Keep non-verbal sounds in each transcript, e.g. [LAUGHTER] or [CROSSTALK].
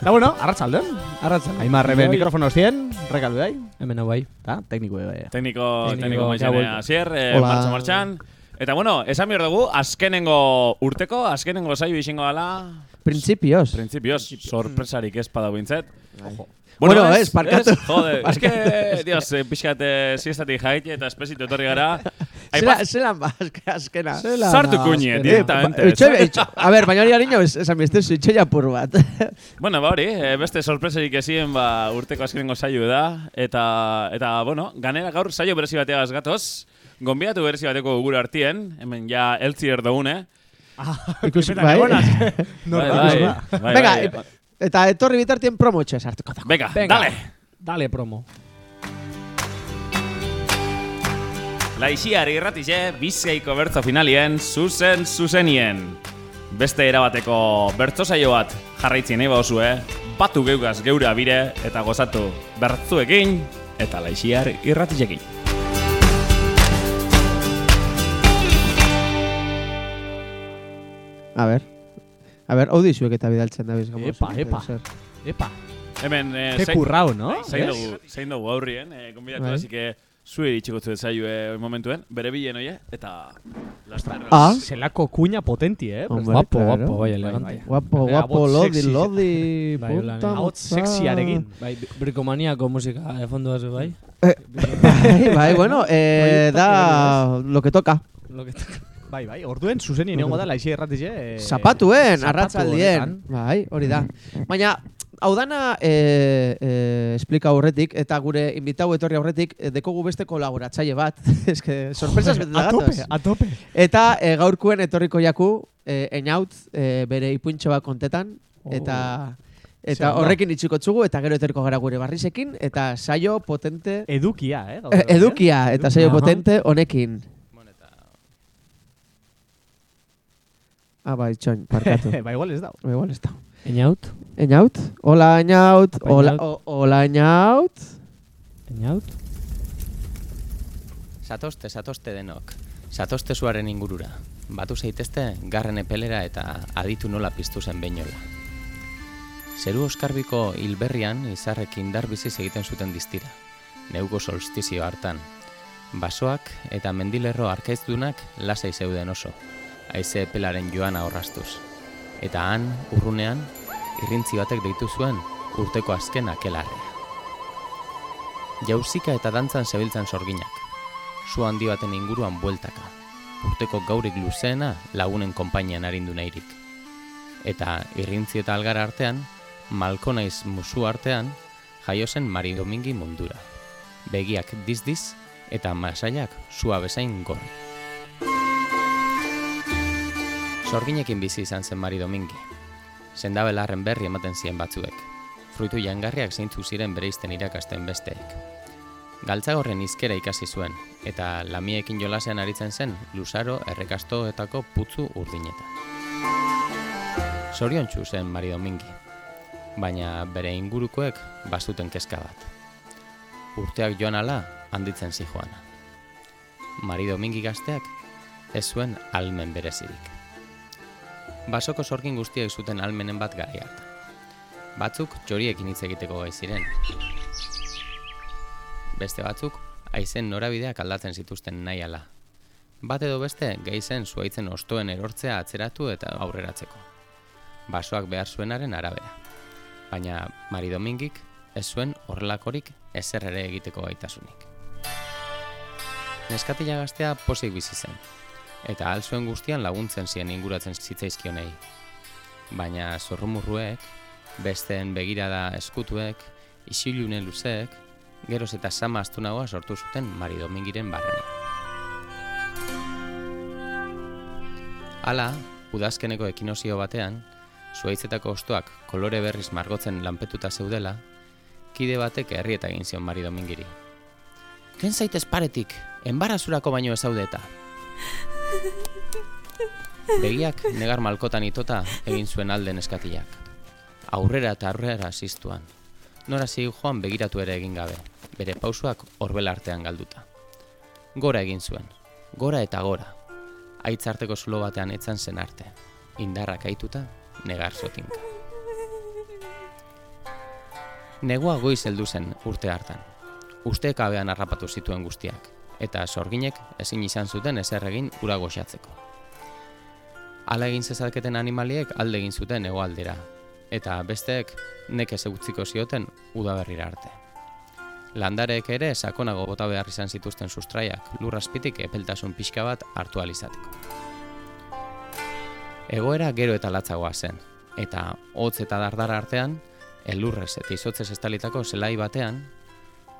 Da bueno, arratzalden. Arratzalden. Aimar rebe mikrofono ostien, rekaldu bai. Hemen hau bai. Ta, tekniko bai. Técnico, Técnico, técnico maizene vuelto. asier, eh, Hola. martxan martxan. Eta bueno, esan behar dugu, azkenengo urteko, azkenengo saio izango dela, Printzipioz. printzipioz, sorpresarik ez badago bintzet. Bueno, ez, parkatu. Jode, [LAUGHS] es que, dios, eh, pixkat eh, siestatik jaite eta espezitu etorri gara. [LAUGHS] Zela, Aipa- zelan ba, [LAUGHS] azke- azkena. Sartu kuñe, Eh, directamente. ba- A ver, baina hori es- esan bizte, itxo japur bat. [LAUGHS] Bueno, ba hori, eh, beste sorpresarik ezien ba, urteko azkenengo saio da. Eta, eta bueno, ganera gaur saio berezi bateaz gatoz. Gonbiatu berezi bateko gure artien, hemen ja eltzier daune. [LAUGHS] Ikusi, Eta bai. Bai, bai, bai, Venga, bai. eta etorri bitartien promotxe sartuko da. Venga, Venga. dale! Dale promo. Laixiar irratize, bizkaiko bertzo finalien, zuzen zuzenien. Beste erabateko bertzo saio bat jarraitzen nahi bauzue, batu geugaz geura bire eta gozatu bertzuekin eta laixiar irratizekin. A ver. A ver, hau dizuek eta bidaltzen da bizgamo. Epa, epa. Epa. Hemen, eh, Ke kurrao, no? zein dugu, zein dugu aurrien, eh, konbidatu Bai. así que zuei itxiko zuet zaio eh, momentuen, bere bilen oie, eta... Ah. Zelako kuña potenti, eh? Hombre, Guapo, claro. guapo, bai, Bai, elegante. bai. Guapo, guapo, lodi, lodi, [LAUGHS] Bai, punta hola, Hau sexiarekin. Bai, bricomaniako musika de fondo bazu, bai. bai, bai, bueno, [LAUGHS] eh, da lo que toca. Lo que toca. Bai, bai, orduen zuzenien egongo da laixi erratize. Eh, Zapatuen, zapatu arratzaldien. Bai, hori da. Baina, hau dana eh, eh, esplika aurretik, eta gure invitau etorri aurretik, eh, dekogu beste kolaboratzaile bat. [LAUGHS] Que, sorpresas bete A tope, gatoz. a tope. Eta eh, gaurkuen etorriko jaku, eh, enaut, eh, bere ipuintxo bat kontetan, eta... Eta Zer ondo. horrekin itxiko txugu, eta gero etorriko gara gure barrisekin, eta saio potente... Edukia, eh? gaur Eh, eh? edukia, eta saio potente honekin. Ah, bai, txoin, parkatu. [LAUGHS] ba, igual ez da. Ba, Igual ez da. Eñaut. Eñaut? Hola, Eñaut. Hola, o- hola, Eñaut. Eñaut. Zatozte, zatozte denok. Zatozte zuaren ingurura. Batu zaitezte garren epelera eta aditu nola piztu zen beinola. Zeru oskarbiko hilberrian izarrek indar biziz egiten zuten distira. Neugo solstizio hartan. Basoak eta mendilerro arkaizdunak lasai zeuden oso. Haize epelaren joana horrastuz. Eta han, urrunean, irrintzi batek deitu zuen urteko azken akelarrea. Jauzika eta dantzan zebiltzan sorginak su handi baten inguruan bueltaka. Urteko gaurik luzeena lagunen konpainian arindu nahirik. Eta irrintzi eta algara artean, malko naiz musu artean, jaio zen Mari Domingi mundura. Begiak diz-diz eta masaiak sua bezain gorri. Sorginekin bizi izan zen Mari Domingi. Sendabelarren berri ematen zien batzuek. Fruitu jangarriak zeintzu ziren bereizten irakasten besteek. Galtzagorren izkera ikasi zuen, eta lamiekin jolasean aritzen zen luzaro errekastoetako putzu urdinetan. Zoriontsu zen Mari Domingi, baina bere ingurukoek bazuten kezka bat. Urteak joan ala handitzen zijoana. Mari Domingi gazteak ez zuen almen berezirik. Basoko sorgin guztiek zuten almenen bat garai hartan. Batzuk txoriekin hitz egiteko gai ziren, beste batzuk haizen norabideak aldatzen zituzten nahi ala. Bat edo beste gehi zen zuaitzen ostoen erortzea atzeratu eta aurreratzeko. Basoak behar zuenaren arabera. Baina Mari Domingik ez zuen horrelakorik ezer ere egiteko gaitasunik. Neskatila gaztea posik bizi zen, eta al zuen guztian laguntzen zien inguratzen zitzaizkionei. Baina zorrumurruek, besteen begirada eskutuek, isilune luzeek, geroz eta sama astunagoa sortu zuten Mari Domingiren barrenean. Hala, udazkeneko ekinozio batean, zuaitzetako ostoak kolore berriz margotzen lanpetuta zeudela, kide batek herrieta egin zion Mari Domingiri. Ken zaitez paretik, enbarazurako baino ezaude eta. Begiak negar malkotan itota egin zuen alden eskatiak. Aurrera eta aurrera ziztuan. Nora zigu joan begiratu ere egin gabe, bere pausuak horbela artean galduta. Gora egin zuen, gora eta gora. Aitzarteko zulo batean etzan zen arte, indarrak aituta, negar zotinka. Negua goiz heldu zen urte hartan. Uste kabean harrapatu zituen guztiak, eta sorginek ezin izan zuten ezer egin ura goxatzeko. Hala egin zezaketen animaliek alde egin zuten hegoaldera, eta besteek nekez utziko zioten udaberrira arte. Landareek ere sakonago bota behar izan zituzten sustraiak lurraspitik epeltasun pixka bat hartu alizateko. Egoera gero eta latzagoa zen, eta hotz eta dardar artean, elurrez eta izotzez estalitako zelai batean,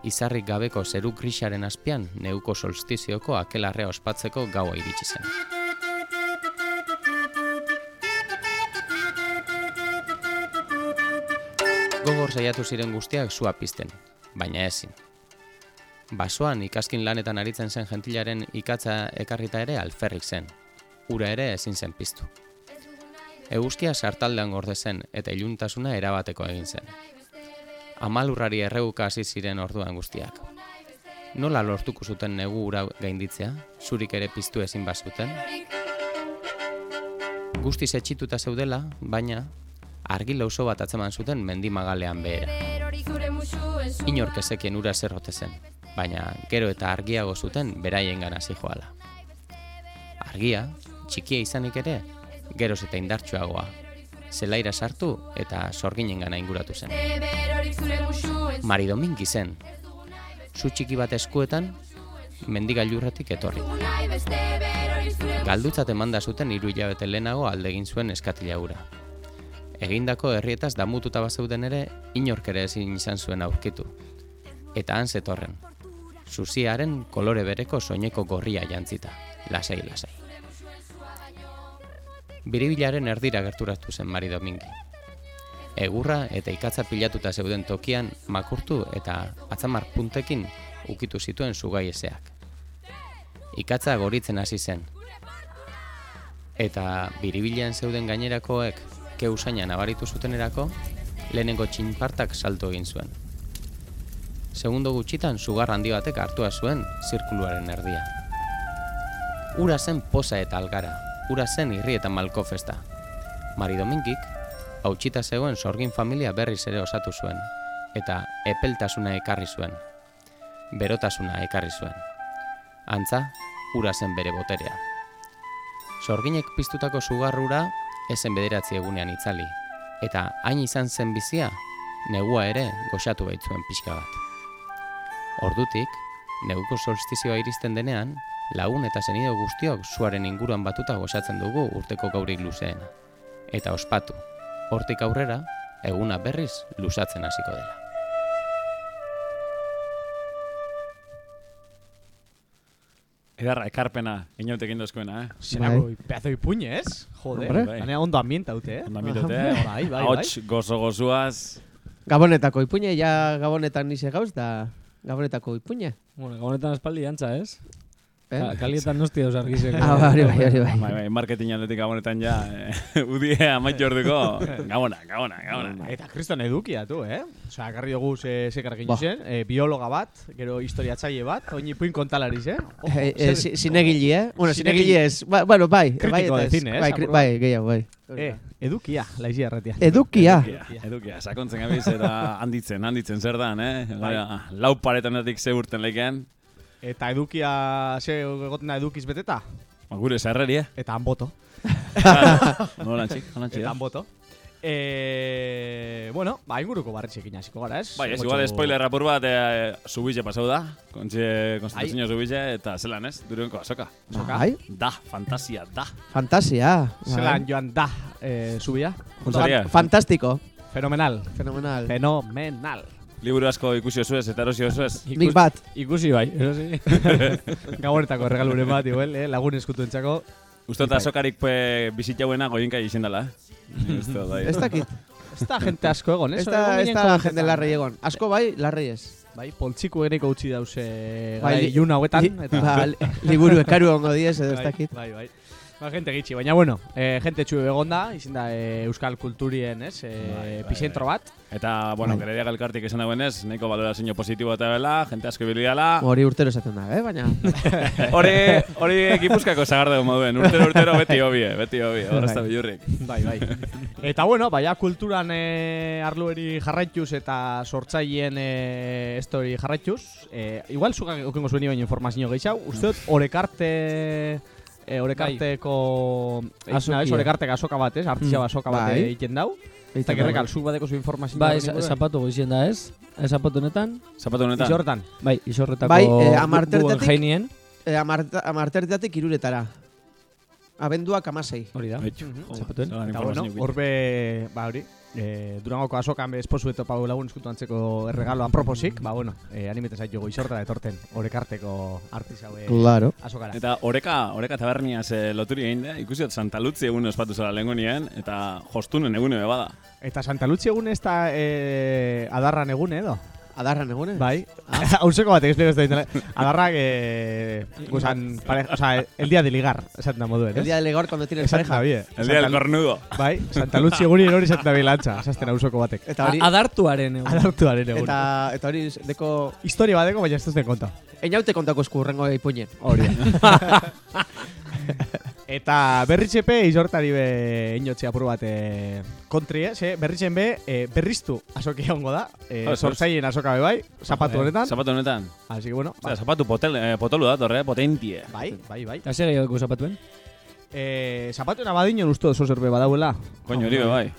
izarrik gabeko zeru grisaren azpian neuko solstizioko akelarrea ospatzeko gaua iritsi zen. Gogor saiatu ziren guztiak sua pizten, baina ezin. Basoan ikaskin lanetan aritzen zen gentilaren ikatza ekarrita ere alferrik zen. Ura ere ezin zen piztu. Eguzkia sartaldean gorde zen eta iluntasuna erabateko egin zen. Amalurrari erreguka hasi ziren orduan guztiak. Nola lortuko zuten negu ura gainditzea, zurik ere piztu ezin bazuten? Guztiz etxituta zeudela, baina argila oso bat atzeman zuten mendimagalean behera. Inork ezekien ura zerrote zen, baina gero eta argiago zuten beraien gana zijoala. Argia, txikia izanik ere, geroz eta indartsuagoa. Zelaira sartu eta sorginen gana inguratu zen. Mari Domingi zen. Zu txiki bat eskuetan, mendigailurretik etorri. Galdutzat emanda zuten hiru hilabete lehenago alde egin zuen eskatila ura. Egindako herrietaz damututa bazeuden ere, inork ere ezin izan zuen aurkitu. Eta han zetorren. Zuziaren kolore bereko soineko gorria jantzita. Lasai, lasai. Biribilaren erdira gerturatu zen Mari Domingi. Egurra eta ikatza pilatuta zeuden tokian makurtu eta atzamar puntekin ukitu zituen zugai ezeak. Ikatza goritzen hasi zen. Eta biribilean zeuden gainerakoek keusaina nabaritu zutenerako, lehenengo txinpartak salto egin zuen. Segundo gutxitan sugar handi batek hartua zuen zirkuluaren erdia. Ura zen posa eta algara, ura zen irri eta malko festa. Mari Domingik, hautsita zegoen sorgin familia berriz ere osatu zuen, eta epeltasuna ekarri zuen. Berotasuna ekarri zuen. Antza, ura zen bere boterea. Sorginek piztutako sugarrura ezen bederatzi egunean itzali, eta hain izan zen bizia, negua ere goxatu baitzuen pixka bat. Ordutik, neguko solstizioa iristen denean, lagun eta zenido guztiok zuaren inguruan batuta gozatzen dugu urteko gaurik luzeena. Eta ospatu, hortik aurrera, eguna berriz luzatzen hasiko dela. Edarra, ekarpena, inautekin dozkoena, eh? Zenako pedazo ipuñe, ez? Jode, Hombre. ganea ondo ambientaute, eh? Onda mitote, Bai, bai, bai. Hots, gozo gozuaz. Gabonetako ipuñe, ja gabonetan nize gauz, da gabonetako ipuñe. Bueno, gabonetan espaldi antza, ez? Eh? Ka- Kalietan nosti dauz argizeko. Ah, bai, bai, bai, bai. Bai, bai, marketing aldetik gabonetan ja, eh, [LAUGHS] udie amaitu orduko, gabona, gabona, gabona. Eta kriston edukia, tu, eh? Osa, garri dugu ze, ze karrekin Ba. zen, eh, biologa bat, gero historiatzaile bat, oin ipuin kontalariz, eh? Ojo, Eh, eh, Zinegili, eh? Bueno, Zinegili. ez. Ba, bueno, bai. Kritiko bai, eta de ez. ez, Bai, bai, gehiago, bai. Eh, edukia, laizia erratia. Edukia. Edukia, edukia, sakontzen gabiz eta handitzen, handitzen zer dan, eh? Gara, lau paretanetik ze urten leken, Eta edukia, ze egoten da edukiz beteta? ba, gure zerreri, eh? Eta anboto. Nola txik, nola txik, Eta da? anboto. Eh, bueno, ba, inguruko barretxekin hasiko gara, ez? Bai, ez igual spoiler rapur bat, eh, zubize pasau da, kontxe konstituzio zubize, eta zelan ez, durenko azoka. Bai, Da, fantasia, da. fantasia. Zelan joan da, eh, zubia. Fantastiko. Fenomenal. Fenomenal. Fenomenal. Liburu asko ikusi osuez eta erosi osuez. Nik bat. Ikusi bai, eso sí. [LAUGHS] Gabonetako regaluren bat, igual, eh? lagun eskutu entzako. Uste eta azokarik pe, bizitauena goienka izin dela, eh? Bai. Ez dakit. Ez da gente asko egon, ez? Ez da, Egon ez da jende larrei egon. Asko bai, larrei ez. Bai, poltsiku eriko utzi dause Bai, ilun hauetan. Li- ba, li- liburu ekaru ongo diez, edo ez bai, dakit. bai, bai. Ba, gente gitxi, baina bueno, eh, gente txue begonda, izin da eh, euskal kulturien, ez, eh, Bai, bai, pizentro bat. Eta, bueno, Bai. geredia elkartik esan dagoenez, nahiko balorazio positibo eta bela, jente asko biliala. Hori urtero esaten da, eh? Baina... [LAUGHS] Hori, hori gipuzkako zagardago moduen, urtero urtero beti hobie, beti hobie, horrezta bilurrik. Bai, bai. Eta bueno, baina kulturan eh, arlueri jarraituz eta sortzaileen eh, estori jarraituz, eh, igual zugak okengo zuen baino informazio gehiago, uste dut orekarte eh, orekarteko eh, Azokia. nabez, orekartek azoka bat, ez? Artisa azoka bat Bai. egiten dau. Eta da. zuk badeko zu informazio Bai, inguruan? zapatu goizien da ez? Eh, Zapatu honetan? Zapatu honetan. Iso horretan. Bai, isorretako Bai, eh, amartertatik- Guggenheimien. E, amartertatik iruretara. Abenduak amasei. Hori da. Betxu. Zapatuen. Eta bueno, horbe, ba hori, e, Durangoko azokan esposu eta pau lagun eskutu antzeko erregaloan proposik, ba bueno, e, animete zaitu goizortara etorten orekarteko artisaue Claro. azokara. Eta oreka, oreka taberniaz eh, loturi egin da, ikusi dut Santa Lutzi egun ospatu zela lehengonien, eta jostunen egune bada. Eta Santa Lutzi egun ez da e, adarran egun edo? Adarran egune? Bai. [LAUGHS] Hauseko batek esplego ez da dintela. Adarrak, e, [LAUGHS] guzan, pare, o sea, el día de ligar, esaten da moduen, El día de legar cuando tienes pareja. bie. El día del cornudo. Bai, Santa Lutzi eguni erori esaten da bilantza, esaten hausoko batek. Eta hori... A- Adartuaren egun. Adartuaren egun. Eta, eta hori deko... Historia badeko, baina ez duzten konta. Einaute kontako esku urrengo ipuinen. Hori. [LAUGHS] Eta berritxepe izortari be inotxe apur bat e, kontri, eh? Ze, berritzen be e, berriztu azoki egongo da. E, Ah, Sortzaien azoka be bai, zapatu Eh, honetan. Zapatu honetan. Así que bueno, Osea, zapatu potel, eh, potolu dator, eh, potentie. bai, bai, bai. Eta zer gehiago zapatuen? E, zapatuena badinen uste oso zerbe badauela. Koño, hori be bai.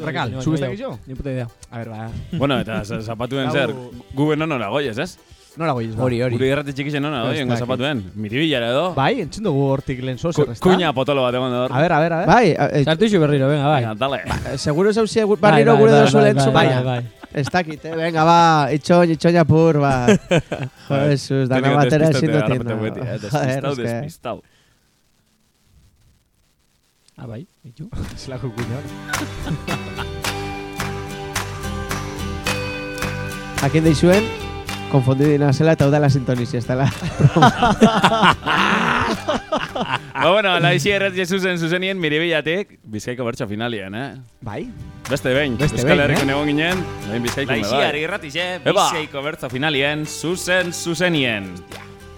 Rekal, zu bestak izo? Ni puta idea. A ver, ba. bueno, eta za- zapatuen zer, gu beno nora goiez, ez? Nola goiz, ba? Hori, hori. Gure irrati txikixen nora Ez goiengo dakit. zapatuen. Miribillara edo. Bai, entzun dugu hortik lehen Ku- zozer, ez Kuña potolo bat egon dut. A ver, a ver, a ver. Bai, eh, Sartu iso berriro, venga, bai. Venga, dale. eh, seguro zauzi barriro Bai, gure bai, dozu bai, lehentzu, bai, bai, bai. Ez dakit, eh? Venga, ba, itxoin, itxoin apur, ba. [LAUGHS] Jo, Jesus, dana batera ezin dut beti, eh, Joder, Despistau, despistau. Ah, bai, itxu. Zelako [LAUGHS] kuña. Jakin deizuen, konfundidina zela eta udala sintonizia, ez dela. Ba, [LAUGHS] bueno, laizi erratia zuzen zuzenien miribilatik, bizkaiko bertso finalien, eh? Bai. Beste behin, Beste Euskal Herriko eh? egon ginen, behin bizkaiko me bai. irratize, Eba. bizkaiko bertso finalien, zuzen zuzenien.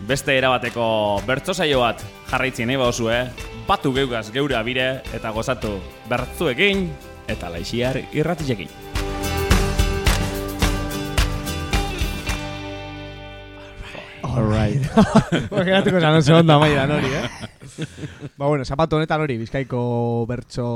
Beste erabateko bertso saio bat jarraitzen nahi bauzue, batu geugaz geure abire eta gozatu bertzuekin eta laixiar Alright. Imaginatuko [LAUGHS] esan oso onda mailan hori, eh? [LAUGHS] ba, bueno, zapatu honetan hori, bizkaiko bertso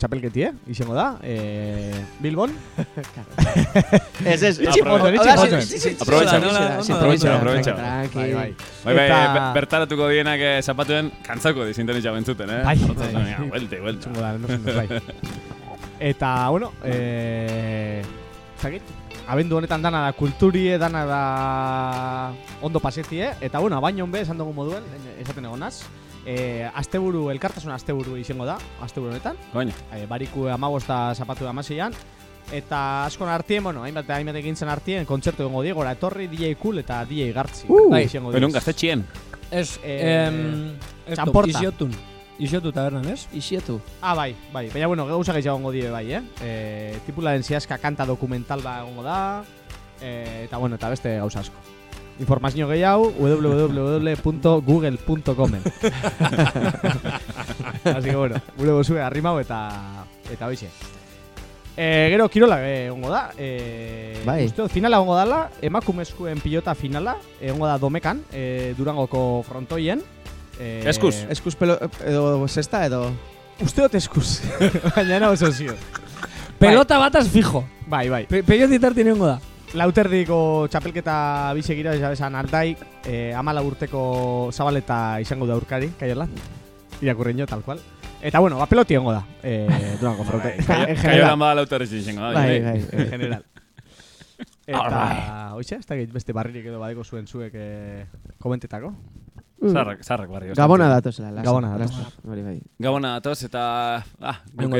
txapelketi, eh? Izango da, eh, Bilbon. [LAUGHS] Ez, ez, Itxi poten, itxi poten. Aprovecha, aprovecha, aprovecha. Tranqui. Bai, bai. Bai, bai, bertaratuko dienak eh, zapatuen kantzako disintonitza bentzuten, eh? Bai. Da, no zen, bai. Eta, bueno, eh, zakit, abendu honetan dana da kulturie, dana da ondo pasetie, eta bueno, baino be, esan dugu moduen, esaten egonaz, eh, asteburu, elkartasun asteburu izango da, asteburu honetan, Coño. eh, bariku amabosta zapatu amaseian, eta askon artien, bueno, hainbat, hainbat egin zen artien, kontzertu egongo die, gora etorri, DJ Cool eta DJ Gartzi. Uh, bai, izango Benun diz. gaztetxien. Ez, Eh, em, esto, txanporta. Isiotun. Isiotu tabernan, ez? Isietu. Ah, bai, bai. Baina, bueno, gauza gehiago egongo die bai, eh? E, tipularen ziazka kanta dokumental ba egongo da, e, eta bueno, eta beste gauza asko. Informazio gehiago www.google.comen [LAUGHS] Así que bueno, gure bozue arrimau eta eta hoixe. E, gero kirola eh, egongo da. E, Bai. Uste finala egongo dala, emakumezkoen pilota finala, egongo da domekan, e, Durangoko frontoien. E, Eskuz. Eskuz pelo, edo sesta edo... Uste dut eskuz. [LAUGHS] Baina no oso zio. Pelota bataz fijo. Bai, bai. Pe Peiotitar tinengo da. Lauterdiko txapelketa bisegira esan aldai, eh, amala urteko zabaleta izango da urkari, kaiola. Irakurreño, tal cual. Eta bueno, ba, peloti egongo da. Eh, Durango fronte. en Kaiolan general. bada lautarriz izango da. Bai, bai. bai. En general. [LAUGHS] Eta, Alright. oixe, ez dakit beste barririk edo badeko zuen zuek eh, komentetako. Zarrak, zarrak barri. Gabona datozela. lastra, Gabona datoz. bai. Gabona datoz eta... Ah, Egongo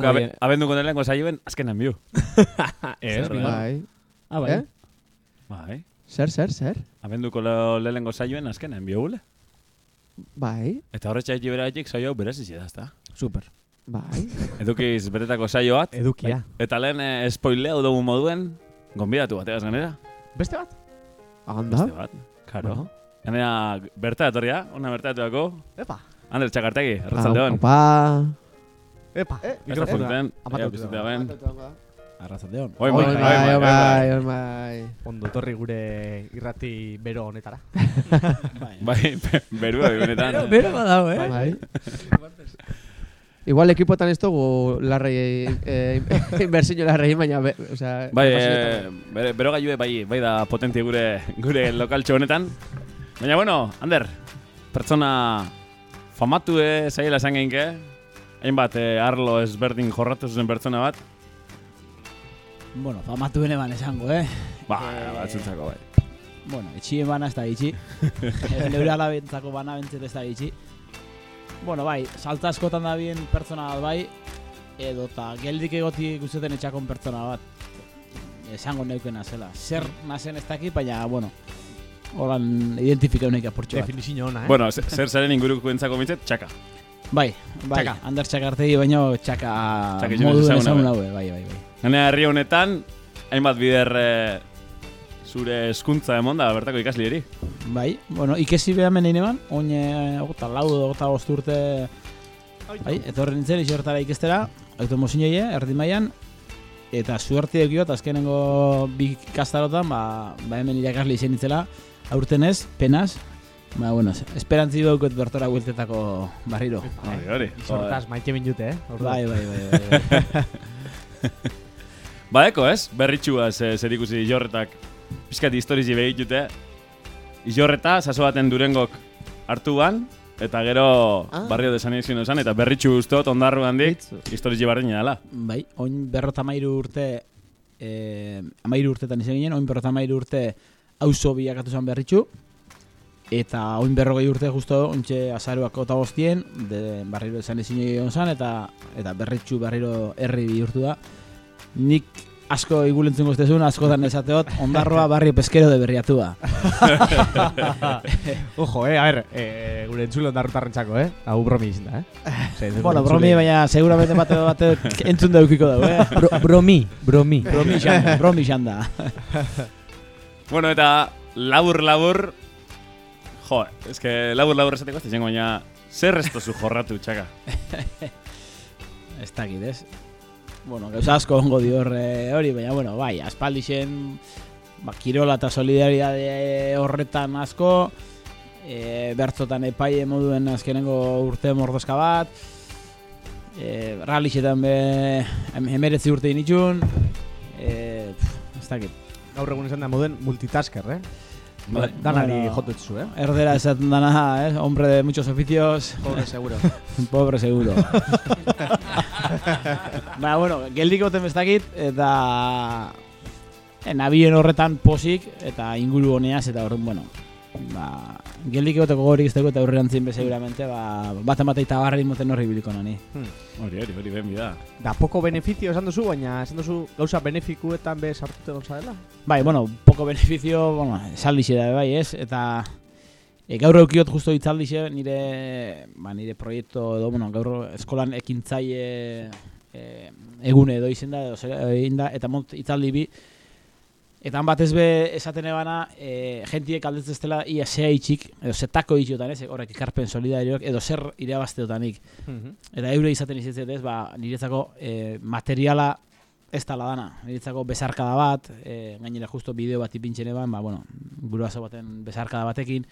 guk, abe, die- abenduko lehenko saioen azkenan biu. [LAUGHS] Ez. Bai. Ah, bai. Eh? Bai. Zer, zer, zer? Abenduko le- lehenko saioen azkenan biu gule. Bai, Eta horretxa egi beratik saio berez da, ezta? Super. bai. [LAUGHS] Edukiz betetako saio bat. Edukia. Eta lehen eh, spoilea dugu moduen, gonbidatu bategaz ganera. Beste bat? Anda. Beste bat, karo. Bueno. Ganera, berta etorria, ona berta etorriako. Epa. Ander Txakartegi, erratzalde hon. Opa. Epa. Eh, ea piztuta ben. Arrazaldeon. Oi, Oi, bai, bai, bai, oi, bai, bai. bai, oi, bai. Ondo etorri gure irrati bero honetara. [LAUGHS] [LAUGHS] Bai. Bai, be- berua benetan. Bero badao, eh? Bai. Igual ekipotan ez dugu larrei, eh, [LAUGHS] inversiño larrei, baina, be, o sea, Bai, eh, bere, bero gailue bai, bai da potentia gure gure lokaltxo honetan. Baina, bueno, Ander, pertsona famatu e, zaila esan geinke. Hainbat eh, arlo ezberdin jorratu zuen pertsona bat. Bueno, famatu bene ban esango, eh? Ba, Eh, batzutzako bai. Bueno, itxi bana ez da itxi. [LAUGHS] Eh, Neure alabentzako bana bentzet ez da itxi. Bueno, bai, salta askotan da bien pertsona bat bai, edo eta geldik egoti guzteten etxakon pertsona bat. Esango neukena zela. Zer nazen ez dakit, baina, bueno, holan identifikau nahi apurtxo bat. Definizio ona, eh? Bueno, ze- zer zaren inguruko entzako mintzet, txaka. Bai, bai, Txaka. Ander txakartegi baino txaka Txaka izan modu ezaguna, ezagun bai. haue, bai, bai, bai. Ganea herri honetan, hainbat bider eh, zure eskuntza emon da bertako ikaslieri. Bai, bueno, ikesi behamen egin eban, oin ogota lau ogota urte bai, etorri nintzen isortara ikestera, automozineie, erdi mailan eta suerte egiot, azkenengo bi kastarotan, ba, ba hemen irakasle izen nitzela, aurten ez, penaz, ba, bueno, esperantzi daukot bertora bueltetako barriro. Hori, hori. Sortaz, maite minute, eh? Orduan. Bai, bai, bai, bai, bai. [LAUGHS] Badeko ez, berritxuaz e, zer ikusi jorretak pizkat historizi behitute. Izorreta, saso baten durengok hartu ban, eta gero Ah. barrio de San Isidro esan, eta berritxu ustot ondarru handik, historizi bardina dela. Bai, oin berrota mairu urte, eh, amairu urtetan izan ginen, oin berrota mairu urte auzo bilakatu zen berritxu, eta oin berrogei urte justo, ointxe azaruako eta bostien, de barriro esan ezin egon zen, eta, eta berritxu barriro herri bihurtu da. Nik asko igulentzun guztezun, askotan esateot, ondarroa [LAUGHS] barrio peskero de berriatua. [LAUGHS] Ojo, eh, a ver, eh, gure entzule ondarrutarrentzako, eh? Hau bromi izin da, eh? [LAUGHS] Bueno, bromi, baina seguramente bate bate entzun daukiko dago, eh? Bro, bromi, bromi. Bromi xanda, bromi xanda. Bueno, eta labur labur, jo, eske labur labur esateko ez da izango, baina zer restozu jorratu, txaka. [LAUGHS] Ez dakit, ez? Bueno, gauza asko ongo dior hori, baina, bueno, bai, aspaldi zen, ba, kirola eta solidaritate horretan asko, e, bertzotan epaile moduen azkenengo urte mordoska bat, e, ralixetan be em- emeretzi urte initxun, e, ez dakit. Gaur egun esan da moduen multitasker, eh? Bai, Danari bueno, jotetzu, eh? Erdera esaten dana, eh? hombre de muchos oficios, Pobre seguro. [LAUGHS] Pobre seguro. [LAUGHS] ba, bueno, geldik goten bestakit, eta nabien horretan posik, eta inguru honeaz, eta horren, bueno, ba, geldik goteko gorik dugu, eta aurrerantzin be seguramente, ba, bat emate eta barri moten horri biliko nani. Hori, hori, hori, ben bida. Da poko benefizio esan duzu, baina esan duzu gauza benefikuetan be sartute gonza dela. Bai, bueno, poco beneficio, bueno, esaldixe da, bai, ez? Eta e, gaur eukiot justo itzaldixe nire, ba, nire proiektu edo, bueno, gaur eskolan ekintzaile e, egune edo izen da, edo zer- egin da, eta mont itzaldi bi, Eta han batez be esaten ebana, e, jentiek aldetzen ez dela ia zea itxik, edo zetako itxiotan ez, horrek ikarpen solidarioak, edo zer irabazteotanik. Eta eure izaten izatzen ez, ba, niretzako e, materiala ez tala dana. Niretzako bezarkada bat, e, gainera justo bideo bat ipintzen eban, ba, bueno, buruazo baten bezarkada batekin,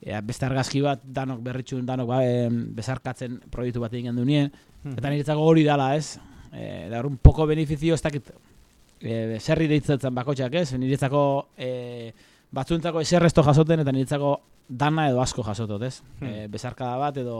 e, beste argazki bat danok berritxun, danok ba, e, bezarkatzen proiektu bat egin nien, eta niretzako hori dala ez, e, da un poco beneficio ez dakit, e, zer ireitzetzen bakotxak ez, niretzako e, batzuentzako eserresto jasoten eta niretzako dana edo asko jasotot ez. E, bezarkada bat edo...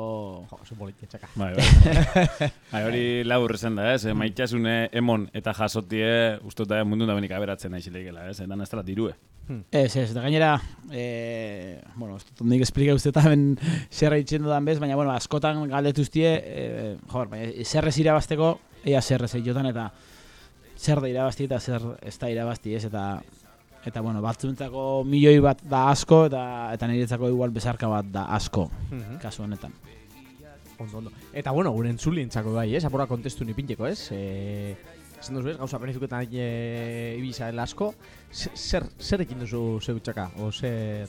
Jo, zu politia txaka. Bai, bai. [LAUGHS] bai, hori labur esan da, ez? Maitasune emon eta jasotie ustot da mundu da benik aberatzen nahizileikela, ez? Dan ez dela dirue. Ez, ez, eta gainera, e, bueno, ez dut nik esplika uste eta ben zer eitzen dudan bez, baina, bueno, askotan galdetuztie, e, jor, baina, zerrez irabazteko, ea zerrez eitotan, eta zer da irabazti eta zer ez da irabazti, ez, eta Eta, bueno, batzuntzako milioi bat da asko, eta eta niretzako igual bezarka bat da asko, kasu honetan. Ondo, ondo. Eta, bueno, gure entzulientzako bai, ez? Apura kontestu nipinteko, ez? E, esan duzu, ez? Gauza benefikuetan e, ibisa el asko. Zer, zer, ekin duzu zeutxaka? O zer...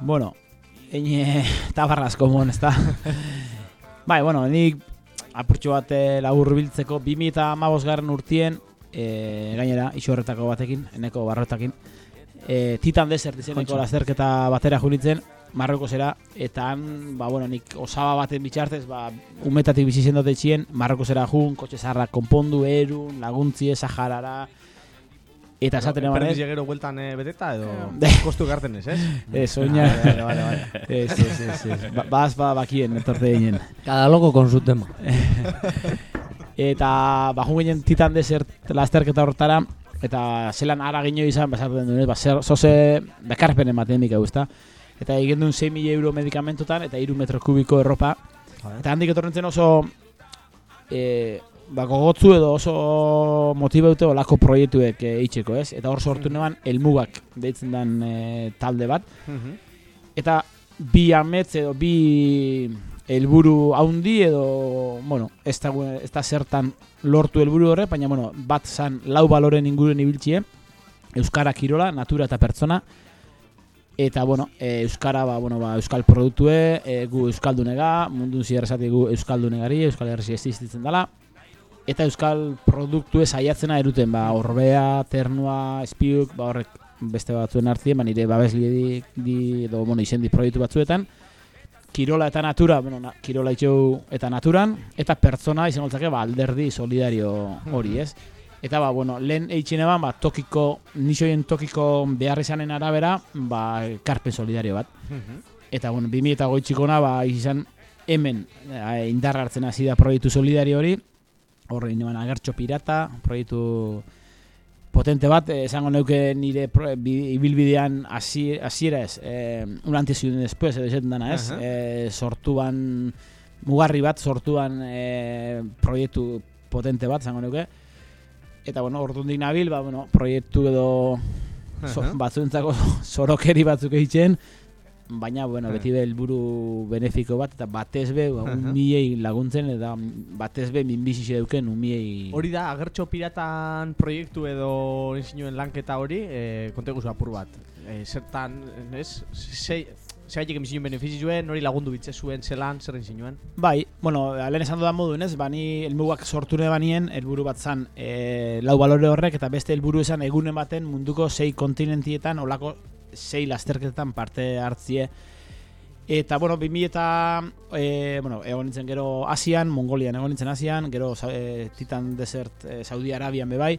Bueno, eine [LAUGHS] tabarras komon, ez da? [LAUGHS] bai, bueno, nik apurtxo bat eh, labur biltzeko 2008 garren urtien, e, gainera, iso horretako batekin, eneko barrotakin, e, Titan Desert izeneko Kontxo. lasterketa batera junitzen, Marrokozera, eta han, ba, bueno, nik osaba baten bitxartez, ba, umetatik bizi zendote txien, Marrokozera jun, kotxe zaharrak konpondu, erun, laguntzie, Saharara, eta esaten Perdiz ez, gero bueltan e, beteta edo Eh. kostu garten ez, ez? [LAUGHS] ez, oina, Vale, vale, vale. ez, ez, ez, ez, ba, baz, ba, bakien, etorte ginen. Cada loco con su tema. [LAUGHS] Eta bajun ginen Titan Desert lasterketa hortara, eta zelan ara gino izan, basarten duen, ba, zer, zoze bekarpen ematen dikau, ezta? Eta egin duen 6.000 euro medikamentotan, eta 3 metro kubiko erropa. Eta handik etorrentzen oso e, ba, gogotzu edo oso motibaute olako proiektuek e, itxeko, ez? Eta hor sortu neban elmugak deitzen den e, talde bat. Mhm. Eta bi amets edo bi helburu haundi edo, bueno, ez da, ez da zertan lortu helburu horre, baina, bueno, bat zan lau baloren inguruen ibiltzie, Euskara kirola, natura eta pertsona, eta, bueno, e, Euskara, ba, bueno, ba, Euskal produktue, e, gu Euskaldunega, mundun zier esate gu Euskaldunegari, Euskal Herri existitzen dela, eta Euskal produktue saiatzena eruten, ba, orbea, ternua, espiuk, ba, horrek beste batzuen hartzien, ba, nire babesli di, edo, bueno, izendi proiektu batzuetan, kirola eta natura, bueno, na, kirola itxou eta naturan, eta pertsona izan holtzake, ba, alderdi solidario hori, ez? Eta ba, bueno, lehen eitxine ban, ba, tokiko, nixoien tokiko behar izanen arabera, ba, karpen solidario bat. Eta, bueno, 2000 goitxikona, ba, izan hemen eh, indar hartzen hasi da proiektu solidario hori, horre ineban agertxo pirata, proiektu potente bat, eh, esango neuke nire ibilbidean hasi- hasiera ez, eh, un antes y un después, edo esaten dana ez, Aha. eh, sortuan, mugarri bat, sortuan eh, proiektu potente bat, esango neuke, eta, bueno, orduan nabil, ba, bueno, proiektu edo so, Aha. batzuentzako [LAUGHS] sorokeri batzuk egiten, baina, bueno, Eh. beti be helburu benefiko bat, eta batez be, ba, un miei laguntzen, eta batez be minbizixe deuken un miei... Hori da, agertxo piratan proiektu edo insinuen lanketa hori, e, konte guzu apur bat. E, zertan, ez? Zei, Zeraitik emizinen benefizizuen, nori lagundu bitze zuen, zelan, zer insinuen? Bai, bueno, lehen esan dudan moduen ez, bani helmugak sortu banien, helburu bat zan e, lau balore horrek, eta beste helburu esan egunen baten munduko sei kontinentietan, olako sei lasterketetan parte hartzie. Eta, bueno, 2000 eta, e, bueno, egon nintzen gero Asian, Mongolian egon nintzen Asian, gero e, Titan Desert e, Saudi Arabian bebai,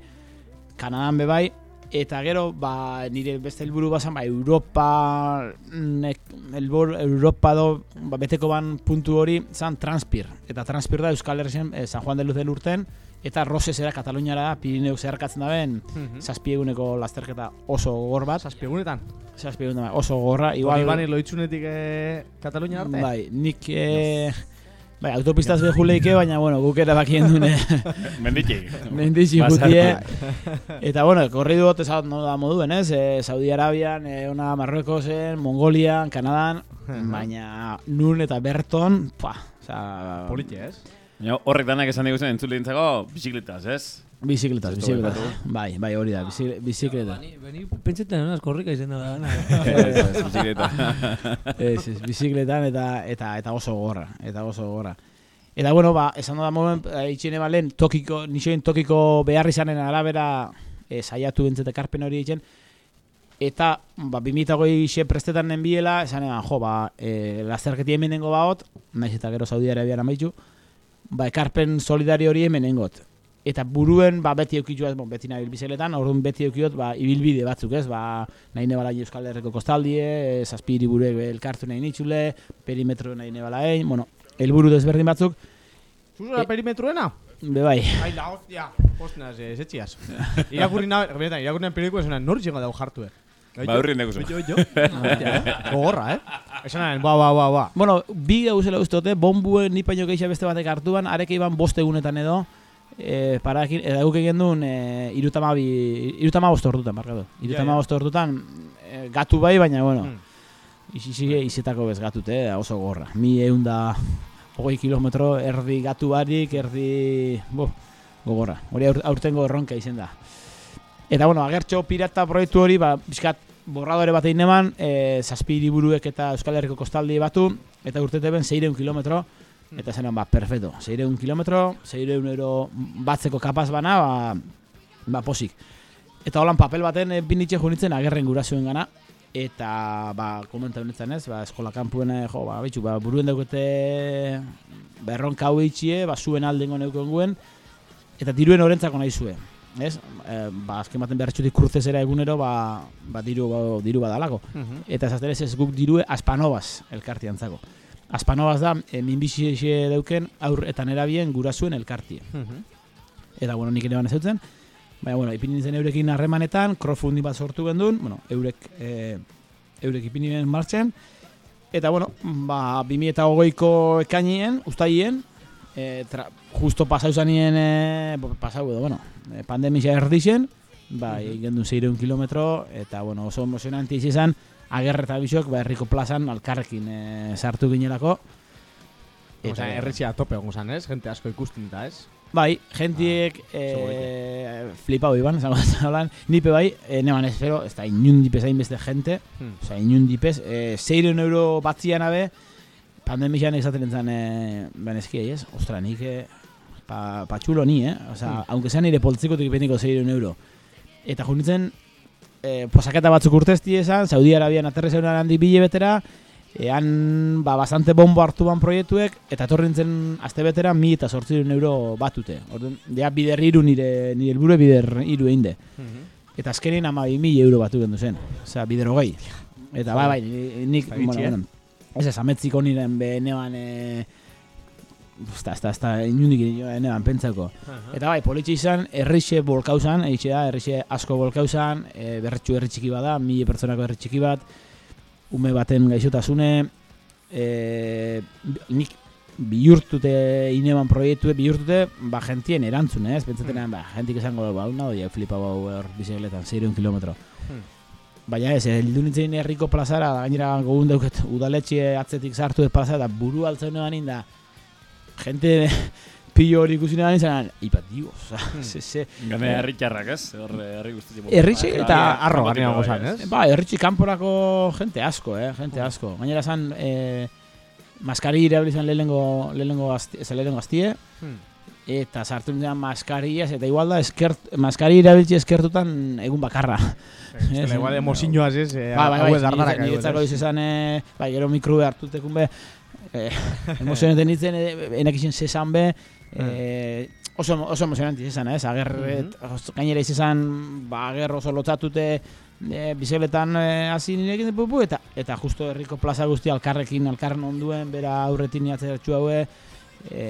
Kanadan bebai, eta gero, ba, nire beste helburu bazan, ba, Europa, nek, elbor, Europa do, ba, beteko ban puntu hori, zan Transpir. Eta Transpir da Euskal Herrien, e, San Juan de Luz del Urten, eta Rosesera Kataluniara da, Pirineu zeharkatzen da ben, zazpieguneko lasterketa oso gogor bat, Zazpiegunetan. zazpiegun da, oso gogorra, Igual, Ibani loitzunetik e, Katalunia arte? bai, nik, e, bai, autopistaz behuleike, baina, bueno, guk erabakien dune, [LAUGHS] Menditik. Mendizi Basarte. gutie. Eta bueno, korridu bat esan no da moduen, ez? E, Saudi Arabian, e, ona Marruekosen, Mongolian, Kanadan, baina nun eta berton, pa, oza, Polite, ez? Baina Horrek danak esan diguzen entzulintzako bizikletaz, ez? bizikletas, Esto bizikletas. Bai, bai, hori da, bizi- bizikleta. Beni, beni pentsetan honaz korrika izan da dana. Ez, bizikleta. Ez, ez, bizikletan eta eta eta oso gorra, eta oso gorra. Eta bueno, ba, esan da momen, itxene balen, tokiko, nixoen tokiko behar izanen arabera e, saiatu bentzete karpen hori egiten, eta ba, 2008 xe prestetan nenbiela, esan eban, jo, ba, e, lasterketi hemen nengo baot, naiz eta gero Saudi Arabian amaitu, ba, ekarpen solidario hori hemen nengot. Eta buruen, ba, beti eukitu ez, bon, beti nabil bizeletan, orduan beti eukiot, ba, ibilbide batzuk ez, ba, nahi nebala Euskal Herriko kostaldie, e, zazpiri burek elkartu nahi nitxule, perimetro nahi nebala egin, bueno, helburu desberdin batzuk, Zuzura E- perimetruena? be bai, Ai, la hostia. Ostras, eh, zetxiaz. Irakurri nabe, benetan, irakurri nabe pelikulo esan nor llega dau jartu, eh? Ba, hurri neguzu. Jo, jo. Gogorra, eh? Esan nahen, ba, ba, ba, ba. Bueno, bi gauzela uste dute, bombue ni paino geixa beste batek hartuan, areke iban bost egunetan edo, e, parakin, eta guk egin duen e, irutamabi, irutamabost ordutan, barkatu. Irutamabost ordutan e, gatu bai, baina, bueno, Mm. Izi izetako bez gatute, eh, oso gorra. Mi egun da hogei kilometro, erdi gatu barik, erdi... Bo, gogorra. Hori aur, aurtengo erronka izen da. Eta, bueno, agertxo pirata proiektu hori, ba, bizkat borradore bat egin eman, e, zazpi hiriburuek eta Euskal Herriko kostaldi batu, eta urtete ben 600 kilometro, eta zenan, ba, perfecto. 600 kilometro, 600 euro batzeko kapaz bana, ba, ba posik. Eta holan papel baten e, binitxe junitzen agerren gurasoen gana, eta ba komenta honetan ez, ba eskola kanpuen eh, jo, ba bitxu, ba buruen daukete berronka hau itxie, ba zuen aldengo neuken guen eta diruen orentzako nahi zuen. Ez? E, ba azken baten behartxutik kruzesera egunero ba, ba diru ba, diru badalako. Mhm. Eta esaten ez ez guk dirue Aspanovas elkartiantzako. Aspanovas da e, minbizi dauken aur eta nerabien gurasuen elkartie. Mhm. Eta bueno, nik ere ban ezautzen. Baina, bueno, ipini nintzen eurekin harremanetan, crowdfunding bat sortu gendun, bueno, eurek, e, eurek ipini nien martxan. Eta, bueno, ba, 2008ko ekainien, ustaien, e, tra, justo pasau zanien, e, pasau edo, bueno, e, pandemia erdixen, ba, egin gendun 600 kilometro, eta, bueno, oso emozionanti izan, agerre eta bisok, ba, herriko plazan, alkarrekin e, sartu ginelako. Eta erretxea tope egon zan, ez? Gente asko ikusten da, ez? Bai, gentiek eh, flipau iban, holan, [LAUGHS] nipe bai, eh, neban espero, ez da inundipez hainbeste gente, Hmm. oza, inundipez, eh, 600 euro batzian abe, pandemian esaten entzan, eh, ben eskiei, ez? Ostra, nik, eh, pa, patxulo ni, eh? Oza, Hmm. aunque sean nire poltzikotik ipeniko 600 euro. Eta junitzen, eh, posaketa batzuk urtezti esan, Saudi Arabian aterri zeunan handi bile betera, ean ba, bastante bombo hartu proiektuek, eta etorri nintzen aste betera mi eta sortziren euro batute. Orduan, ja bider iru nire, nire helburu bider iru egin de. Eta azkenin ama mil euro batu gendu zen. Osea, bider hogei. Eta bai, bai, ni- nik, bueno, bueno, ez ez, ametziko niren be neban, e, ez da, ez da, inundik eh, neban pentsako. Eta bai, politxe izan, errixe bolkauzan, eixe da, errixe asko bolkauzan, e, berretxu herri txiki bada, mila pertsonako herri txiki bat, ume baten gaixotasune, e, nik bihurtute ineban proiektue bihurtute ba gentien erantzun, ez? Pentsatenean ba gentik esango ba una doia flipa ba hor bizikletan 600 kilometro. Hmm. Baina ez, heldu nintzen herriko plazara, da gainera gogun dauket udaletxe atzetik sartu ez plazara, da buru altzen noan da gente [LAUGHS] pillo hori ikusi nahan izan, ipa, dios, Hmm. se, se, Gane herritxarrak, ez? Hor herri guzti. Herritxe eta arro ganean gozan, ez? Ba, erritxi kanporako gente asko, eh, gente asko. Gainera zan, eh, maskari irabili zan lehenengo, lehenengo, gazti, ez lehenengo gaztie, Hmm. Eta sartu nintzen maskariaz, eta igual da, eskert, maskari erabiltzi eskertutan egun bakarra. [LAUGHS] Ez, igual emozioaz, ez? eh, Ba, bai, bai, hauez dardarak nire- niretzako ez? izan, eh, bai, gero mikrube hartutekun be, eh, [LAUGHS] emozioneten nintzen, eh, enak izan zezan be, eh, oso, oso emozionanti izan, ez, agerret, gainera izan, ba, ager oso lotzatute, e, bizikletan eh, hasi nirekin pupu, eta eta justo herriko plaza guzti alkarrekin, alkarren onduen, bera aurretin niatzeratxu haue, e,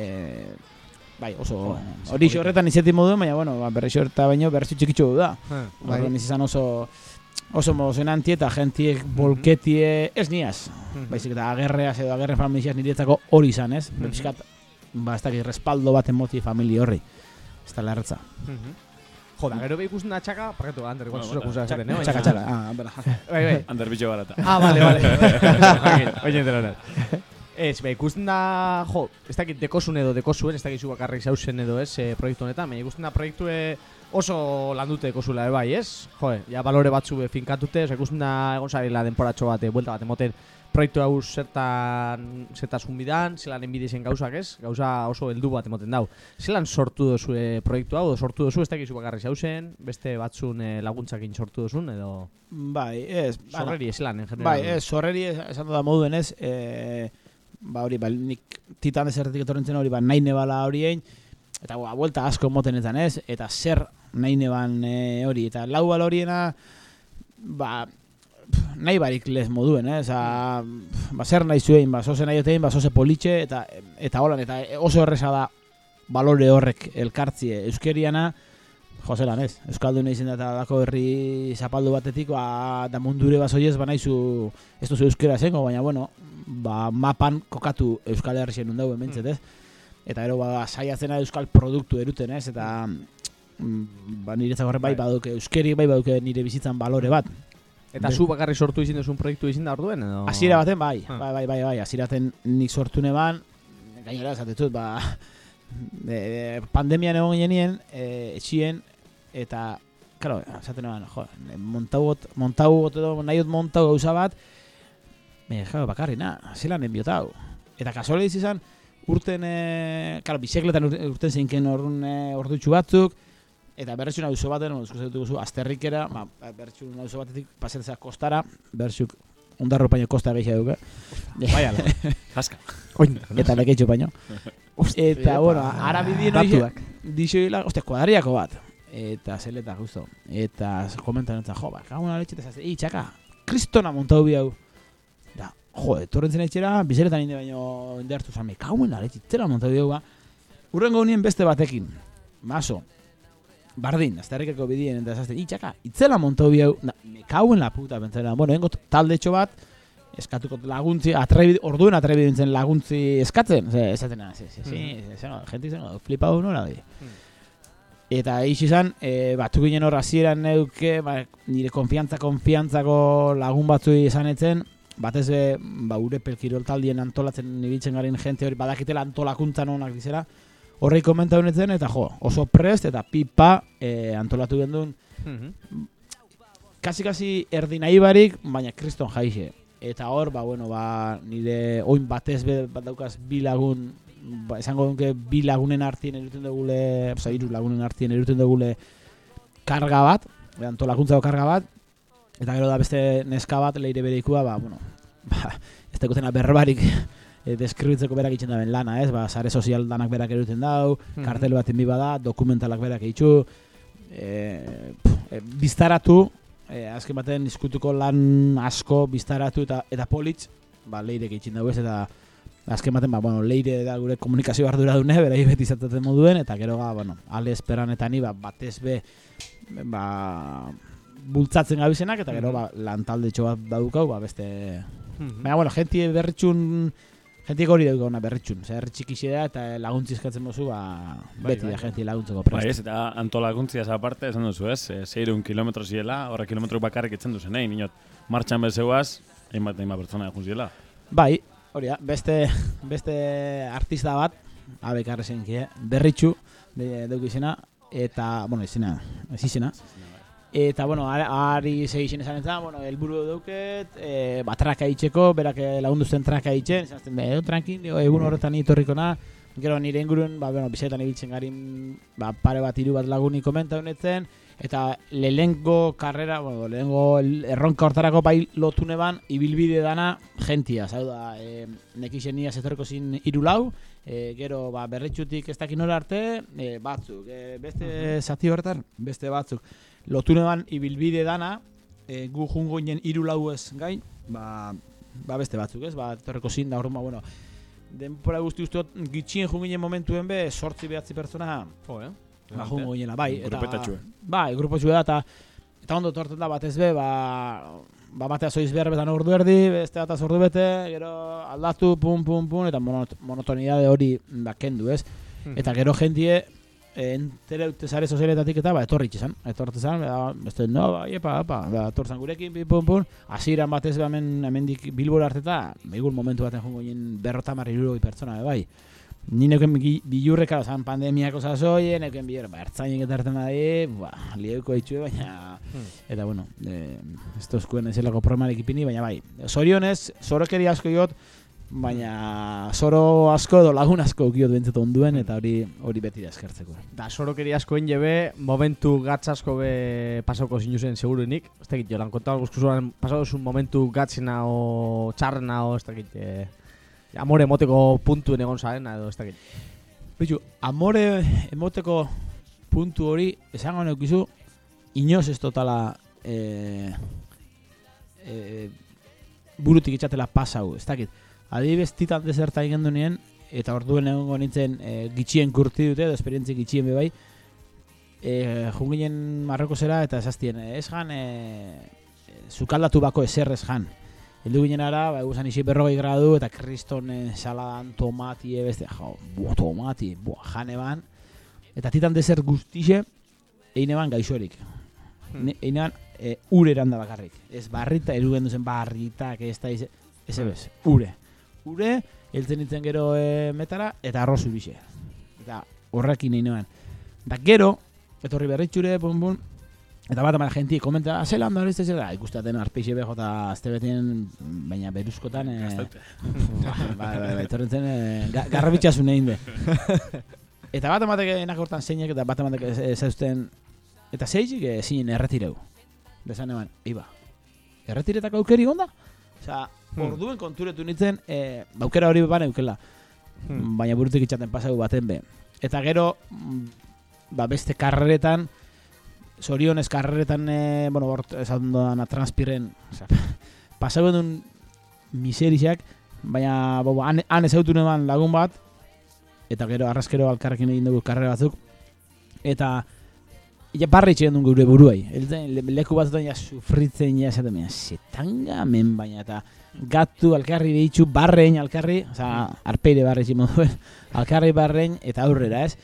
bai, oso, hori horretan izetin moduen, baina, bueno, ba, berri horreta baino, berri txikitxu da. Eh, Bai. Bai. izan oso oso emozionanti eta gentiek bolketie ez niaz. Mhm. Baizik eta agerreaz edo agerre familiaz niretzako hori izan, ez? Mhm. Bizkat, ba, ez dakit, respaldo bat emoti familia horri. Ez da. Mhm. Joda, gero behi ikusten da txaka, parketu, Ander, igual Bueno, zuzo bueno, ikusten zaten, eh? Txaka, txaka. Ah, bera. Bai, bai. Ander bitxo barata. Ah, vale, vale. Oye, entero Ez, ba, ikusten da, jo, ez dakit dekosun edo dekosuen, ez dakit zu bakarrik zauzen edo ez, e, proiektu honetan, baina ikusten da proiektu oso landute dekosula, e, bai, ez? Jo, ja balore batzu be finkatute, oza, ikusten da egon zarela denporatxo bat, e, buelta bat emoten, proiektu hau zertan, zertasun bidan, zelan enbidizen gauzak ez, gauza oso heldu bat emoten dau. Zelan sortu dozu e, proiektu hau, sortu dozu, ez dakit zu bakarrik zauzen, beste batzun e, laguntzakin sortu dozun, edo Bai, ez. sorreri zelan, en general. Bai, ez, sorreri ez- esan da moduen ez, e, ba hori, ba, nik titan desertik etorrentzen hori, ba, nahi nebala horiein, eta ba, buelta asko motenetan ez, eta zer nahi neban e, hori, eta lau bal horiena, ba, pf, nahi barik lez moduen, eh? Osa, ba, zer nahi zuen, ba, zoze nahi otein, ba, zoze politxe, eta, eta holan, eta oso erresa da balore horrek elkartzie euskeriana, Joselan ez, Euskaldun da eta dako herri zapaldu batetik, ba, da mundure basoiez, ba nahizu, ez duzu euskera zengo, baina bueno, ba, mapan kokatu Euskal Herrixen undau hementzet ez. eta gero ba, saiatzena euskal produktu eruten, ez? Eta mm, ba, niretzako horre bai Bai. baduke, euskeri bai baduke nire bizitzan balore bat. Eta zu bakarri sortu izin duzun proiektu izin da orduen edo? Hasiera baten bai, Ah. bai, bai, bai, bai, hasieraten nik sortu neban, gainera esatezut, ba, [LAUGHS] e, e, pandemian egon genien, e, etxien, eta, claro, esaten neban, jo, montau got, montau got edo, nahi dut montau gauza bat, me, jo, bakarri, na, zelan enbiotau. Eta kasuale izan, urten, e, claro, bizekletan urten, urten zeinken orrun e, ordutxu batzuk, eta berretxun auzo baten, eskuzetuko zu, azterrikera, ba, berretxun auzo batetik pasatzea kostara, bertxuk ondarro paino kosta gehiago duke. Bai, ala. [LAUGHS] Jaska. Oin, Eta leketxo paino. Eta, bueno, ara bidien hori Datuak. dixoila, ostia, kuadriako bat. Eta zeleta, justo. Eta komentan eta jo, ba, kaguna letxe, eta zazte, i, txaka, kristona montau bi hau. Da, jo, etorren zen etxera, bizeletan inde baino indartu zan, me kaguen da letxe, itzela montau bi hau, ba. Urrengo unien beste batekin, maso, bardin, azterrikako bidien, eta zazte, i, txaka, itzela montau bi hau, da, me kaguen la puta, pentsera, bueno, engo taldetxo bat, eskatuko laguntzi, atrebi, orduen atrebi dintzen laguntzi eskatzen, ze, esaten, ze, ze, ze, ze, no, gente izango, flipau nola di. Eta eix izan, e, batzuk ginen hor hasieran neuke, ba, nire konfiantza, konfiantzako lagun batzui esan etzen, batez be, ba, urepel kirol taldien antolatzen ibiltzen garen jente hori badakitela antolakuntzan onak dizera, horrei komenta honetzen, eta jo, oso prest eta pipa e, antolatu gendun, kasi-kasi erdi nahi barik, baina kriston jaixe. Eta hor, ba, bueno, ba, nire oin batez be, bat daukaz bi lagun, ba, esango duke bi lagunen artien eruten dugule, oza, hiru lagunen artien eruten dugule karga bat, antolakuntzako karga bat, eta gero da beste neska bat leire bereikua, ba, bueno, [LAUGHS] ba, ez dakotena berbarik e, deskribitzeko berak itxen daben lana, ez? Ba, sare sozial danak berak eruten dau, kartel bat inbi bada, dokumentalak berak eitzu, e, pff, e, biztaratu, e, azken baten diskutuko lan asko biztaratu eta eta politz, ba, leirek itxin dago ez, eta azken baten, ba, bueno, leire da gure komunikazio ardura dune, berai beti izaten moduen, eta gero, ga, bueno, ale esperan eta ni, ba, batez be, ba, bultzatzen gabizenak, eta gero, ba, lantaldetxo bat daukau, ba, beste... Baina, bueno, jentie berritxun, jentiek hori daukaguna berritxun, zer txikixe da, eta laguntzi eskatzen mozu, ba, Bai, beti bai. da jentie laguntzeko Bai, prest. ez, eta antolakuntziaz aparte, esan duzu, ez? E, Zeirun kilometro ziela, horre kilometro bakarrik etzen duzen, nahi, ninot, martxan bezeuaz, hainbat, hainbat pertsona egun ziela. Bai, hori da, beste, [LAUGHS] beste artista bat, abekarre zenki, eh? berritxu, de, deuk izena, eta, bueno, izena, ez izena, Eta, bueno, ari- segixen esan eta, bueno, helburu dauket, e, ba, traka itxeko, berak eh, lagundu zen traka itxen, esan zen, edo, dio, egun horretan itorriko na, gero nire inguruen, ba, bueno, bizetan ibiltzen garin, ba, pare bat, hiru bat laguni komenta honetzen, eta lehengo karrera, bueno, lehengo erronka hortarako bai lotu neban, ibilbide dana jentia, zau da, e, nekixen niaz etorriko zin hiru lau, e, gero ba, berritxutik ez dakin hori arte, e, batzuk, e, beste zati horretan, beste batzuk. Lotu neban ibilbide dana, e, gu jungo inen hiru lau ez gain, ba, ba beste batzuk, ez? Ba, etorreko zin da, orduan, ba, bueno, denpora guzti usteot, gitxien jungo inen momentuen be, sortzi behatzi pertsona, Jo, eh? ba, jungo inela, bai. eta- Grupetatxue. Bai, grupotxue da, eta eta ondo torten da batez be, ba, ba batea soiz behar betan ordu erdi, beste bat ordu bete, gero aldatu, pum, pum, pum, eta monot monotonidade hori da kendu, ez? Eta gero jentie, eh, entere dute sare sozialetatik eta ba, etorri izan, etorri izan, ba, beste, no, ba, epa, epa, ba, etortzen gurekin, pim, pum, pum, hasieran batez be hemen, hemendik bilbora harteta, egun momentu baten jongo ginen berrotamar irurogei pertsona, be, bai. Ni neuken bi- bilurreka, osan pandemiako sasoien, neuken bilurreka, ba, ertzainek eta erten da, ba, lieuko itxue, baina, eta bueno, eh, ez tozkuen ezelako problemarik ipini, baina bai, zorionez, zorokeri asko jot, baina zoro asko edo lagun asko ukiot bentzat onduen, eta hori hori beti da eskertzeko. Da, sorokeri askoen jebe, momentu gatz asko be pasauko zinuzen seguruenik. Ez dakit, jolan, konta guzkuzuan pasau zuen momentu gatzena o txarrena o ez dakit, eh, amore emoteko puntuen egon zarena edo ez dakit. Bitu, amore emoteko puntu hori, esango neukizu, inoz ez totala eh, eh, burutik itxatela pasau, ez dakit. Adibidez, titan deserta egin nien, eta orduen egongo nintzen e, gitxien kurti dute, edo esperientzi gitxien bebai, e, junginen Marroko zera, eta esaztien, ez jan, e, zukaldatu bako ezer ez jan. Heldu ginen ara, ba, eguzan isi berrogei gradu, eta kriston eh, saladan tomatie, beste, jo, buah, tomati, buah, jane ban. Eta titan dezer guztixe, eine ban gaixorik. Hmm. Hmm. Eine ban, e, ure eran da bakarrik. Ez barrita, erugen duzen barritak, ez da, ez, ez ebez, ure. Ure, heltzen nintzen gero e, metara, eta arroz urixe. Eta horrekin eine ban. Da gero, etorri berritxure, bun, bun, Eta bat amara jenti, komenta, "Ah, zelan da hori ez da, ikustaten arpeixe beho eta azte beten, baina beruzkotan, e, ba, ba, ba, etorren zen, e, ga, garrabitxasun egin be. [LAUGHS] eta bat amatek enak hortan zeinek, eta bat amatek ezausten, eta zeizik e, zinen erretireu. Desan eman, iba, erretiretako aukeri gonda? Osea, Hmm. orduen konturetu nintzen, e, aukera hori beban eukela. Hmm. Baina burutik itxaten pasau baten be. Eta gero, mm, ba, beste karreretan, zorionez karreretan, e, bueno, hor, esan dudana, transpiren, oza, [LAUGHS] pasau edun miserixak, baina, bo, han, han ezautu lagun bat, eta gero, arraskero alkarrekin egin dugu karrera batzuk, eta, ja barra itxegen duen gure buruai. Elten, le, leku batzutan ja sufritzen ja esaten baina, setanga men baina, eta gatu alkarri behitxu, barrein alkarri, oza, arpeire barre itxi moduen, alkarri barrein, eta aurrera, ez?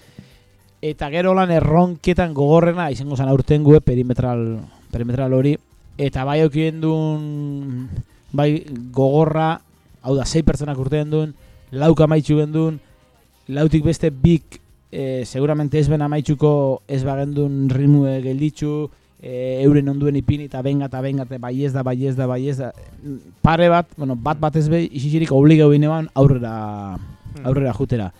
Eta gero lan erronketan gogorrena izango zan aurten gue perimetral, perimetral hori. Eta bai aukien duen, bai gogorra, hau da, sei pertsonak urtean duen, lauk amaitxu gendun, lautik beste bik, e, seguramente ez ben amaitxuko ez bagendun rimue gelditxu, e, euren onduen ipini eta benga eta benga eta bai ez da, bai ez da, bai ez da. Pare bat, bueno, bat bat ez behi, isixirik obligau bineban aurrera, aurrera jutera.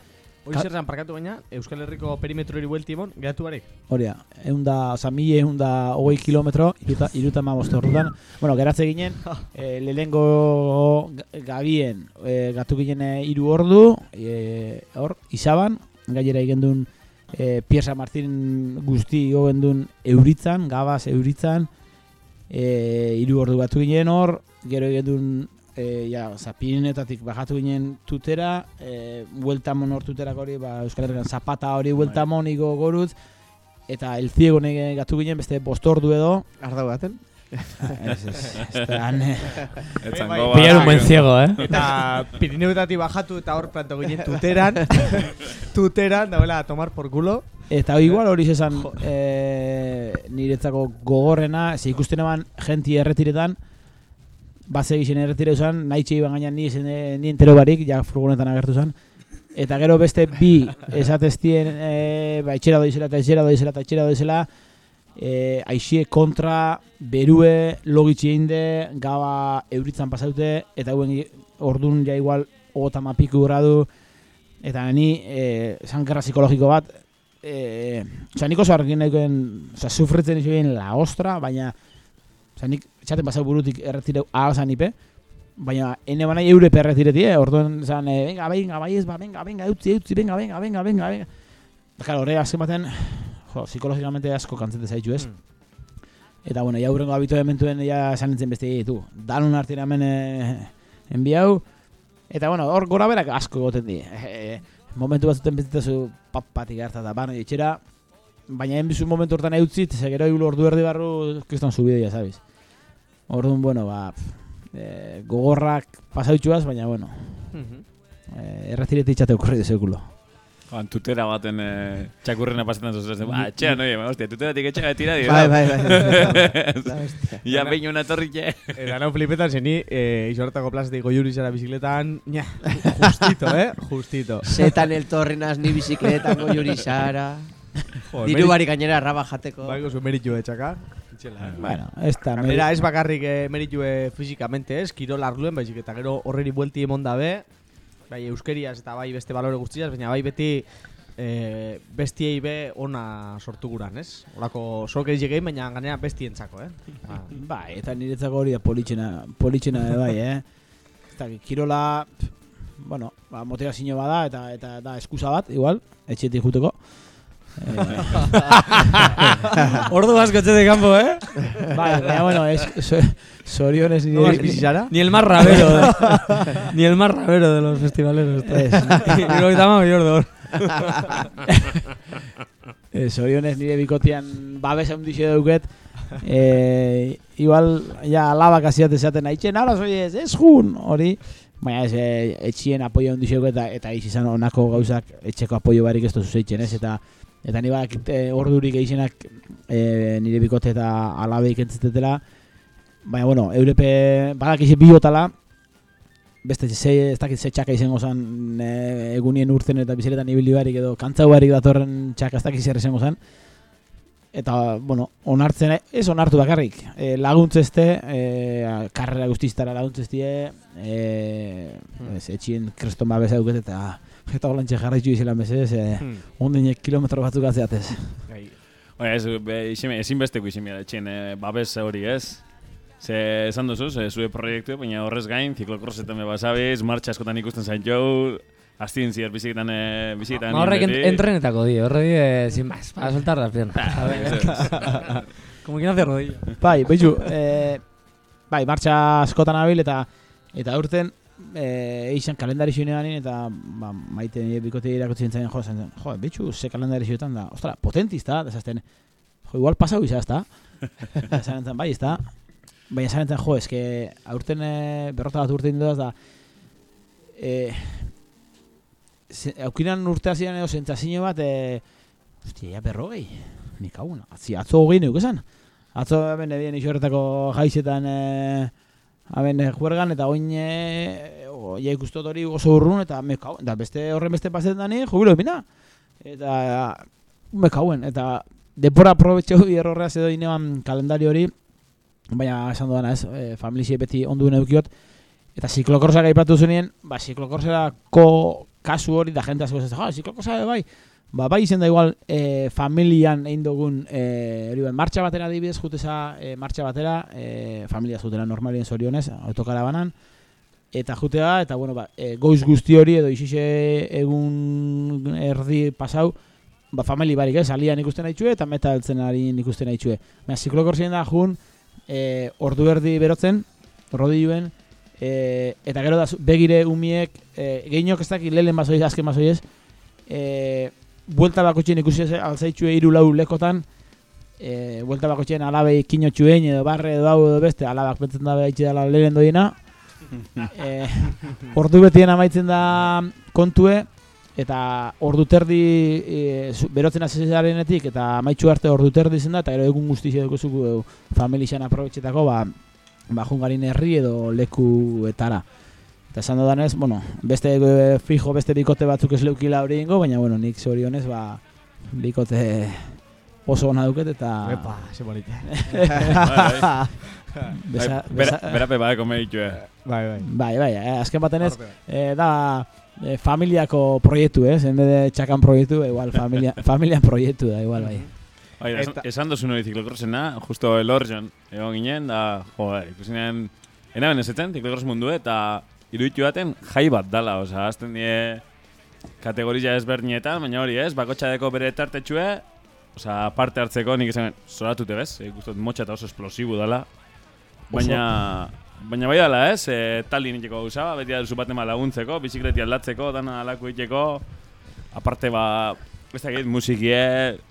Hori zer zan parkatu baina, Euskal Herriko perimetro hori buelti bon, geratu barik. Hori da, egun da, oza, mila egun da hogei kilometro, iruta, iruta ma horretan. Bueno, geratze ginen, [LAUGHS] e, lehengo gabien, e, gatu ginen iru ordu, e, hor, izaban, gainera egin duen e, Pierre Martin guzti gogen duen euritzan, gabaz euritzan, e, iru ordu gatu ginen hor, gero egin duen e, ja, oza, Pirinetatik bajatu ginen tutera, e, bueltamon hor tuterak hori, ba, Euskal Herrian zapata hori bueltamon igo goruz, eta el ciego nege gatu ginen beste bost ordu edo, Ardau baten? [LAUGHS] ez, ez, ez, eh, Pillar un buen ciego, eh? Eta Pirineutatik bajatu eta hor planto ginen tuteran, [LAUGHS] tuteran, dauela a tomar por culo. Eta igual hori esan e, niretzako gogorrena, ze ikusten eban jenti erretiretan, base gixen erretire zan, nahi txei ban gainan ni, zen, eh, ni entero barik, ja furgonetan agertu zan. Eta gero beste bi esateztien, e, ba, etxera doizela eta etxera doizela eta etxera doizela, e, aixie kontra, berue, logitxi einde, gaba euritzan pasaute, eta hauen ordun ja igual ogotama piku gradu, eta ni e, zankerra psikologiko bat, e, oza, nik oso argin nahikoen, oza, sufritzen izo la ostra, baina, oza, nik txaten pasau burutik erretireu ahal ipe, baina ene banai eurepe erretireti, eh? orduan zan, e, venga, venga, bai ez, ba, venga, venga, eutzi, eutzi, venga, venga, venga, venga, venga. Claro, horre azken baten, jo, psikologikamente asko kantzete zaitu ez. Eta, bueno, ja hurrengo abitu ementuen, ja esan nintzen beste ditu. Danun artira hemen e, enbiau. Eta, bueno, hor gora berak asko egoten di. E, momentu batzuten bezitezu papatik harta da, bano, etxera, baina enbizu momentu hortan eutzit, ze gero igulo ordu erdi barru, kriston subidea, sabes? Orduan, bueno, ba, pff, e, gogorrak pasautxuaz, baina, bueno, e, erretirete itxate okurri de sekulo. Joan, tutera baten eh, txakurrena pasetan zuzen. Ba, etxean, oie, ba, hostia, tuteratik etxera tira dira. Bai, bai, [LAUGHS] bai. Ja, behin una torritxe. Eta nau flipetan zeni, eh, isortako plazatik goiuri zara bizikletan, nya, justito, eh? Justito. Zetan el torrinas ni bizikletan goiuri zara. Joder, Diru barik gainera raba jateko. Baiko zu meritu etxaka. Itxela, eh? Bueno, da, Gainera ez bakarrik eh, meritue fizikamente ez, kirol arluen, baizik eta gero horreri buelti emon dabe, bai euskeriaz eta bai beste balore guztiaz, baina bai beti eh, bestiei be ona sortu guran, ez? Horako sokeriz jegein, baina gainera bestientzako, eh? Ba, Bai, eta niretzako hori da politxena, politxena ere bai, eh? Ez da, kirola, bueno, ba, motivazio bada eta eta da eskusa bat, igual, etxetik juteko. Eh, Ordu asko de campo, eh? bai, baina, bueno, es, so, soriones bizi zara? Ni el más rabero. de- ni el más rabero de los festivaleros. Ez, [LAUGHS] Y lo que estamos mayor de [LAUGHS] hor. eh, soriones nire bikotian babesa hundixe dauket, e, igual, ja, alabak aziat esaten aitzen, ara zoi ez, ez jun, hori. Baina ez, e, etxien apoio ondizeko eta eta iz izan onako gauzak etxeko apoio barik ez duzu zeitzen, ez? Eta eta ni badakit e, ordurik eizenak e, nire bikote eta alabeik entzitetela. Baina, bueno, eurepe badakize bihotala, beste ze, ez dakit ze txaka izango zen e, egunien urten eta biziletan ibili barik edo kantzau barik datorren txaka ez dakit zer izango zen. Eta, bueno, onartzen, ez onartu bakarrik, e, laguntzeste, e, karrera guztiztara laguntzestie, e, ez, etxien kreston babesa duket eta [LAUGHS] eta holantxe jarraitu izelan bezez, e, Hmm. ondinek kilometro batzuk atzeatez. Bai. Oia, ez, be, izime, ezinbesteko izimia etxen eh, babes hori ez. Ze esan duzu, ze zure proiektu, baina horrez gain, ziklokrosetan me basabiz, martxa askotan ikusten zain jau, Astien zier biziketan, eh, biziketan. Ma horrek en- entrenetako di, horre di, eh, sin más, para soltar las piernas. [LAUGHS] A ver, [LAUGHS] Como quien hace rodilla. Bai, beitu, e, bai, martxa askotan abil eta eta urten e, eixan kalendari xunean eta ba, maite nire bikote irakotzi zintzen jo, zen, jo, betxu, ze kalendari xunetan da, ostra, potentista, da, zazten, jo, igual pasau izan, ezta? [LAUGHS] Zaren zen, bai, ezta? Baina zaren zen, jo, eske, aurten e, berrota bat urte indudaz da, e, ze, aukinan urte hasian edo zentzazio bat, e, hostia, ja berrogei, nik hau, atzi, atzo hogei neuk esan. Atzo hemen ebien isorretako jaizetan e, hemen e, juergan eta oin o, ja ikustot hori oso urrun eta me kau, eta beste horren beste pasetan dani jubilo epina. Eta me kauen, eta depora aprobetxeu errorreaz edo ineban kalendari hori, baina esan dudana ez, e, familie beti onduen eukiot, eta ziklokorsak aipatu zunien, ba, ziklokorserako kasu hori da jente asko ez, ja, ziklokorsa bai, ba, bai izen da igual e, familian egin dugun e, hori bai, martxa batera adibidez juteza e, martxa batera e, familia zutela normalien zorionez autokarabanan eta jutea eta bueno ba, e, goiz guzti hori edo isixe egun erdi pasau ba, famili barik ez, alian ikusten haitxue eta meta heltzen ari ikusten haitxue baina ziklokorsien da jun e, ordu erdi berotzen rodiluen e, eta gero da begire umiek e, gehienok ez dakit lehen basoiz, azken basoiz e, buelta bakotxien ikusi alzaitxue hiru lau lekotan, e, buelta bakotxien alabei kinotxuen edo barre edo hau edo beste, alabak betzen da behitxe dela lehen doiena. [LAUGHS] e, ordu betien amaitzen da kontue, eta ordu terdi e, berotzen asesarenetik eta amaitxu arte ordu terdi zen da, eta gero egun guztiz edo zuku familixan aprobetxetako, ba, ba jungarin herri edo lekuetara. Eta esan dudanez, bueno, beste eh, fijo beste bikote batzuk ez leukila hori ingo, baina bueno, nik zorionez, ba, bikote oso ona duket eta... Epa, ze bonite. [LAUGHS] Bai, Besa, Bai, bera, besa, berape badeko meditue. Bai, bai. bai, bai, eh, azken baten ez, eh, da eh, familiako proiektu, ez? En vez de txakan proiektu, igual familia, [LAUGHS] familia proiektu da, igual, bai. Bai, esan, Eta- esan dozun hori ziklokrosena, justo elorjon egon ginen, da, jo, bai, ikusinen, enaben ezetzen, ziklokros mundu, eta iruditu baten jai bat dala, oza, azten die kategoria ezberdinetan, baina hori ez, bakotxadeko bere tartetxue, oza, parte hartzeko nik esan, zoratute bez, ikustot motxa eta oso esplosibu dala, baina, baina bai dala ez, e, taldi niteko gauza, beti duzu baten laguntzeko, bizikleti aldatzeko, dana alako iteko, aparte ba, ez dakit, musikie,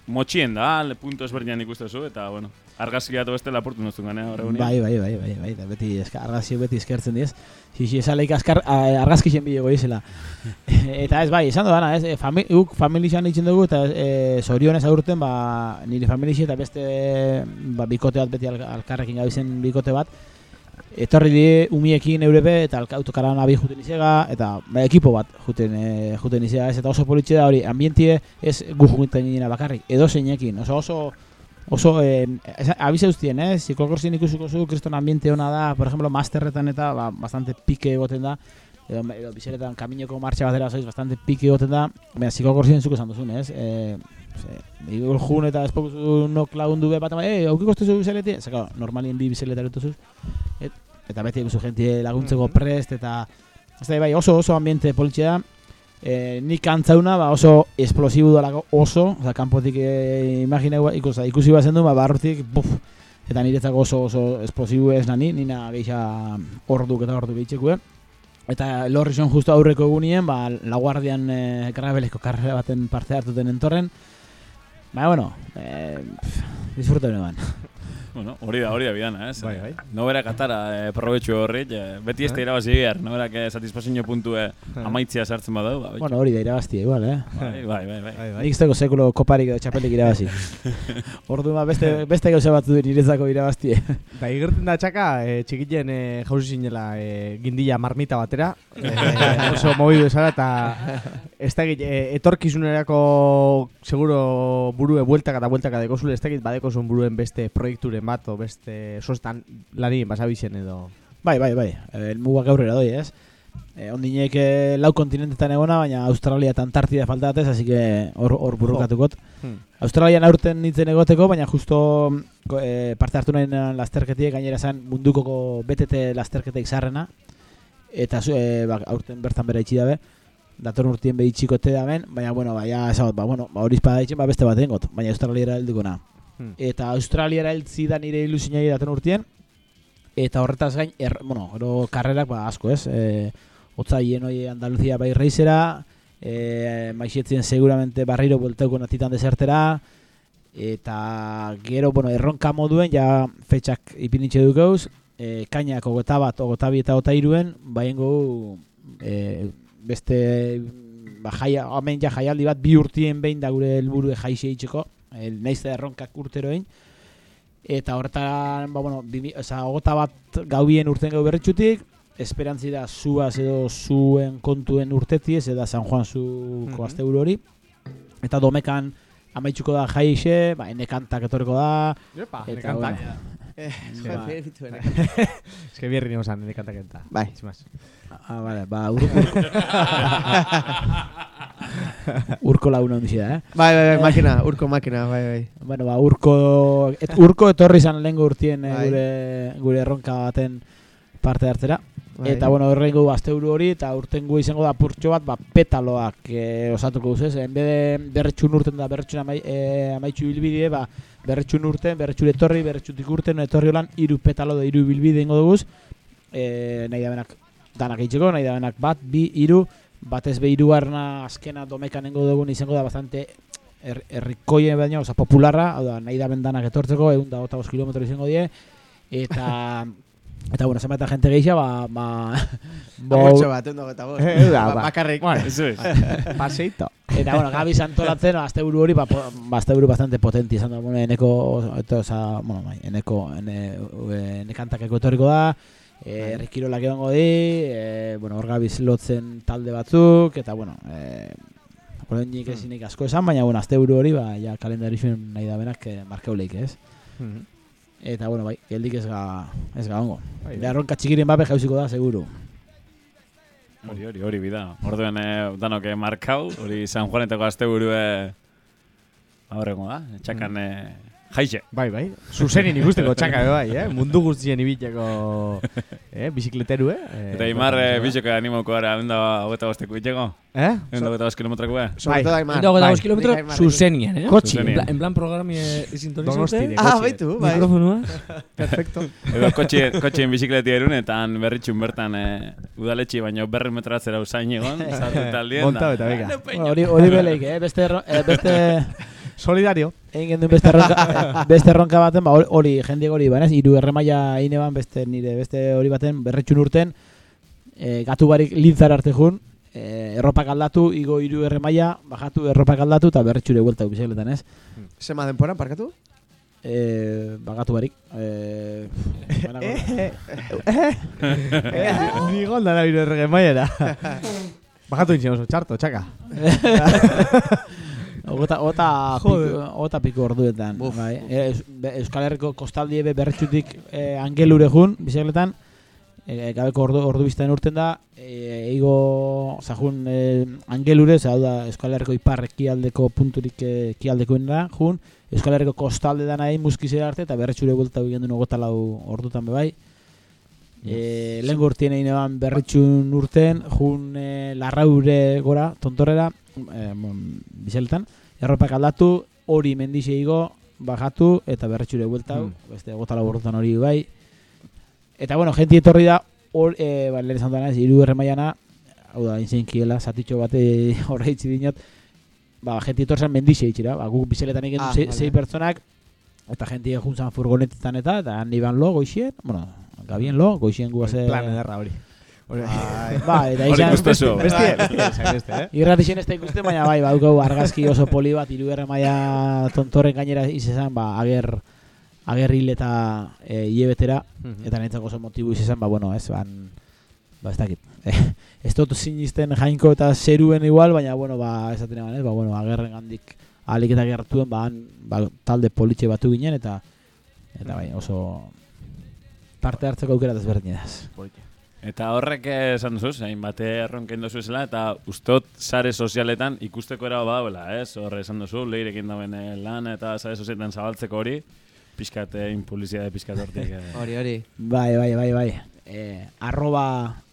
motxien da, le punto ezberdinan ikustezu, eta, bueno, argazki bat beste lapurtu noztun gane, horre Bai, bai, bai, bai, bai, eta beti eska, argazki beti eskertzen diez. Xixi esaleik askar, a- argazkixen bilego izela. [LAUGHS] eta ez bai, esan dudana, ez, e, fami, guk familixan ditzen dugu, eta e, zorionez aurten, ba, nire familixi eta beste ba, bikote bat beti al, alkarrekin gabizen bikote bat, etorri di umiekin eurepe eta autokaran abi juten izega, eta ba, ekipo bat juten, e, juten izega, ez, eta oso politxe da hori, ambientie ez gu juten bakarrik, edo zeinekin, oso oso oso eh, abize guztien, eh? Ziklokorsin ikusiko zu, kriston ambiente ona da, por ejemplo, masterretan eta ba, bastante pike egoten da, edo, edo bizeretan kaminoko martxa batera zoiz, bastante pike egoten da, baina ziklokorsin zuko esan duzun, ez? Eh, igor jun eta espokuzu nok lagundu be bat, eh, aukiko estezu bizeleti? Zaka, normalien bi bizeleta erotuzuz, et, eta beti eguzu jentie laguntzeko prest, eta ez da, bai, oso oso ambiente politxe da, eh, nik antzauna ba oso esplosibu dalako oso, oza, kanpotik eh, imagina ikusi, ikusi bazen du, ba, barrutik, buf, eta niretzako oso oso esplosibu ez nani, nina geixa orduk eta ordu behitxekue. Eta lorri son justo aurreko egunien, ba, laguardian eh, grabeleko karrera baten parte hartuten entorren. Baina, bueno, eh, disfruta benean. Bueno, hori da, hori da bidana, ez? Bai, bai. Noberak atara, eh, probetxu horri, eh, beti ez da irabazi behar, noberak eh, satisfazio puntue amaitzia sartzen badau. Ba, Bueno, hori da irabaztia igual, eh? bai, bai, bai, bai. Bai, bai. Nik ez dago sekulo koparik edo txapelik irabazi. [LAUGHS] Ordu ba, beste, beste gauza batzu duen niretzako irabaztie. [LAUGHS] Da, igertzen da txaka, e, txikiten e, jauzi zinela e, gindila marmita batera. E, [LAUGHS] oso mobidu esara, eta ez da e, etorkizunerako seguro burue bueltaka eta bueltaka deko zule, ez da badeko zuen buruen beste proiekturen bat, o beste sostan lanien basabizen edo. Bai, bai, bai. El mugak aurrera doi, ez? Eh, ondinek eh, lau kontinentetan egona, baina Australia eta Antartida faltatez, así que hor, hor burrukatukot. Hmm. Australian aurten nintzen egoteko, baina justo eh, parte hartu nahi lasterketiek, gainera zen munduko BTT lasterketek zarrena, eta zu, eh, ba, aurten bertan bera itxi dabe, datorn urtien behi txikote daben, baina, bueno, baina, esagot, ba, bueno, ba, hori izpada ba, beste bat egingot, baina Australiara helduko na. Hmm. Eta Australiara heltzi da nire ilusinai datorn urtien, eta horretaz gain, er, bueno, gero karrerak ba, asko ez, e, otzaien hoi Andaluzia bai reizera, e, maixetzien seguramente barriro buelteuko natitan desertera, eta gero, bueno, erronka moduen, ja fetxak ipinitxe dukeuz, e, kainak ogota bat, ogota bi eta ota iruen, baiengo e, beste ba, jaia, hemen ja jaialdi bat bi urtien behin da gure helburu jaixe itxeko, naiz da erronkak urteroin, eta horretan, ba, bueno, bimi, oza, ogota bat gaubien urten gau berritxutik, esperantzi da zuaz edo zuen kontuen urtetiez, eta San Juan zuko Mhm. asteburu hori, eta domekan amaitzuko da jaixe, ba, enekantak etorriko da, Epa, Eta, bueno. Ba. [LAUGHS] Ez que bierri nimo zan, nire. Bai. Ah, vale, ba, ur, urko. urko lagun handi da, eh? Bai, bai, bai, makina, urko makina, bai, bai. Bueno, ba, urko, et, urko etorri izan lehenko urtien eh, Bai. gure, gure erronka baten parte hartzera. bai. Eta, bueno, horrengo asteburu hori, eta urtengo izango da purtxo bat, ba, petaloak e, osatuko duz, ez? Enbede berretxun urten da berretxun amai, e, amaitxu bilbide, ba, berretxun urten, berretxun etorri, berretxutik urten, etorri holan, iru petalo da iru bilbide ingo duguz, e, nahi da benak danak eitzeko, nahi da benak bat, bi, iru, batez be irugarna azkena domekan ingo dugun izango da bastante er, errikoien baina, oza, popularra, hau da, nahi da bendanak etortzeko, egun da gota kilometro izango die, eta, [LAUGHS] eta, bueno, zenbait jente geisha, ba, ba, [LAUGHS] ba, Amortxo bat, ondo eta bost. [LAUGHS] Ba- ba. Bakarrik. Bueno, Eso es. paseito. Eta, bueno, Gabi antolatzen, asteburu hori, ba, ba, asteburu bastante potenti izan da, bueno, eneko, eta, oza, bueno, bai, eneko, ene, ene kantakeko etorriko da, e, errikirolak egongo di, e, bueno, hor Gabiz lotzen talde batzuk, eta, bueno, e, Oraindik ezinik asko esan, baina, bueno, asteburu hori, ba, ja, kalendarizuen nahi da benak, eh, markeu leik, ez? Mhm. Eta, bueno, bai, geldik ez ga, ez ga ongo. Bai, bai. Beharronka txikiren bape jauziko da, seguru. Hori, hori, hori bida. Orduen eh, danok eh, markau, hori San Juanetako asteburue aurreko da, txakan eh, jaixe. Bai, bai. Zuzenin ikusteko txaka be bai, eh? Mundu guztien ibiteko [LAUGHS] eh? bizikleteru, eh? Eta Imar eh, bitxoka animoko gara, enda hogeta bosteko bitxeko? Eh? Enda hogeta bost kilometrako be? Sobre Bai. todo Aymar. Endo bai. gota kilometro Aimar zuzenien, eh? Kotxi. En plan- En plan programi eh, sintonizante. Donostire. Ah, Kotxi. baitu, bai. Mikrofonua. [LAUGHS] Perfecto. Edo kotxien, kotxien bizikleti erun, eta berritxun bertan eh, udaletxi, baino berri metratzera usain egon, zartu taldien. Monta eta bega. [LAUGHS] Hori, beleik, eh? Beste, eh, beste, Solidario. Egin genduen beste erronka, eh, [LAUGHS] beste erronka baten, ba, hori- jende hori, baina ez, iru erremaia ineban, beste nire, beste hori baten, berretxun urten, e, gatu barik lintzar arte jun, e, erropak aldatu, igo iru erremaia, bajatu erropak aldatu, eta berretxure buelta bizikletan, ez? Zema denporan, parkatu? E, bagatu barik. E, [LAUGHS] Ni gonda da biro errege maiera. [LAUGHS] Bajatu intzen oso, txarto, txaka. Ogota, [LAUGHS] Joder. piko, ogota piko orduetan. Buf, bai. E, Eus- be- Euskal Herriko kostaldie be berretxutik e, angelure jun, bizikletan, e, gabeko ordu, ordu biztan urten da, e, eigo, zajun, e, angelure, ze hau da Euskal Herriko ipar ekialdeko punturik e, da, jun, Euskal Herriko kostalde da nahi muskizera arte, eta berretxure buelta egin duen ogota lau ordutan be bai. E, lehen urtien egin eban berritxun urten, jun e, larraure gora, tontorrera, e, bizeletan, erropak aldatu, hori mendixe igo, bajatu, eta berritxure buelta, Hmm. beste gota lau ordutan hori bai. Eta bueno, jenti etorri da, hor, e, ba, lehen esan duena, iru erremaiana, hau da, inzein kiela, zatitxo bate [LAUGHS] horre itzi dinot, ba, jenti etorri zen mendixe itxira, ba, guk bizeletan egin Ah, sei, vale. sei pertsonak, eta jentie juntzan furgonetetan eta, eta han iban lo, goixien, bueno, gabien lo, goixien guaze... Plan ederra hori. Hori. Bai, [LAUGHS] bai, eta Hori izan... bestie, bestie, bestie, eh? Irratixen ez da ikusten, baina bai, badukau argazki oso poli bat, irugarren maila tontorren gainera izan, ba, ager, ager hil eta e, hilebetera, Mhm. eta niretzako oso motibu izan, ba, bueno, ez, ban, ba, ez dakit. [LAUGHS] ez dut sinisten jainko eta zeruen igual, baina, bueno, ba, esaten eban, ez, ba, bueno, agerren gandik alik eta gertuen, ba, han, ba, talde politxe batu ginen, eta, eta bai, oso parte hartzeko aukera desberdinedaz. Eta horrek esan duzu, hain bate erronken duzu esela, eta ustot sare sozialetan ikusteko era badauela, ez? Horre esan duzu, leirekin dauen eh, lan eta sare sozialetan zabaltzeko hori, pixkate inpubliziade pixkat hortik. eh. [LAUGHS] Hori, hori. Bai, bai, bai, bai. E, arroba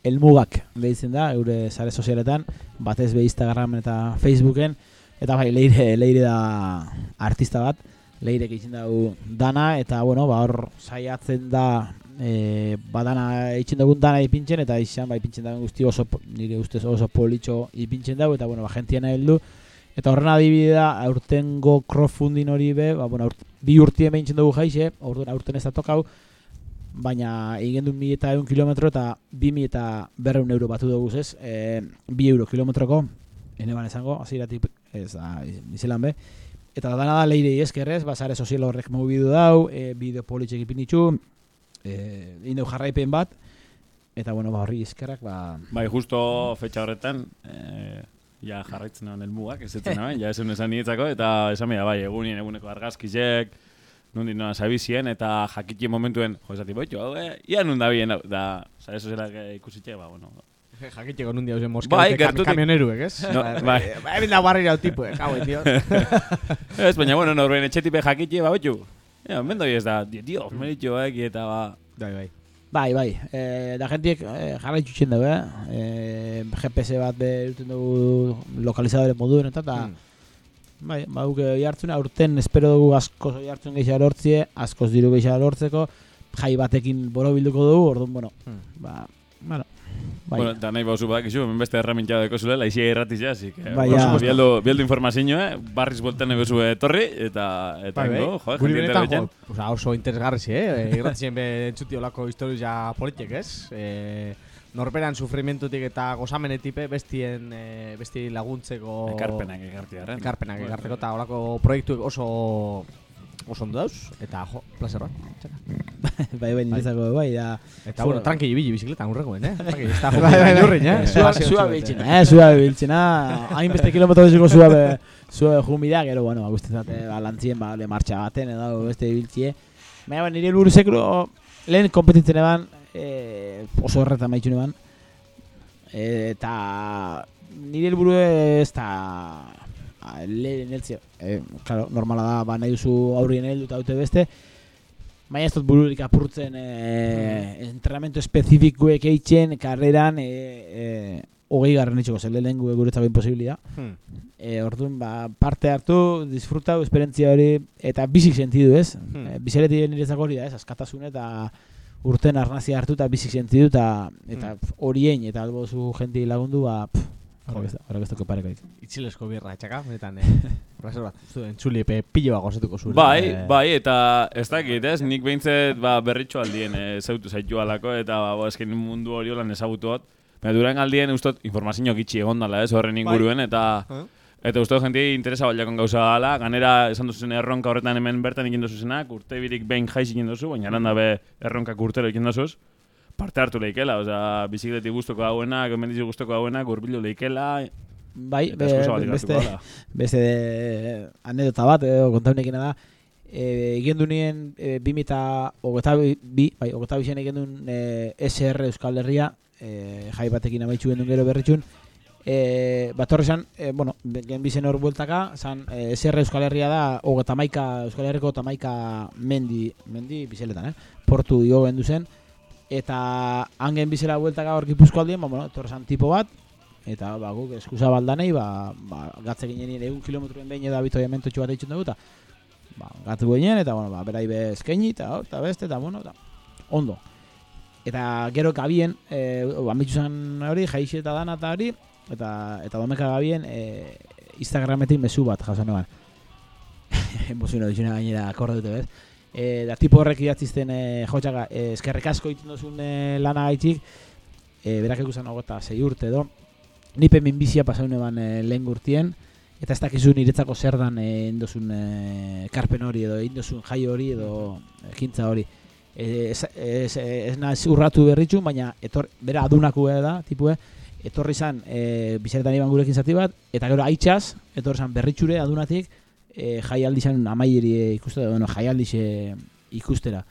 elmugak behitzen da, eure sare sozialetan, batez be Instagramen eta Facebooken, eta bai, leire, leire da artista bat, leirek egiten dugu dana, eta bueno, ba hor saiatzen da, e, badana eitzen dugun dana ipintzen, eta izan bai ipintzen dagoen guzti oso, nire ustez oso politxo ipintzen dugu, eta bueno, ba, gentiena heldu, Eta horren adibide da, aurtengo crowdfunding hori be, ba, bueno, aurt, bi urtien behintzen dugu jaixe, orduan aurten ez da tokau, baina egin du mi eta egun kilometro eta bi mi eta berreun euro batu dugu ez, e, bi euro kilometroko, ene ban esango, aziratik ez da, izelan be, eta dana da leirei eskerrez, basare sozial horrek mugidu dau, e, bideo politxek ipinitxu, e, indau jarraipen bat, eta bueno, ba, horri eskerrak, ba, Bai, justo fetxa horretan, eh, ja jarraitzen nagoen elmugak, ez etzen nagoen, ja esan esan nietzako, eta esan mira, bai, egunien eguneko argazkizek, nondik nola sabizien, eta jakitien momentuen, jo, esati, boitxo, hau, eh, ia nun da bien, da, sare sozialak eh, ikusitxe, ba, bueno, Jakitxeko nun diauzen Bai, moskerote kam, gertutik- kamioneruek, ez? No, bai. Ba, Hemen da barrira tipu, eh, kauen, tío. ez, baina, bueno, norberen etxetipe jakitxe, ba, boitxo, ja, mendoi ez da, dio, dio, meritxo, eh, eta, ba, Bai, bai. Bai, bai. E, da gentiek e, jarraitu txen dugu, eh? E, GPS bat be duten dugu lokalizadore moduen eta, eta Hmm. bai, baduk jartzen, aurten espero dugu askoz jartzen gehiago lortzie, askoz diru gehiago lortzeko, jai batekin borobilduko dugu, orduan, bueno, Hmm. ba, bueno, bai. bueno, eta nahi bauzu badakizu, hemen beste erramintxea deko zule, laizia irratizia, así que, Bai, ja. bieldu, bieldu informazioa, barriz bolten egozu etorri, eta, eta Bai, bai. ingo, jo, Guri jente benetan, interbeten. jo, oza, oso interesgarri, eh? Irratzien be entzuti olako historia politek, ez? E, norberan sufrimentutik eta gozamenetipe bestien, e, besti laguntzeko... Ekarpenak ekarti garren. Ekarpenak ekartzeko eta olako proiektuek oso oso ondo dauz, eta jo, placer txaka. [LAUGHS] bai, bai, niretzako, bai, da... Eta, bueno, tranqui ibili bizikletan urregoen, eh? Tranqui, [LAUGHS] ez da Bai, bai, bai. jurrin, eh? Zua, Pasio zua txuete. biltzena, eh, zua biltzena, hainbeste kilometro dezuko zua be, zua jumida, gero, bueno, ba, guztetzate, ba, lantzien, ba, le martxa baten, edo beste biltzie. Baina, ba, nire helburu sekro, lehen kompetitzen eban, e, oso horretan maitxun eban, eta nire helburu ez da, lehen eltzio, e, claro, normala da, ba, nahi duzu aurrien heldu eta haute beste, Baina ez dut bururik apurtzen e, entrenamentu espezifikuek eitzen, karreran, e, e, hogei garren itxoko, zel lehen gu guretzako imposibilia. Hmm. E, orduan, ba, parte hartu, disfrutau, esperientzia hori, eta bizik sentidu ez. Hmm. E, bizareti niretzako hori da ez, askatasun eta urten arnazia hartu eta bizik sentidu, eta, eta pf, horien, eta albo zu jenti lagundu, ba, pff, horrek ez dako parekoik. Itxilesko birra, txaka, benetan, eh? [LAUGHS] Placer bat. Zu, entzuli, pe, pilo bat gozatuko zuen. Bai, eh, bai, eta ez dakit, ez? Nik behintzet ba, berritxo aldien eh, zautu zaitu alako, eta ba, bo, esken mundu hori holan ezagutu hot. Baina duran aldien ustot informazio gitxi egon dala, ez? Horren inguruen, eta... Eh? Eta uste jenti interesa balakon gauza gala, ganera esan duzuzen erronka horretan hemen bertan ikin duzuzenak, urte birik behin jaiz ikin duzu, baina aranda be erronkak urtero ikin duzuz, parte hartu leikela, osea, bizikleti guztoko hauenak, emendizu guztoko hauenak, urbilu leikela, Bai, eta be, beste, beste anedota bat, edo kontaunekin da, e, egin du nien e, bimita hogeta bi, bai, hogeta bizen egin duen e, SR Euskal Herria, e, jai batekin amaitxu gendun gero berritxun, e, bat horrezan, e, bueno, gen bizen hor bueltaka, zan e, SR Euskal Herria da, hogeta maika, Euskal Herriko eta maika mendi, mendi bizeletan, eh? portu dio gendu zen, eta hangen bizela bueltaka hor gipuzko aldien, ba, bueno, etorrezan tipo bat, eta ba, guk eskusa baldanei, ba, ba, gatze ginen egun kilometroen behin edo abitoiamentu bat eitzen dugu, ba, gatzu ginen, eta bueno, ba, berai be eskaini, eta hor, eta beste, eta bueno, eta ondo. Eta gero gabien, e, zen hori, jaixe eta dana eta hori, eta, eta domeka gabien, e, Instagrametik mezu bat jaso neban. emozionatu [LAUGHS] dutxuna gainera akorda dute, bez? E, da tipo horrek idatzizten e, jotxaka, e, eskerrik asko egiten duzun e, lana gaitxik, e, berak ekusen ogota zei urte edo, nipe minbizia pasaune ban e, lehen gurtien, eta ez dakizu niretzako zer dan e, indozun e, karpen hori edo indozun jai hori edo ekintza hori. E, ez, ez, ez urratu berritxu, baina etor, bera adunaku da, tipue, etorri zan e, bizaretan iban gurekin zati bat, eta gero aitxaz, etorri zan berritxure adunatik, e, jaialdi zan amaieri e, ikuste, bueno, jaialdi ikustera.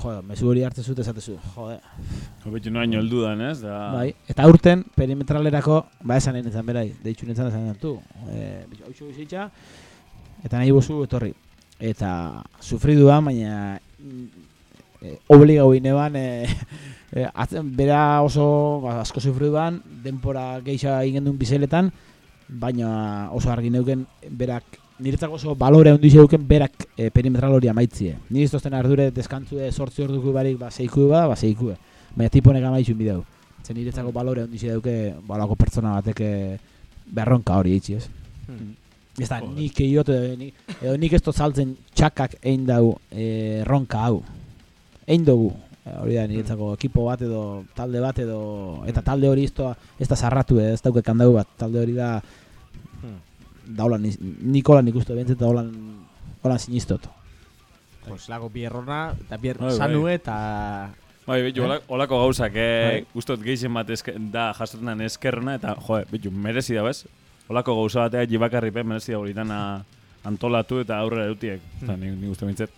Joder, mezu hori hartzen zute esatezu, joder. Hobetu noaino heldu dan, ez? Da... Bai, eta aurten perimetralerako, ba esan egin ezan berai, deitxu nintzen esan du, e, hau bizitza, eta nahi bozu etorri. Eta sufridu da, baina mm, e, obligau ineban, e, [LAUGHS] e, atzen, bera oso ba, asko sufridu ban, denpora geixa egin duen bizeletan, baina oso argi neuken berak niretzako oso balore handi zeuken berak e, perimetral hori amaitzie. Ni ez tozten ardure deskantzue sortzi orduko barik ba zeiku ba, ba zeiku. Baina tipo honek amaitzu bideu. Zen niretzako balore handi zeuke balako pertsona batek eh, berronka hori eitzi, ez? Hmm. Ez da, Joder. nik eiot edo, nik, edo nik ez saltzen txakak egin dau e, ronka hau. Egin dugu. Hori da, niretzako ekipo bat edo talde bat edo eta talde hori da- ez da zarratu eh, ez dauke kandau bat. Talde hori da da holan, nik holan ikustu bentzet da holan, holan sinistot. Pues lago bierrona, eta bier Bai, bai. sanu eta... Bai, bitu, hola- holako gauzak, eh, Bai. guztot gehien bat eske, da jasotan eskerrena, eta, jo, bitu, merezi da, bez? Holako gauza batea jibakarripe merezi da horitan antolatu eta aurrera dutiek. Eta ni, ni guztu bintzet.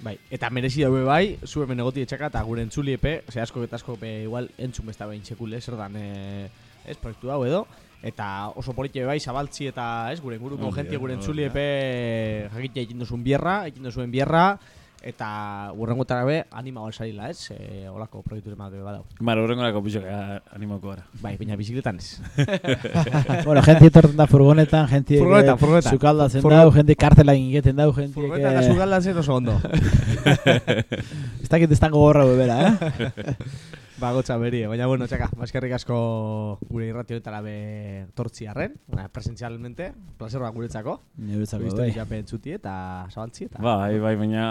Bai, eta merezi daue bai, zu hemen egoti etxaka eta gure entzuliepe, ose asko eta asko be, igual entzun besta behin txekule, zer dan, ez, proiektu hau edo, eta oso politxe bai, zabaltzi eta, ez, gure inguruko Hori jentie gure hori entzuliepe jakitea egin duzun bierra, egin duzuen bierra, eta urrengotara be, anima gal sarila, ez, e, olako proiektu bat be badau. Mara, horrengorako pixok eh, animako gara. Bai, baina bizikletan ez. [LAUGHS] bueno, gente etorten da furgonetan, gente Furgoneta, furgoneta. sukaldatzen Furgon- dau, gente kartela ingeten dau, gente Furgoneta eta sugaldatzen oso ondo. [LAUGHS] Ez dakit ez tango gorra bebera, eh? [LAUGHS] Bagotza berie, baina bueno, txaka, baskerrik asko gure irrati honetara be tortzi arren, ba, presentzialmente, placer bat guretzako. Niretzako, Biste bai. jape entzuti eta zabantzi eta... Bai, bai, baina...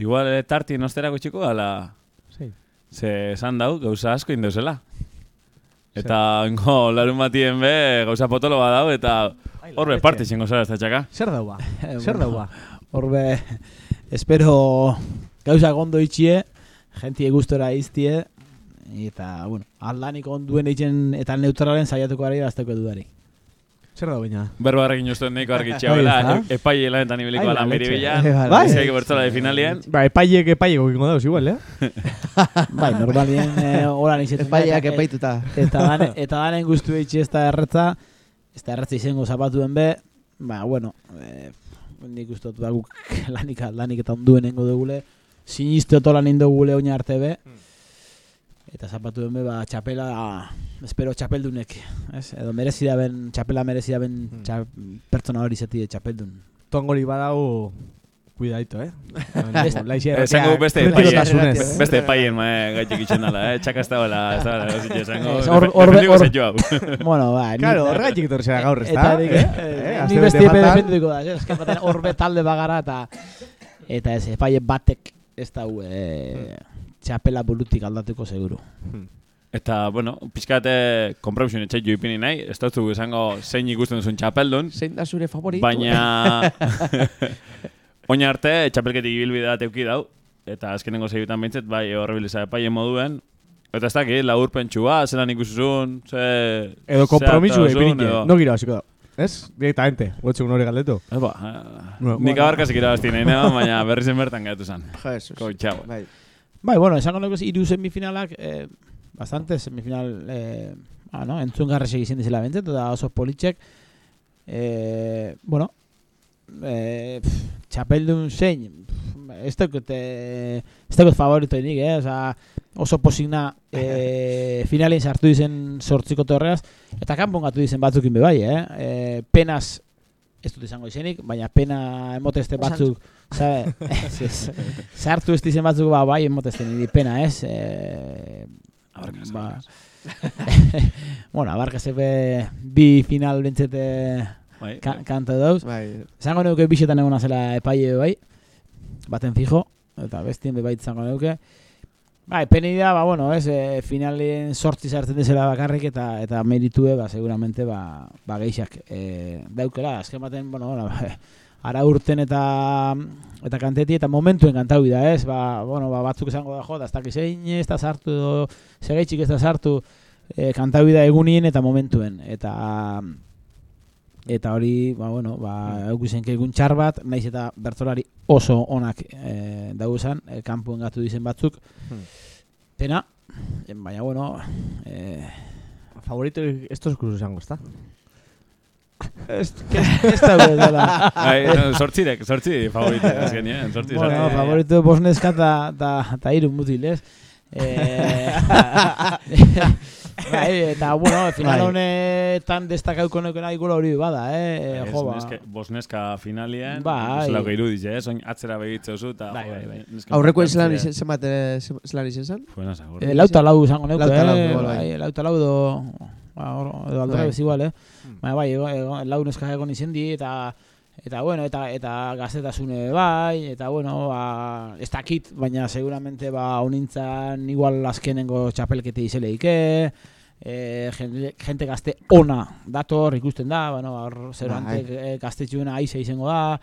Igual eh, tarti nosterako txiko, ala... Sí. Ze esan dau, gauza asko indeuzela. Eta ingo larun batien be, gauza potolo bat dau, eta horbe parte zingo zara ez da txaka. Zer daua? [LAUGHS] Zer Bueno, daua? Horbe, espero gauza gondo itxie, jentie gustora iztie, eta, bueno, aldanik onduen eitzen eta neutralen saiatuko ari azteko dudari. Zer dau baina? Berba horrekin uste nahiko argitxea Bai, bela, ezta? e, epai helanetan ibiliko Ai, ala la meri leche. bilan. Bai. Biziak bertzola de finalien. Ba, epaiek epaiek okingo dauz igual, eh? [LAUGHS] bai, normalien eh, horan izetzen da, Epaiak eta- epaituta. Eta dane, eta danen guztu eitxe ez da erretza, ez da erretza izango zapatuen be, ba, bueno, eh, nik uste dut da guk [LAUGHS] lanik, lanik eta onduen engo dugule, siniste otolan indogule oina arte be, eta zapatuen be, ba, txapela, espero txapeldunek, ez? Edo merezi daben, txapela merezi daben txa, pertsona hori zeti txapeldun. Tongori badau... Cuidadito, eh? [LAUGHS] Esango beste epaien, beste epaien ma, gaitik itxen dala, eh? Txaka ez da bela, ez da bela, ez esango, hor- zeitu hau. bueno, ba, ni- Claro, horregatik etorri zera gaur, ez da? Eta nik, eh, Eh, ni aste beste epe faltan. defendituko da, ez? Batean horbe talde bagara eta eta ez epaile batek ez dau e, txapela bulutik aldatuko seguru. Eta, bueno, pixkate kompromisun etxaitu ipini nahi, ez dut esango zein ikusten duzun txapeldun, Zein da zure favorito? baina [LAUGHS] oin arte txapelketik ibilbide bat euki dau, eta azkenengo zeigutan behintzet, bai horrebiliza epaien moduen, eta ez dakit, laburpentsua, zelan ikusuzun, ze... Edo kompromisu edo- no gira basiko da. Ez? Directamente, guetzuk nori galdetu. Eba, eh, Bueno, nik bueno. abarkasik irabazti nahi, baina berri zen bertan gaitu zen. Jesus. Koitxau. Bai. Bai, bueno, esango nuke hiru semifinalak eh, bastante semifinal eh, ah, no? entzun garresek izin dizela bentzet, eta oso politxek eh, bueno eh, pff, txapeldun zein pff, ez dakot eh, ez dakot favorito nik, eh? Osa, oso posigna [LAUGHS] eh, finalin sartu dizen sortziko torreaz eta kanpon gatu dizen batzukin be bai, eh? eh penaz ez dut izango izenik, baina pena emoteste batzuk [LAUGHS] Sabe. [LAUGHS] Sartu ez dizen batzuk ba, bai emotezten niri pena, ez? E, Abarkaz, ba, [LAUGHS] bueno, abarkaz ebe bi final bentsete Bai, ka, kanta dauz. Bai, Zango neuke bixetan egona zela epaile bai, baten fijo, eta bestien bebait zango neuke. Bai, peni da, ba, bueno, ez, e, finalen sortzi sartzen dizela bakarrik eta eta meritue, ba, seguramente, ba, ba geixak e, daukela, azken baten, bueno, bueno, [LAUGHS] ara urten eta eta kanteti eta momentuen kantau da, ez? Ba, bueno, ba, batzuk esango da, jo, da, ez dakiz zein ez da sartu, edo segaitxik ez da sartu, e, kantau da egunien eta momentuen. Eta eta hori, ba, bueno, ba, eukizen egun txar bat, naiz eta bertolari oso onak e, dauzan, e, kanpuen gatu dizen batzuk. Hmm. Pena, eh, baina, bueno, e, Favorito estos cursos izango, ezta? [LAUGHS] ez, ez da gure dela. [LAUGHS] Bai, no, sortzirek, sortzi favorito, azkenean, [LAUGHS] sortzi, Bueno, sortzi. favorito bosneska eta ta, ta hiru mutil, ez? Eh, bai, eta, bueno, final Bai. honetan destakauko neukena igual hori bada, eh? Ez, jo, ba. neske- Bosneska finalian, Bai. zelako irudiz, eh? Soin atzera begitze oso, eta... Bai, bai, bai. neska- aurrekoen zelan Neska- izen, eh, zen- zelan izen zen? Buena zagur. Eh, lauta lau izango neuke, Lauta lau, eh? igual, bai. bai, lauta lau edo, ba, edo aldera Bai. bez igual, eh? Hmm. Bai, ego, lau neska egon izendi, eta eta bueno, eta eta gaztetasune bai, eta bueno, ba, ez dakit, baina seguramente ba honintzan igual azkenengo txapelkete izeleike, eh, jende, jente gazte ona dator ikusten da, bueno, hor zerante Bai. eh, gaztetxuena aize izango da,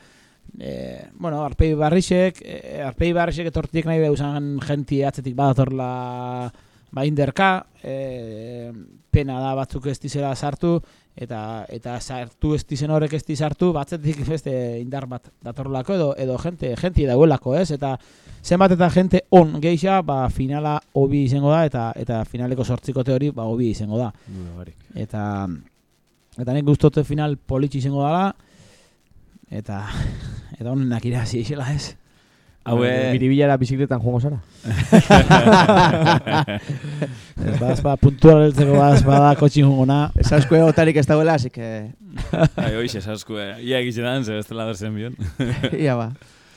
eh, bueno, arpei barrisek, eh, arpei barrisek etortiek nahi behuzan jenti atzetik badatorla ba inderka, eh, pena da batzuk ez dizela sartu, eta eta sartu ez dizen horrek ez sartu, batzetik beste indar bat datorlako edo edo gente, gente dauelako, ez? Eta zenbat eta gente on geixa, ba finala hobi izango da eta eta finaleko sortzikote hori ba hobi izango da. Eta eta nik gustote final politxi izango dala eta [LAUGHS] eta honenak irazi isela, ez? Haue... Miribilara bizikletan joango zara? Ez [LAUGHS] badaz ba puntual heltzeko badaz bada kotxin jungona. Esasko egotarik ez dagoela, así que... Bai, hoiz, esasku, eh. Ia egitxe dan, ze bestela berzen bion. [LAUGHS] Ia ba.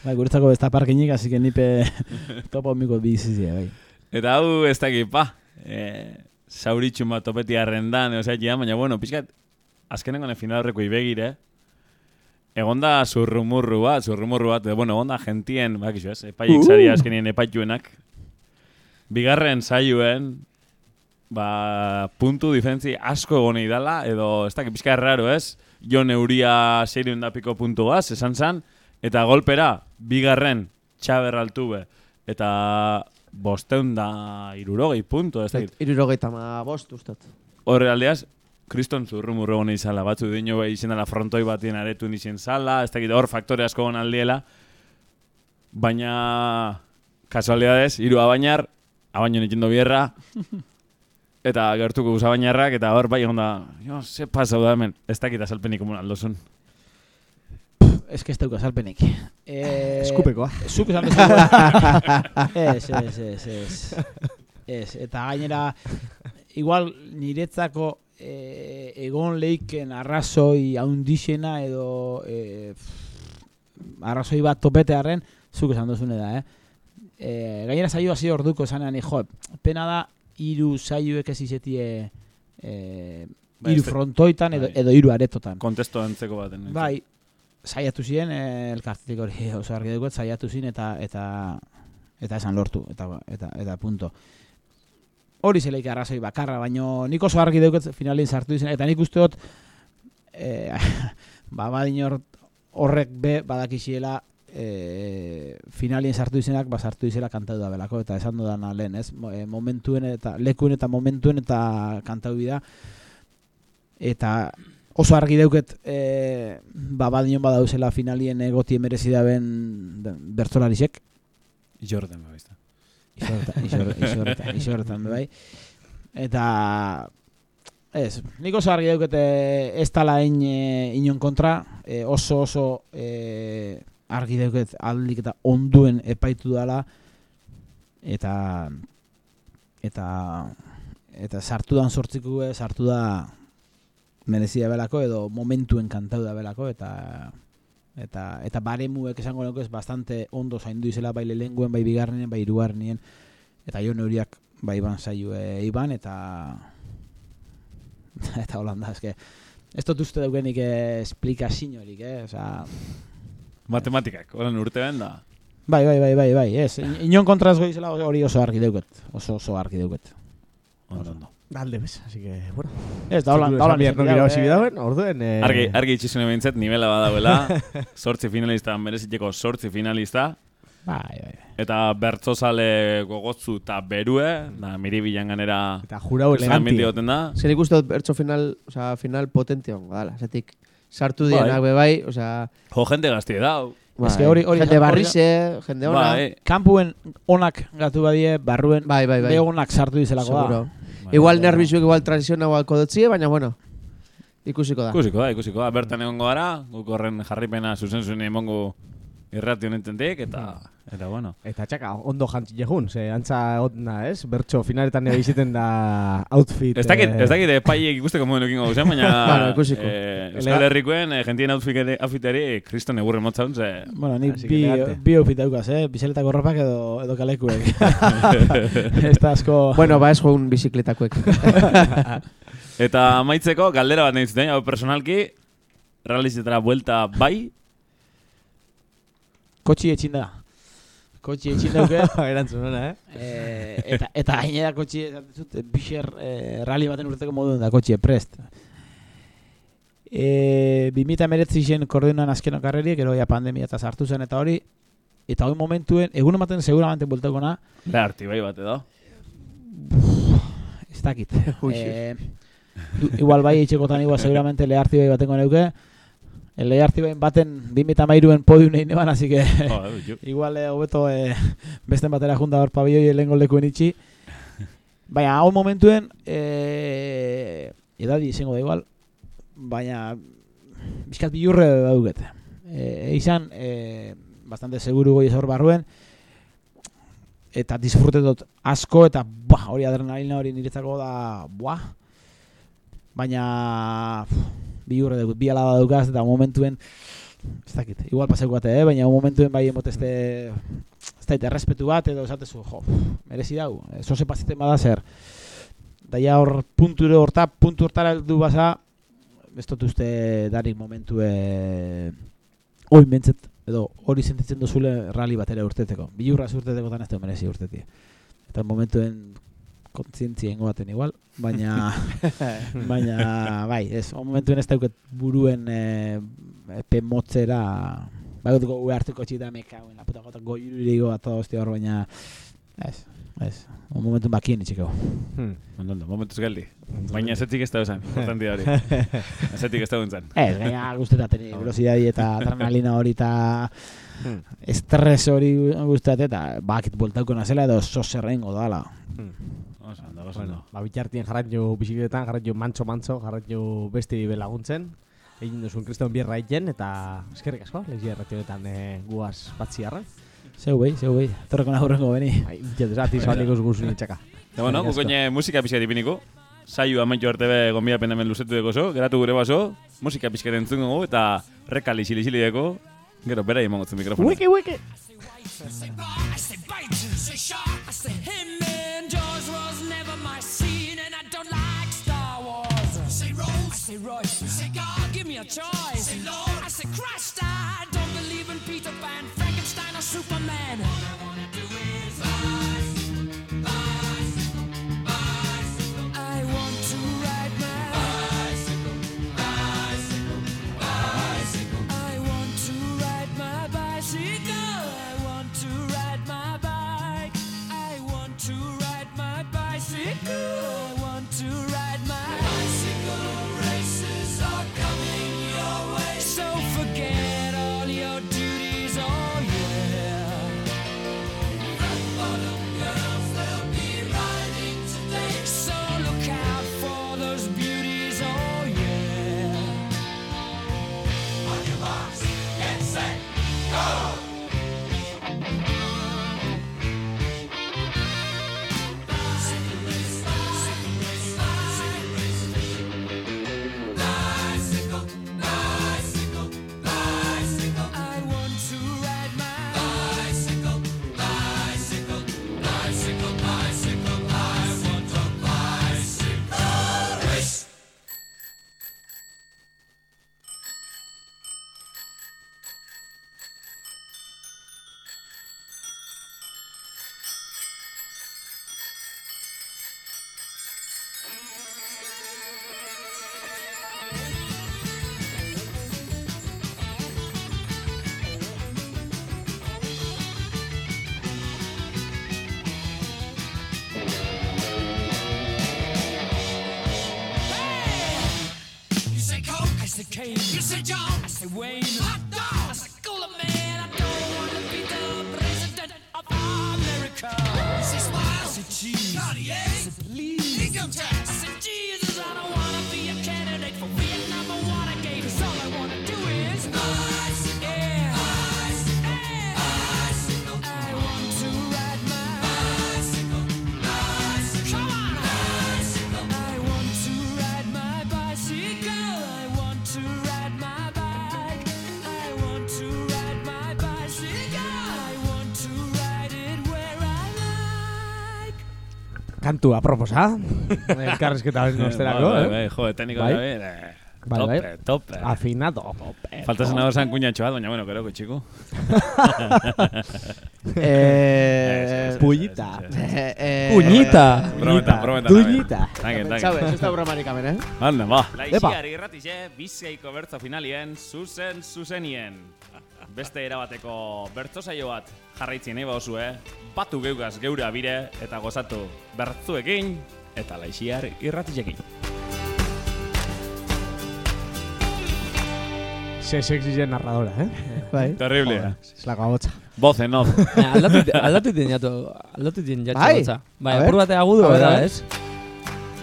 Bai, guretzako ez da parkinik, así que nipe [LAUGHS] topo miko bizizia, bai. Eta hau ez dakit, pa. E, sauritxun bat topeti arrendan, osea, ja, baina, bueno, pixkat, azkenengo ne final horreko ibegire, egonda zurrumurru bat, zurrumurru bat, bueno, egonda gentien, bakizu ez, epaiek Uh. zari azkenien epaituenak, bigarren saioen, ba, puntu diferentzi asko egonei dala, edo, ez dakit, pixka erraro ez, jo neuria seriun da piko puntu gaz, esan zan, eta golpera, bigarren, txaber altu be, eta bosteun da irurogei puntu, ez dakit. Irurogeita ma bost, ustot. Horre aldeaz, kriston zurrumurro hona izala, batzu dino behi izen dela frontoi batien aretu nizien zala, ez dakit hor faktore asko hon aldiela, baina kasualidades, hiru abainar, abaino nikindo bierra, [LAUGHS] eta gertuko guz abainarrak, eta hor bai onda, jo, ze pasau da hemen, ez dakit azalpenik komun aldozun. Ez que ez dauka salpenik. Eh, [LAUGHS] Eskupekoa. Zuk esan duzu. [LAUGHS] ez, ez, ez, ez. Ez, eta gainera, igual niretzako eh, egon leiken arrazoi haundixena edo eh, arrazoi bat topetearen, zuk esan duzune da, eh? Eh, gainera saio hasi orduko esanean, jo, pena da hiru saioek ez izetie Bai, hiru ez- frontoitan edo, bai. edo hiru aretotan. Kontesto antzeko baten. Bai, saiatu ziren, eh, elkartetik hori [LAUGHS] oso argi dugu, saiatu ziren eta eta eta esan lortu, eta, eta, eta punto. Hori zeleik arrazoi bakarra, baino nik oso argi dugu finalin sartu izan, eta nik uste dut, eh, [LAUGHS] ba, badin hor- horrek be badakixiela e, finalien sartu izenak, ba, sartu izela kantatu da belako, eta esan dudana lehen, ez? Eh, momentuen eta, lekuen eta momentuen eta kantatu bida, eta oso argi dauket e, ba, badion badauzela finalien egoti emerezi daben bertzolarisek, Jordan, bai, izta. Isorretan, isorretan, isorretan, isorretan, bai. Eta, ez, nik oso argi daukete ez tala in, e, inon kontra, e, oso oso e, argi dauket aldik eta onduen epaitu dala, eta, eta, eta sartu dan sortziku, sartu da merezia belako, edo momentuen kantau da belako, eta eta eta baremuek esango nuke ez bastante ondo zaindu izela bai lehenguen, bai bigarrenien, bai hirugarrenien eta jo neuriak bai iban saio iban eta [LAUGHS] eta holanda eske ez dut uste daukenik eh, esplikaziorik, eh? Osea, Matematikak, horren urtean da. bai, bai, bai, bai, bai, ez. In- Inon kontra ez goizela hori oso argi dauket. Oso oso argi dauket. Ondo, ondo. Alde bez, así que, bueno. Ez, da holan, da holan Ziklu esan izan biharko irabazi dira, eh. bidauen, orduen... Eh, Argi, argi itxizune behintzat, nivela badauela, [LAUGHS] sortzi finalista, mereziteko sortzi finalista, Bai, bai, bai. eta bertzozale gogotzu eta berue, da miribilan ganera Eta jurau eleganti. goten da. Zer ikusten dut bertso final, osea, final potente hongo dala. Zatik, sartu Bai. dienak be bai, osea... Jo, jente gazti dau. Bai, que hori- hori- jende barrize, jende ona. Bai, Kampuen onak gatu badie, barruen Bai, bai, bai. be onak sartu dizelako Seguro. da. Igual nervizuek igual transiziona gualko dutzie, baina bueno. Ikusiko da. Ikusiko da, ikusiko da. Bertan egongo gara, guk horren jarripena zuzen zuen emongo irrati honetentik, eta, eta bueno. Eta txaka, ondo jantzi jehun, ze antza otna, ez? Bertxo finaletan ere biziten da outfit... Ez dakit, eh, ez dakit epaiek ikusteko modu nukin gauzen, baina [LAUGHS] Bueno, ikusiko. eh, Euskal Herrikoen eh, gentien outfiteri, outfiteri kriston egurre motzaun, ze... Bueno, ni bi, bi outfit daukaz, eh? Biseletako ropak edo, edo kalekuek. [LAUGHS] ez da asko... Bueno, ba ez joan bizikletakoek. Eta amaitzeko, galdera bat nahi zuten, hau personalki, realizetara buelta bai, Kotxi etxin da. Kotxi etxin dauke. [LAUGHS] Erantzun hona, eh? eh, eta, eta gainera kotxi, zut, bixer eh, rally baten urteko moduen da kotxi, prest. E, 2019 zen koordinan azken okarreriek, gero ja pandemia eta sartu zen eta hori, eta hori momentuen, egun ematen seguramente bueltako na, leharti bai bat edo. ez dakit. [LAUGHS] Eh, du- igual bai itxekotan igual seguramente leharti bai batengo neuke, El leharti bai baten 2013en podium nahi neban, así que [LAUGHS] ju. igual eh, hobeto eh, beste batera junta hor pabioi lehengo lekuen itxi. Baina, hau momentuen, eh, edadi izango da igual, baina bizkat bilurre dauket. Eh, izan, eh, bastante seguru goi hor barruen, eta disfrutetot asko, eta buah, hori adrenalina hori niretzako da, buah, baina pff, bi urre dugu, bi alaba daukaz, eta momentuen, ez dakit, igual paseko bate, eh? baina momentuen bai emotezte, ez dakit, errespetu bat, edo esatezu, jo, merezi dau, eso se pasiten bada zer. Daia hor punture horta, puntu hortara heldu basa, ez dut uste darik momentue, hoi mentzet, edo hori sentitzen duzule rally bat ere urteteko. Bilurra urteteko tan ez da merezi urteti. Eta momentuen kontzientzia ingo baten igual, baina [LAUGHS] baina bai, ez, momentuen ez dauket buruen e, epe motzera bai dut gogu hartuko txita mekauen, la puta gota goirurigo a todo hostia hor, baina ez, ez, on momentuen bakien itxiko. Hmm. Ondo, momentuz geldi. Baina ezetik ez da esan, [LAUGHS] importanti hori. [LAUGHS] Ezetik ez da guntzen. Ez, gaina guztetat, velocidadi eta adrenalina hori eta Hmm. estres hori guztetat eta bakit bueltauko nazela edo soserrengo dala. Hmm. Oso, ondo, oso, Bueno, ba, bitartien jarratio bizikletan, jarratio mantxo-mantxo, jarratio beste belaguntzen. Egin duzun kriston bierra egin, eta eskerrik asko, lehizia erratioetan e, guaz batziarra. Zeu behi, zeu behi, torreko nahurrengo beni. Ai, jatez, ati zabaliko zuguzun itxaka. Eta bueno, gukoine musika pixka dipiniko. Saio amaitu arte be gonbidapen hemen luzetu deko zo, geratu gure baso, musika pixka entzun dugu eta rekali xili deko, gero bera imangotzen mikrofona. Wiki, wiki! I say bite, say shark, I say him say Royce, say God, give me a choice. Say Lord, I say Christ, Kane. You say John. I say Wayne. Kantu aproposa. Elkarrezketa [LAUGHS] ben osterako, Bai, eh? bai, jo, tekniko Bai. da ber. Bai, Tope, bai. tope. Afinado. Falta zen hau zan kuñatxo bat, baina bueno, keroko txiku. Eh, Pullita. eh, eh, Puñita. Brometa, brometa. Duñita. Tanken, tanken. Sabes, ez da bromarik hemen, eh? Anda, ba. Epa. Laixiar irratixe, bizkaiko bertzo finalien, zuzen, zuzenien. Beste erabateko bertzo saio bat jarraitzien eba osue, batu geugaz geura bire eta gozatu bertzuekin eta laixiar irratixekin. Se sexy zen narradora, eh? [LAUGHS] Bai. Terrible. Ez la gabotza. Voz en off. Eh, Aldatu aldatu iten jatu, aldatu iten jatu Bai. gotza. Bai, A ver. apur bate agudu, A ver, bera, a ver. ez?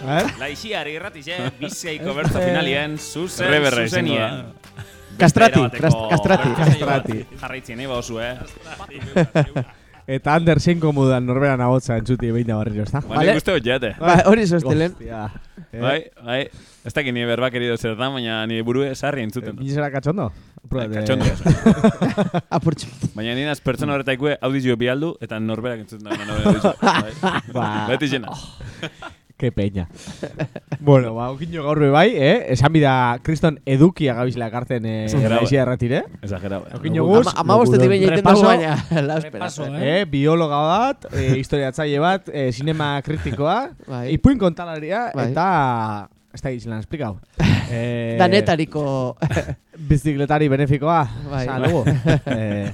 A ver. Laixiar irratixe, bizkaiko bertzo [LAUGHS] finalien, zuzen, izango zuzenien. Kastrati, kastrati. Kastrati. Jarraitzien eba osue. Eta Ander zein komodan norbera nagotza entzuti behin da barriro, ezta? Ba, nik uste hot jate. Ba, hori zoztelen. Hostia. Eh, Bai, bai. Ez dakit nire berba querido zer da, baina nire burue sarri entzuten. [LAUGHS] [LAUGHS] Ni zera katxondo? Apurate. Katxondo. Apurtxo. Baina nire pertsona horretaikue audizio bialdu eta norberak entzuten da. [LAUGHS] Bai. Ba. Beti jena. Ke peña. [LAUGHS] bueno, ba, okinio gaur be bai, eh? Esan bida kriston edukia gabizela ekartzen eh, erratire. Exagerado. eh. Okinio guz. Ama, ama bostetik behin egiten dugu baina. [LAUGHS] Laspera. Repaso, eh? Eh, biologa bat, eh, historiatzaile bat, eh, sinema kritikoa, Bai. ipuin kontalaria, Bai. eta... Ez da gizilan esplikau. [LAUGHS] Eh, Danetariko. [LAUGHS] Bizikletari benefikoa, Bai. dugu. [LAUGHS] eh,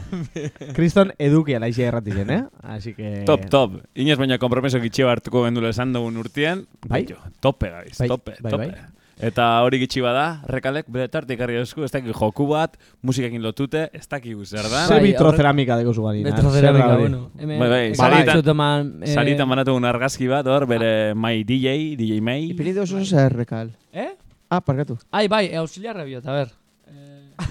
kriston edukia laizia erratiren, eh? Así que... Top, top. Inez baina kompromiso gitxi hartuko gendula esan dugun urtien. Bai. Tope, gabiz, Bai, tope, bai, tope. bai. Eta hori gitxi bada, rekalek bere tartik harri esku, ez dakik joku bat, musikakin lotute, ez dakik zer da. Ze Bai, vitroceramika deko zugarina. Metrocerámica, bueno. Hemen, Bai, bai, eh, eman, eh, Saritan banatu un argazki bat, hor, bere mai DJ, DJ May. Ipini oso zer rekal. Eh? Ah, parkatu. Ai, bai, eh, auxiliarra biot, a ber.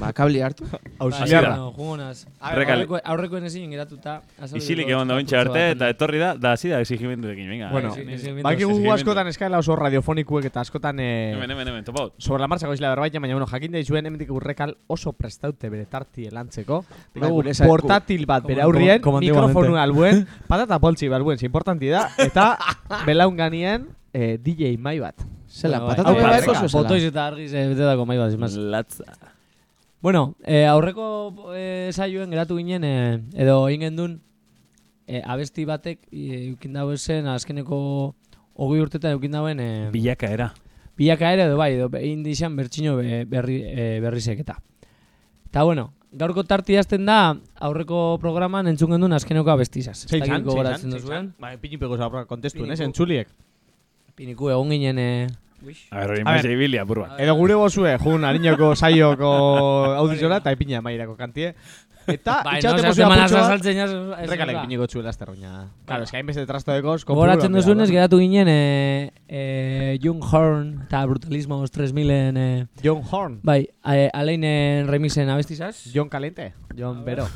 Ba, kabli hartu. Auxiliarra. Bueno, jugonaz. Rekale. Aurreko, aurrekoen ezin geratuta. Isilik egon da bintxe arte, eta etorri da, da hasi da exigimenduekin, venga. Bueno, sí, bakigu sí, sí, askotan eskaela oso radiofonikuek eta askotan eh, Hemen, hemen, hemen, topaut. sobre la marcha goizela berbait, baina bueno, jakin daizuen hemendik urrekal oso prestaute bere tarti elantzeko. Bai, Dugu portatil bat bere aurrien, mikrofonu albuen, [LAUGHS] patata poltsi balbuen, importanti da, eta [LAUGHS] belaun ganien eh, DJ mai bat. Zela, bai. patata Hau, zela. Fotoiz eta argiz betetako mai bat, izmaz. Latza. Bueno, eh, aurreko eh, saioen geratu ginen, eh, edo egin gendun, eh, abesti batek eh, eukin dago zen, azkeneko hogei urtetan eukin dauen eh, Bilaka era. bilaka ere, edo bai, edo egin dixan bertxino be- berri, eh, berrizek eta. Eta bueno, gaurko tarti hasten da, aurreko programan entzun gendun azkeneko abestizaz. Ez Zein dakit zan, zein gogoratzen zan, duzuen. Ba, pinipeko zabra kontestuen, ez, Piniku. entzuliek. Piniku egon ginen... Eh, A ver, hori A maiz ver. ibilia, burba. Edo gure bozue, jun, harinoko saioko audizora, eta ipina mairako kantie. Eta, bai, no, itxaute zehazte mozua manaz putxo bat, azaltzen jaz... ez- rekalek ba. piniko txuela esterroina. Claro, es que hainbeste trasto dekoz, Gogoratzen duzunez, geratu ginen eh, eh, Young Horn eta Brutalismo 3000en... Eh, John Horn. bai, eh, aleinen remixen abestizaz. John Caliente. John Bero.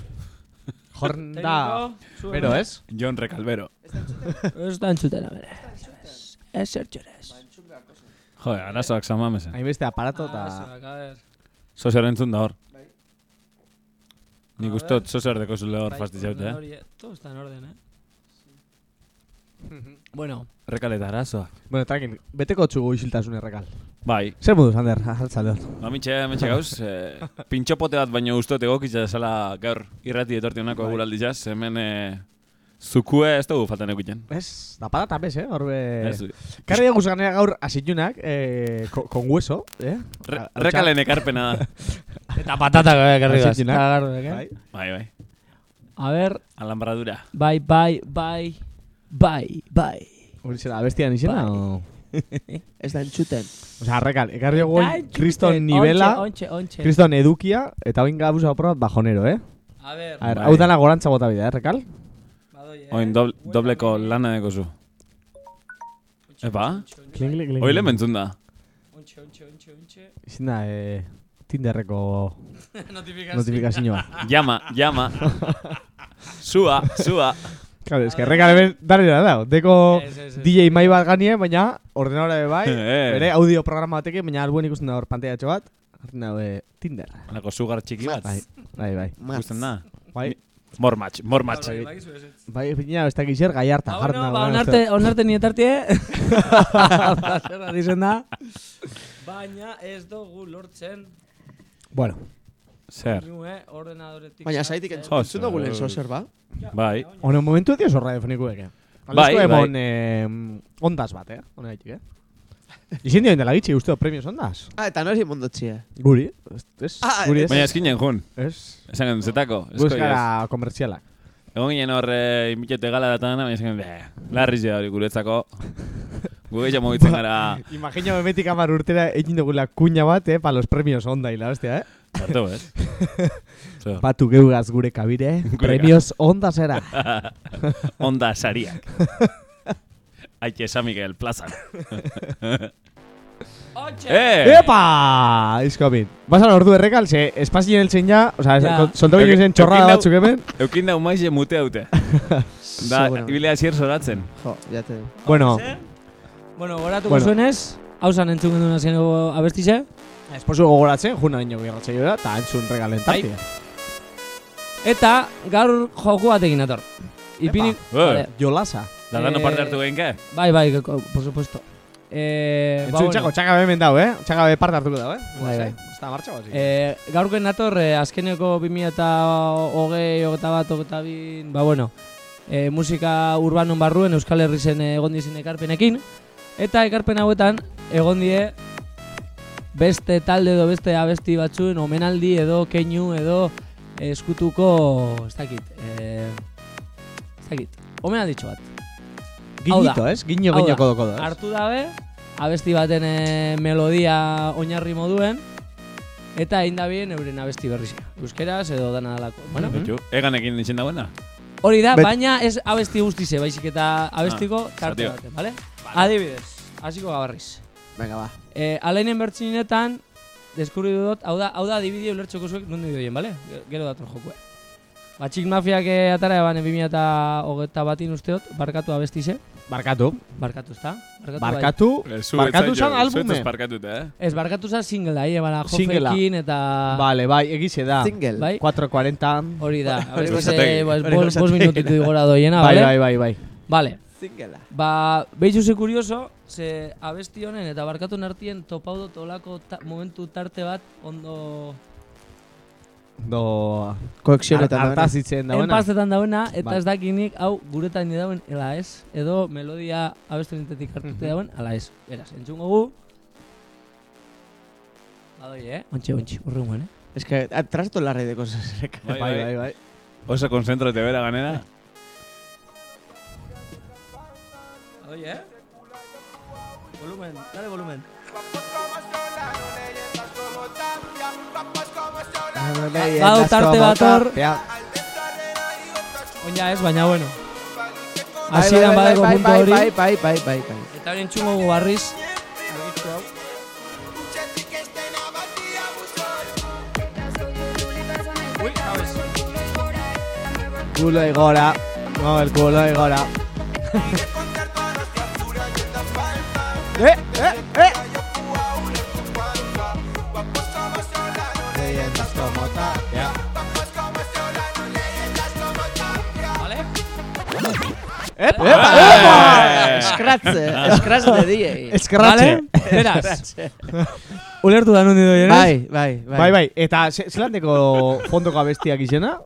Horn [LAUGHS] da... Bero, ez? John Recalvero. Ez da entzuten, a bere. Ez zertxorez. Joder, arazoak zamamesen. Hainbeste aparato Ah, eta... Sozer entzun da hor. Nik uste dut sozer deko zule hor fastitzaute, eh? Todo está en orden, eh? [LAUGHS] bueno, Rekaleta arazoa. Bueno, tranquil, beteko txugu isiltasun errekal. Bai, Zer moduz, Ander, [LAUGHS] hartzalde hor. ba, mitxe, mitxe gauz, [LAUGHS] eh, pintxopote bat baino ustot egokitza zela gaur irrati etorti honako Bai. guraldizaz, hemen eh, zukue ez dugu faltan eukiten. Ez, da patata bez, eh? Horbe... Karri eguz ganera gaur asitunak, eh, con, con hueso, eh? re, rekalen ekarpena da. [LAUGHS] eta patata garri gaz. Asitxunak. eh? Bai. Bai. A ver, Alambradura. bai, bai, bai, bai, bai. Hori zera, abestian izena, Bai. o... [LAUGHS] Ez da entzuten. Osea, arrekal, ekarri goin Eta entzuten, kriston nivela, ontxe. kriston edukia, eta oin gabuz aprobat bajonero, eh? A ver, A ver, Bai. hau dana gorantza bota bidea, eh, rekal? Oin doble, dobleko lana deko zu. Epa, Kling, kling, kling. oile mentzun da. Ontxe, ontxe, ontxe, ontxe. Izin da, eh, Tinderreko [LAUGHS] Notifikazio. notifikazioa. Llama, llama. Sua, sua. Claro, es que rekal hemen darrera da. Deko Ez, ez, ez. DJ mai bat ganie, baina ordenadora be bai, [LAUGHS] Eh. bere audio programa batekin, baina albuen ikusten da hor pantailatxo bat, hartzen da eh, Tinder. Alako sugar txiki bat. Bai, bai, bai. Gusten da. Bai, More match, more match. Bai, bai, ez, ez. bai, ez dakiz zer, gaiarta. Ba, jartzen bueno, ba, bueno, onarte, onarte nietartie. [LAUGHS] Zer dizen da. Baina ez dugu lortzen. Bueno, Zer, ordenadoretik. Baina entzuten entzun dugu lehen zer. zozer, ba? bai. honen momentu dio zorra defonikuek, eh? Bai, Bai, bai. eh, ondas bat, eh? Hone eh? Izin dio indela gitxi, uste premios ondas? Ah, eta nori mondotxie. Guri, ez, Ah, guri ez. Baina eskinen jun. Ez, Esan gen zetako. Guzkara komertzialak. Egon ginen horre imitote gala datan, baina esan gen, "Beh, larri zea hori guretzako. [LAUGHS] Gu gehiago mugitzen gara, [LAUGHS] Imagina bemetik amar urtera egin dugula kuña bat, eh, pa los premios onda hila, hostia, eh? hartu, [LAUGHS] ez? So, Batu geugaz gure kabire, premios onda zera. onda sariak. Aike San Miguel plazan. [LAUGHS] Ontxe! eh! Epa! Izkopin. Basan ordu errekal, ze espazien eltzen ja, oza, Ja. ja. soltau Eukin- zen txorrada eukin dau- batzuk hemen. [LAUGHS] Eukin [LAUGHS] da umaize mute haute. Da, Seguro. ibilea zier zoratzen. Jo, jate. Bueno, Bueno, goratuko Bueno. zuenez, hausan entzun gendun azkeneko abestize. esposu gogoratzen, juna nino gerratzei da, eta entzun regalen Bai. tartia. Eta gaur joku batekin ator. Ipinik... Eh, Vale. Jolasa. Da dano Eh, parte hartu geinke? Bai, bai, ko- por supuesto. Eh, ba, Entzun txako, txaka hemen dau, eh? Txaka be parte hartuko dau, eh? Bai, bai. Ez da martxa bazi. Eh, gaurken nator, eh, azkeneko 2000 eta hogei, hogeta bat, hogeta bin, ba bueno, eh, musika urbanon barruen Euskal Herri zen eh, egon dizin ekarpenekin. Eta ekarpen hauetan, egon die beste talde edo beste abesti batzuen omenaldi edo keinu edo eh, eskutuko, ez dakit, eh, ez dakit, omenalditxo bat. Giñito, ez? Giño, Hau giño, da. kodo, kodo, ez? Hartu dabe, abesti baten eh, melodia oinarri moduen, eta egin da bien euren abesti berrizia. Euskeraz edo dana dalako. Bueno, Betxu, eganekin nintzen dagoena? hori da, Bet- baina ez abesti guztize, baizik eta abestiko Ah, tarte baten, bale? Adibidez, hasiko gabarriz. Venga, ba. Eh, alainen bertzinetan, deskubri dut, hau da, hau da adibide ulertxoko zuek nondi doien, bale? Ge- Gero dator jokue. Ba, txik mafiak eh, atara eban 2000 eta hogeita batin usteot, barkatu abestize. Barkatu. Barkatu, ezta? Barkatu, bai. Barkatu. Barkatu zan albume. Zuetuz barkatut, eh? Ez, barkatu za single da, eh, Singela. jofekin eta... Vale, bai, egize da. Single. Bai. 4.40. Hori da, Hori gozategi. pues, Hori bos, bos minutitu gora doiena, Bai, bale? bai, bai, bai. Vale, Singlea. ba, behitzu ze kurioso, ze abesti honen eta barkatu nartien topau dut olako ta, momentu tarte bat ondo Do... Koeksionetan da. Artazitzen da, buena. enpastetan dauena, eta Bai. ez dakinik, hau, guretan dauen, ela ez, edo melodia abestu nintetik hartute dauen, ala ez. Beraz, entzungo gu. Badoi, eh? Ontxe, ontxe, urrungoen, eh? Es que trasto larre de cosas. [LAUGHS] Bai, Bai, bai, bai. Oso konzentrate bera ganera. Badoi, eh? Volumen, dale volumen. Badu tarte bat hor. Oina ez, baina bueno. Hasieran badeko puntu hori. Bai, bai, bai, bai, bai. Eta hori entzungo gu barriz. Culo y gora. No, el culo y gora. [LAUGHS] Epa, Eh. Scratch, eh, scratch de DJ. Eskerratxe. Vale? Beraz. Ulertu da nundi doien, Bai, bai, bai. Bai, bai. Eta ze- zelandeko fondoko abestiak izena?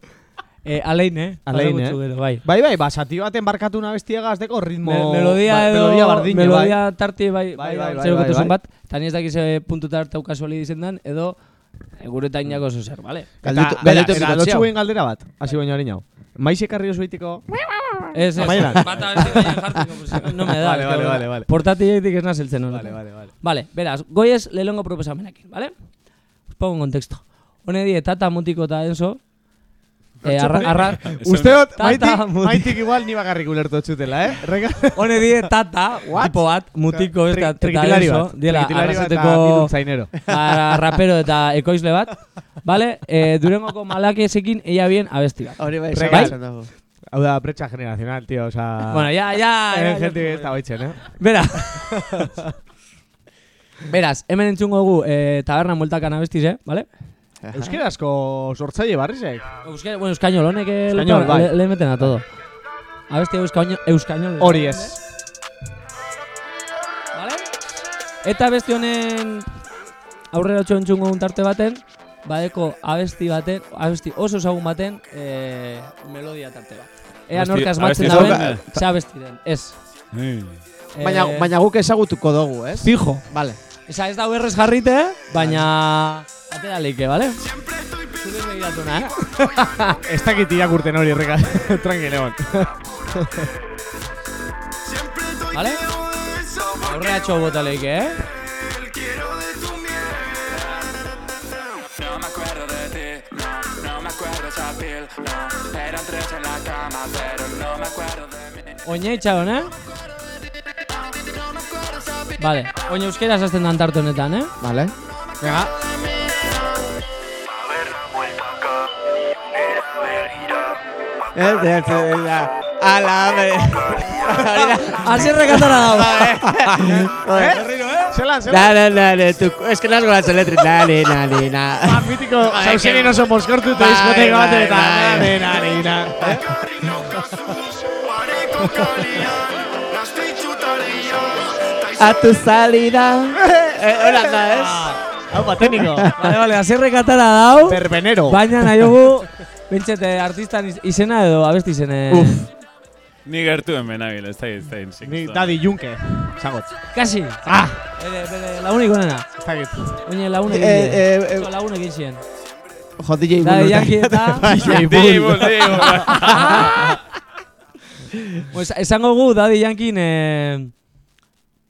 Eh, alein, eh? Alein, eh? Gero, bai. Bai, bai, ba, zati baten barkatu una bestiagaz deko ritmo... Me- melodia ba- edo melodia bardine, melodia tarti bai Bai, bai bai, bai, zer bai, bai, bai. bat eta ni ez dakiz eh, puntu tarte kasuali dizendan edo eh, gure tainako zo zer, vale? Eta, Galditu- bera, galditu eta mikotxea. lotxu guen galdera bat, hasi baino hori nau. Maiz ekarri oso itiko... Ez, ez, Amaieran. [LAUGHS] bat abesti gehien jartzeko, pues, no me da. Vale, vale, vale, vale. Portatiletik ez nazeltzen. Vale, vale, vale. Vale, beraz, goiez lehenengo proposamenekin, vale? Os pongo en contexto. Hone die, tata, mutiko eta enzo, eh, arra, arra, [LAUGHS] Uste dut, Tata, maitik, maitik igual ni bakarrik ulertu txutela, eh? [LAUGHS] Rega. hone die, tata, tipo bat, mutiko eta, enzo, bat. diela, Trikitilari bat eta arrasateko biduntzainero. [LAUGHS] a- rapero eta ekoizle bat, vale? Eh, durengoko malakesekin ella bien abesti bat. Hori bai, dago. Hau da, brecha generacional, tío, o sea... Bueno, ya, ya, gente ya. que está baitzen, eh? Bera. Beraz, hemen entzungo gu eh, taberna multakan abestiz, eh? Vale? Euskerazko sortzaile barrizek. Euskal, bueno, euskañol, honek eh, bai. le, le meten a todo. Abesti euskañol, euskañol. Hori ez. Vale? Eta abesti honen aurrera txo entzungo un tarte baten, badeko abesti baten, abesti oso ezagun baten, eh, melodia tarte bat. Ea Abesti- nork asmatzen ezagun- ze abesti den, ez. Baina, Eh, baina guk ezagutuko dugu, ez? Fijo. Vale. Esa ez da errez jarrite, baina atera leike, bale? Zure begiratu na, eh? Ez dakit irakurten hori, rega. [LAUGHS] Tranquil, egon. Bale? Aurrera txo bota leike, eh? No me acuerdo de ti, no, no me acuerdo esa piel, no. Eran tres en la cama, pero no me acuerdo de mí. Oine itxaron, eh? Vale, oine euskeraz azten dan tarte honetan, eh? Vale. Venga. Ez, ez, ez, ez, Ala, be. Hasi rekatara dago. Zelan, zelan. Na, na, na, na, tu, es que nazgo las letras. Na, ni, na, ni, na. Ah, mitiko, zauzenin oso moskortu eta bai, bat eta nare, nare, nare. A tu salida. [LAUGHS] Eh, hola, da, ez? Hau, paténico. [LAUGHS] Vale, vale, hasi rekatara dau. Berbenero. Baina nahi dugu, [LAUGHS] bentset, artistan iz- izena edo abesti izene. Ni gertu hemen nabil, ez da ez da ez Ni Daddy Junke. Zagot. Kasi. Ah! Bere, bere, lagunik onena. Ez dakit. Oine lagunek Eh, egin eh, ziren. eh. Oso lagunek egin ziren. Jo, DJ Da, Bull. Yankee eta... [LAUGHS] Dibu, dibu. Pues, esango gu, Daddy Yankin, eh,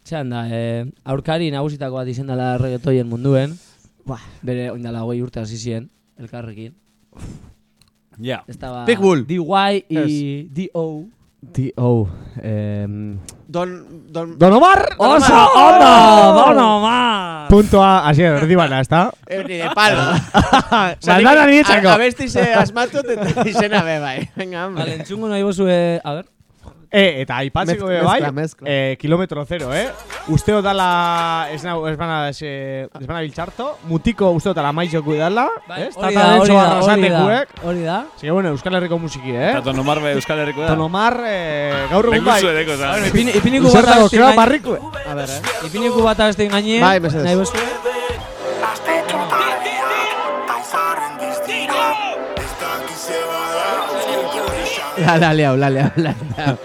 txan da, eh, aurkari nagusitako bat izen dela reggaetoien munduen. Ba, bere oindala hogei urte hasi ziren, elkarrekin. Ja. Estaba Pitbull. DY y D.O. D.O. Em... Don, don, Don Omar! ¡Oso! ¡Ondo! ¡Don Omar! Puntoa, asier, erdibana, ez da? eh, ni de palo. [LAUGHS] Maldana ni etxako. Abesti ze asmatu eta izena be, bai. Venga, hombre. Vale, entzungo nahi bozue, a ver. E, eta aipatzeko be bai, mezcla, eh, kilometro zero, eh? Usteo dala, ez, nau, ez bana, ez, eh, ez bana biltxarto, mutiko usteo dala maizoko idala, Bai, eh? hori Tata da, hori da, hori da, arrasatekuek. hori da. Que bueno, Euskal Herriko musiki, eh? Eta Tonomar be Euskal Herriko da. Don Omar, eh, gaur egun bai. Lenguzu edeko, ipiniku bat Zertako, abesti keba gain- barriku. A ver, eh. Ipiniku bat abesti gaine. Bai, mesedez. Nahi La, la, liau, la, liau, la, liau.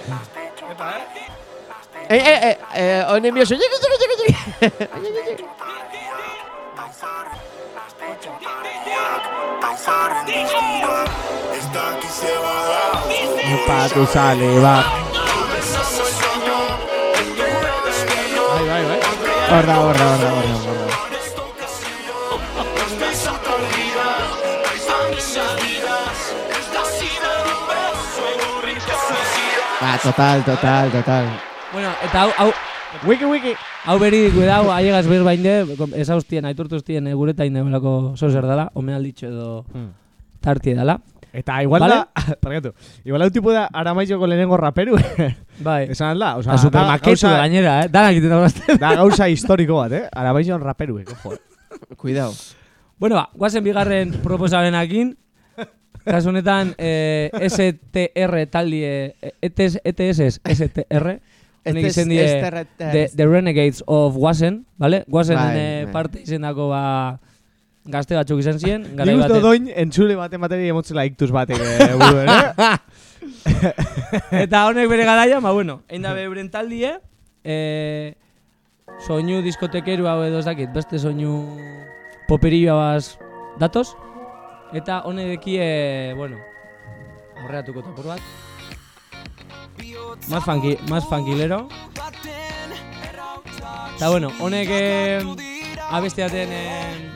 Eh, eh, eh, eh, honen bioso. Llegue, llegue, llegue, llegue. Pa tu saliva. Bai, bai, bai. Horra, horra, Ah, total, total, total. Bueno, eta hau, hau, Wiki, wiki. hau beri guedau, aiegaz ber bainde, ez haustien, aitortuztien e, gureta inde belako zozer dela, omen alditxo edo Hmm. tartie dela. Eta igual Vale. da, [LAUGHS] parkatu, igual hau tipo da aramaizoko lehenengo raperu. Bai. Esan alda, oza, supermaketu da, gainera, eh? Danak iten dagoazten. da gauza historiko bat, eh? Aramaizon raperuek, ojo. eh. Cuidado. Bueno, ba, guazen bigarren proposamenakin. Kasu honetan, eh, STR taldie, eh, ETS, ETS, STR. Honek Este izen die The, the Renegades of Wasen, vale? Wasen Bai, eh, bai. parte izendako ba gazte batzuk izan ziren, Nik garai baten. doin entzule baten bateri emotzela iktus batek eh, buruen, eh? [LAUGHS] Eta honek bere garaia, ba bueno, egin da beuren taldie, eh, soinu diskotekeru hau edo dakit, beste soinu poperilloaz datoz. Eta eh, bueno, horreatuko topor bat. Más funky, más funkilero. Eta bueno, honek eh, abestiaten eh,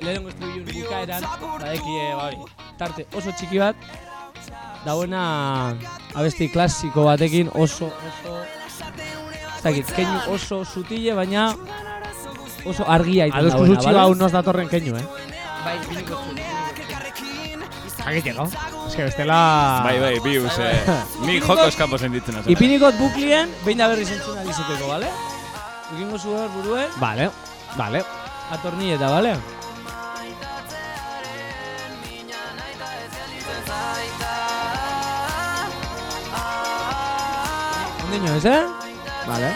lehenengo estribilun bukaeran, badeki, eh, ba hori, tarte oso txiki bat, dauena abesti klasiko batekin oso, oso, ez dakit, keinu oso sutile, baina oso argia iten Adosku dauena, zutxi hau nos datorren keinu, eh? Bai, piniko Agiteko. Ez que bestela... Bai, bai, bius, eh. Nik joko eskapo sentitzen azena. Ipinikot buklien, behin da berri zentzuna dizeteko, bale? Ukingo zu hor buruen, Vale, vale. atornilleta, bale? Ondiño ez, eh? Vale.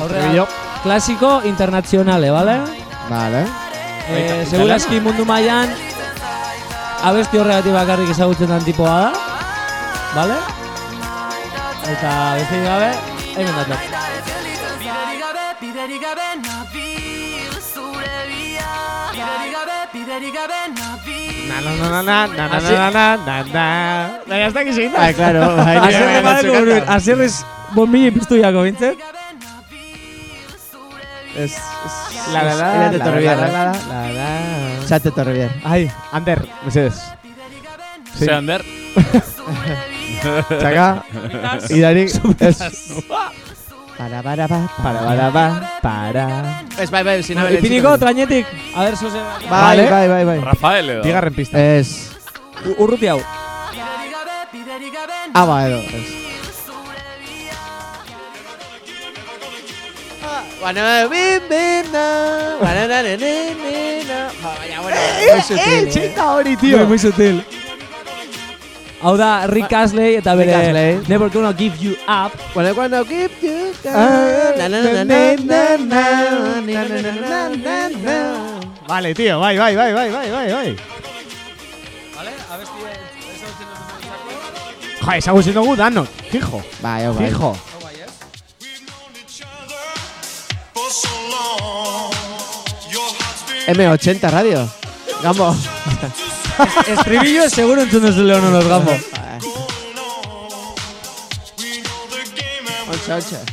Aurrera, klasiko internazionale, bale? Vale. Eh, Segurazki mundu mailan abesti horregatik bakarrik ezagutzen den tipoa da. Bale? Eta beste gabe, hemen dator. Biderik gabe, biderik gabe nabil zure bia Biderik gabe, biderik gabe nabil Na na na na na na na na na na na ez dakiz egin da. Bai, claro. Badeko bai, buruen, azerrez bombili piztu jako bintzet. Es, es, La la la la la bien, la eh. la la la Ya te torre bien. Ai, Ander, mesedes. Ze Ander? Txaka, idarik, ez. Para, para, pa, Para, para, ba, para. Ez, bai, bai, sin haber Ipiniko, trainetik. A ver. Bai, Vale. bai, bai, bai. Rafael edo. Bigarren pista. Ez. Urruti hau. Ah, ba, edo. Ez. Baina, bin, bin, na, Na, na, na, na. bueno, muy sutil. Eh, txeka hori, tío. Muy sutil. Hau da, Rick Astley eta bere Never Gonna Give You Up. Bueno, cuando give you up. Vale, tío, bai, bai, bai, bai, bai, bai, bai. Vale, a ver si... Ja, ezagutzen dugu danot, fijo. Bai, bai. Fijo. M80 radio. Gambo. Estribillo seguro entzun duzu leono los gambo. Ontsa, ontsa. [LAUGHS]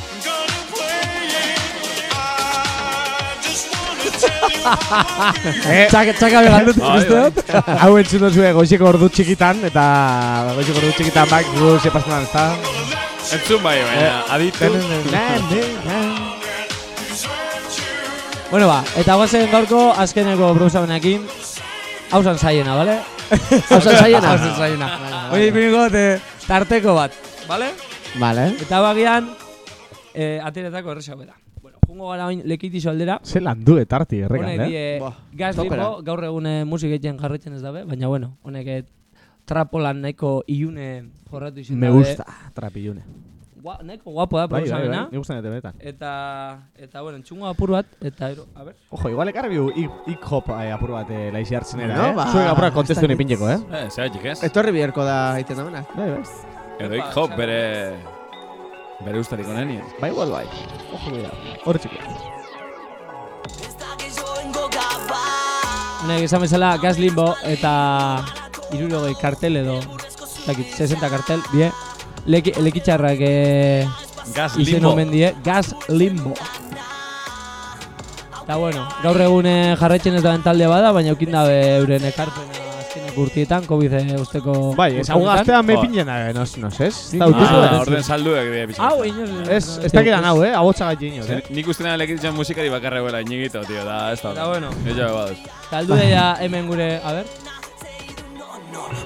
Eh, Txaka, txaka begaldut, Bai, uste bai. dut? hau entzun duzu goizeko ordu txikitan, eta goizeko ordu txikitan bak, gu ze pasan ez da. Entzun bai, baina aditu. Bueno ba, eta guazen gaurko azkeneko proposamenekin Hau zan zaiena, bale? Hau zan zaiena? [LAUGHS] Hau zan zaiena Oye, ipiniko te tarteko bat, bale? Vale. Eta bagian, eh, ateretako erresago da Bueno, jungo gara oin lekitizo aldera Ze landu etarti, errekan, Honek eh? Buah, gaz limbo, gaur egun eh, musik egiten jarretzen ez dabe Baina bueno, honek eh, trapolan nahiko ilune jorratu izan Me gusta, trapillune. Gua, nahiko guapo da Bai, bai, bai, gustan dute benetan. Eta, eta bueno, entzungo apur bat, eta ero, a ber Ojo, igual ekarri biu hip hop eh, apur bat eh, laixi hartzen era, Bueno, eh? ba, Zuek apura kontestu dakit. ipineko, eh? Eh, zeratik ez? Etorri biherko da egiten damena. Bai, bai. Edo ik hop bere... Bere ustarik onenien. Bai, igual bai. Ojo, bida. Hor txiki. Honek esan bezala Gas Limbo eta irurogei kartel edo dakit, 60 kartel, bie Leki, lekitxarrak eh, Gas izen limbo. omen die Gas Limbo Eta bueno, gaur egun eh, jarraitzen ez da talde bada, baina eukin dabe euren ekarpena azkenek urtietan, COVID eh, usteko Bai, ez hau urteetan. gaztea me Ba. pinen, eh, nos, nos, ez? Da. Ah, orden salduek die pixka. Hau, inoz Ez, ez dakidan hau, eh? Abotsa gati inoz, eh? Nik uste nahi lekitzen musikari bakarra guela inigito, tío, da, ez da. Eta bueno. Jabe baduz. Taldu ja hemen gure, a ber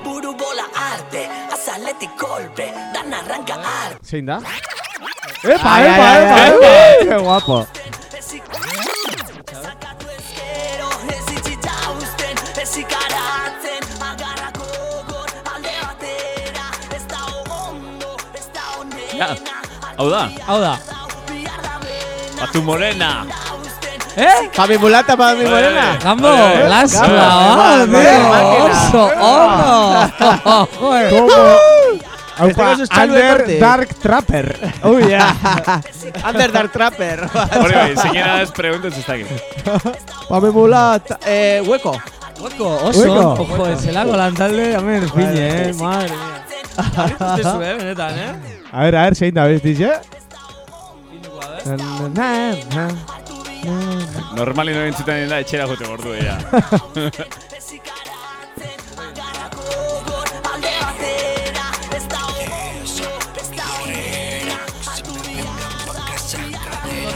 buru bola arte, azaletik kolpe, dan arranka arte. Zein da? Epa, epa, epa, epa, epa, epa, epa, guapo. Ya, hau da. Hau da. Batu morena. Batu morena. ¿Eh? Pa' mi mulata, pa' mi morena. Gambo, la has clavado, tío. Ojo, Under Dark Trapper. Oh, yeah. Under Dark Trapper. Si quieres preguntas, está aquí. Pa' mi mulata. Eh, hueco. Hueco, oso. Hueco. Ojo, se la hago la a mí me eh. Madre mía. [LAUGHS] Eh. A ver, a ver, Shane, ¿habéis dicho? Na. Na. Normali no entzutan da etxera jote gordu ya.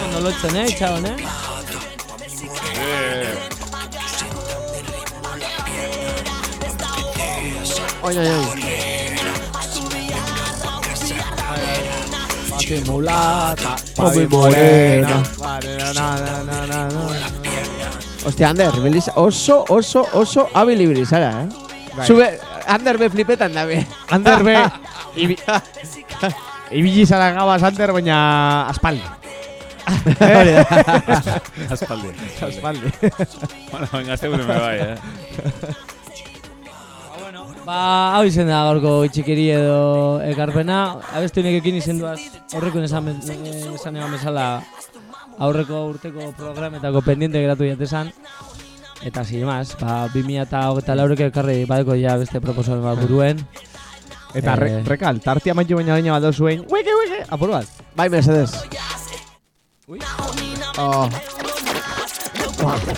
Ondo lotzen, eh, itxaron, eh. Oi, oi, oi. Papi mulata, Papi morena. Hostia, Ander, biliz, oso, oso, oso habil ibilizara, eh? Bai. Sube, Ander be flipetan dabe. Ander be, [LAUGHS] ibi... [LAUGHS] Ibili zara gabaz Ander, baina aspaldi. [LAUGHS] Aspaldi. Aspaldi. bueno, venga, este me bai, eh. Ba, hau izen da gaurko itxikeri edo ekarpena. Abestu nekekin izenduaz aurreko esan, eh, esan eban bezala aurreko urteko programetako pendiente geratu jatesan. Eta sin más, ba, 2000 eta hogeita laureko ekarri badeko ja beste proposamen bat buruen. Eta Eh. re, rekal, tartia maitu baina baina bat zuen. Weke, weke, apur bat. Bai, Mercedes. Oh.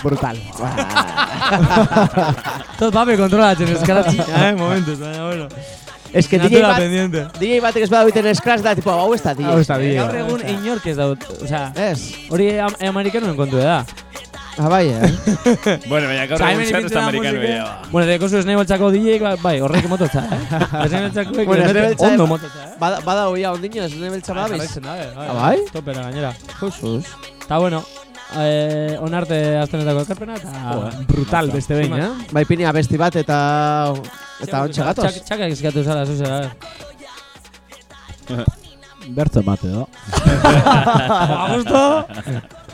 Brutal. Tot pape kontrolatzen eskaratxina, eh, momentuz, baina bueno. Es que DJ bat, pendiente. DJ batek ez bada biten scratch da, tipo, hau ez da, DJ. Hau ez da, DJ. Gaur egun inork ez daut, osea, hori am amerikanuen kontu da. Ah, bai, eh? [LAUGHS] Bueno, baina gaur egun zer ez amerikano gehiago. Bueno, deko zu esnei boltsako DJ, ba- bai, horrek mototza, eh? [LAUGHS] Esnei boltsakoek Bueno, esnei beltza- ondo mototza, eh? Bada, bada hoia ondino, ez nebeltza bada, biz. Jarraitzen da, eh, Ah, bai? Topera gainera. Jesus. Ta bueno, eh, onarte aztenetako ekarpena eta... Brutal, beste behin, eh? Bai, pini abesti bat eta... Eta ontsa gatoz. Txak, txakak eskatu zara, zuzera, eh. [LAUGHS] Bertzo emate do. [LAUGHS] A gusto.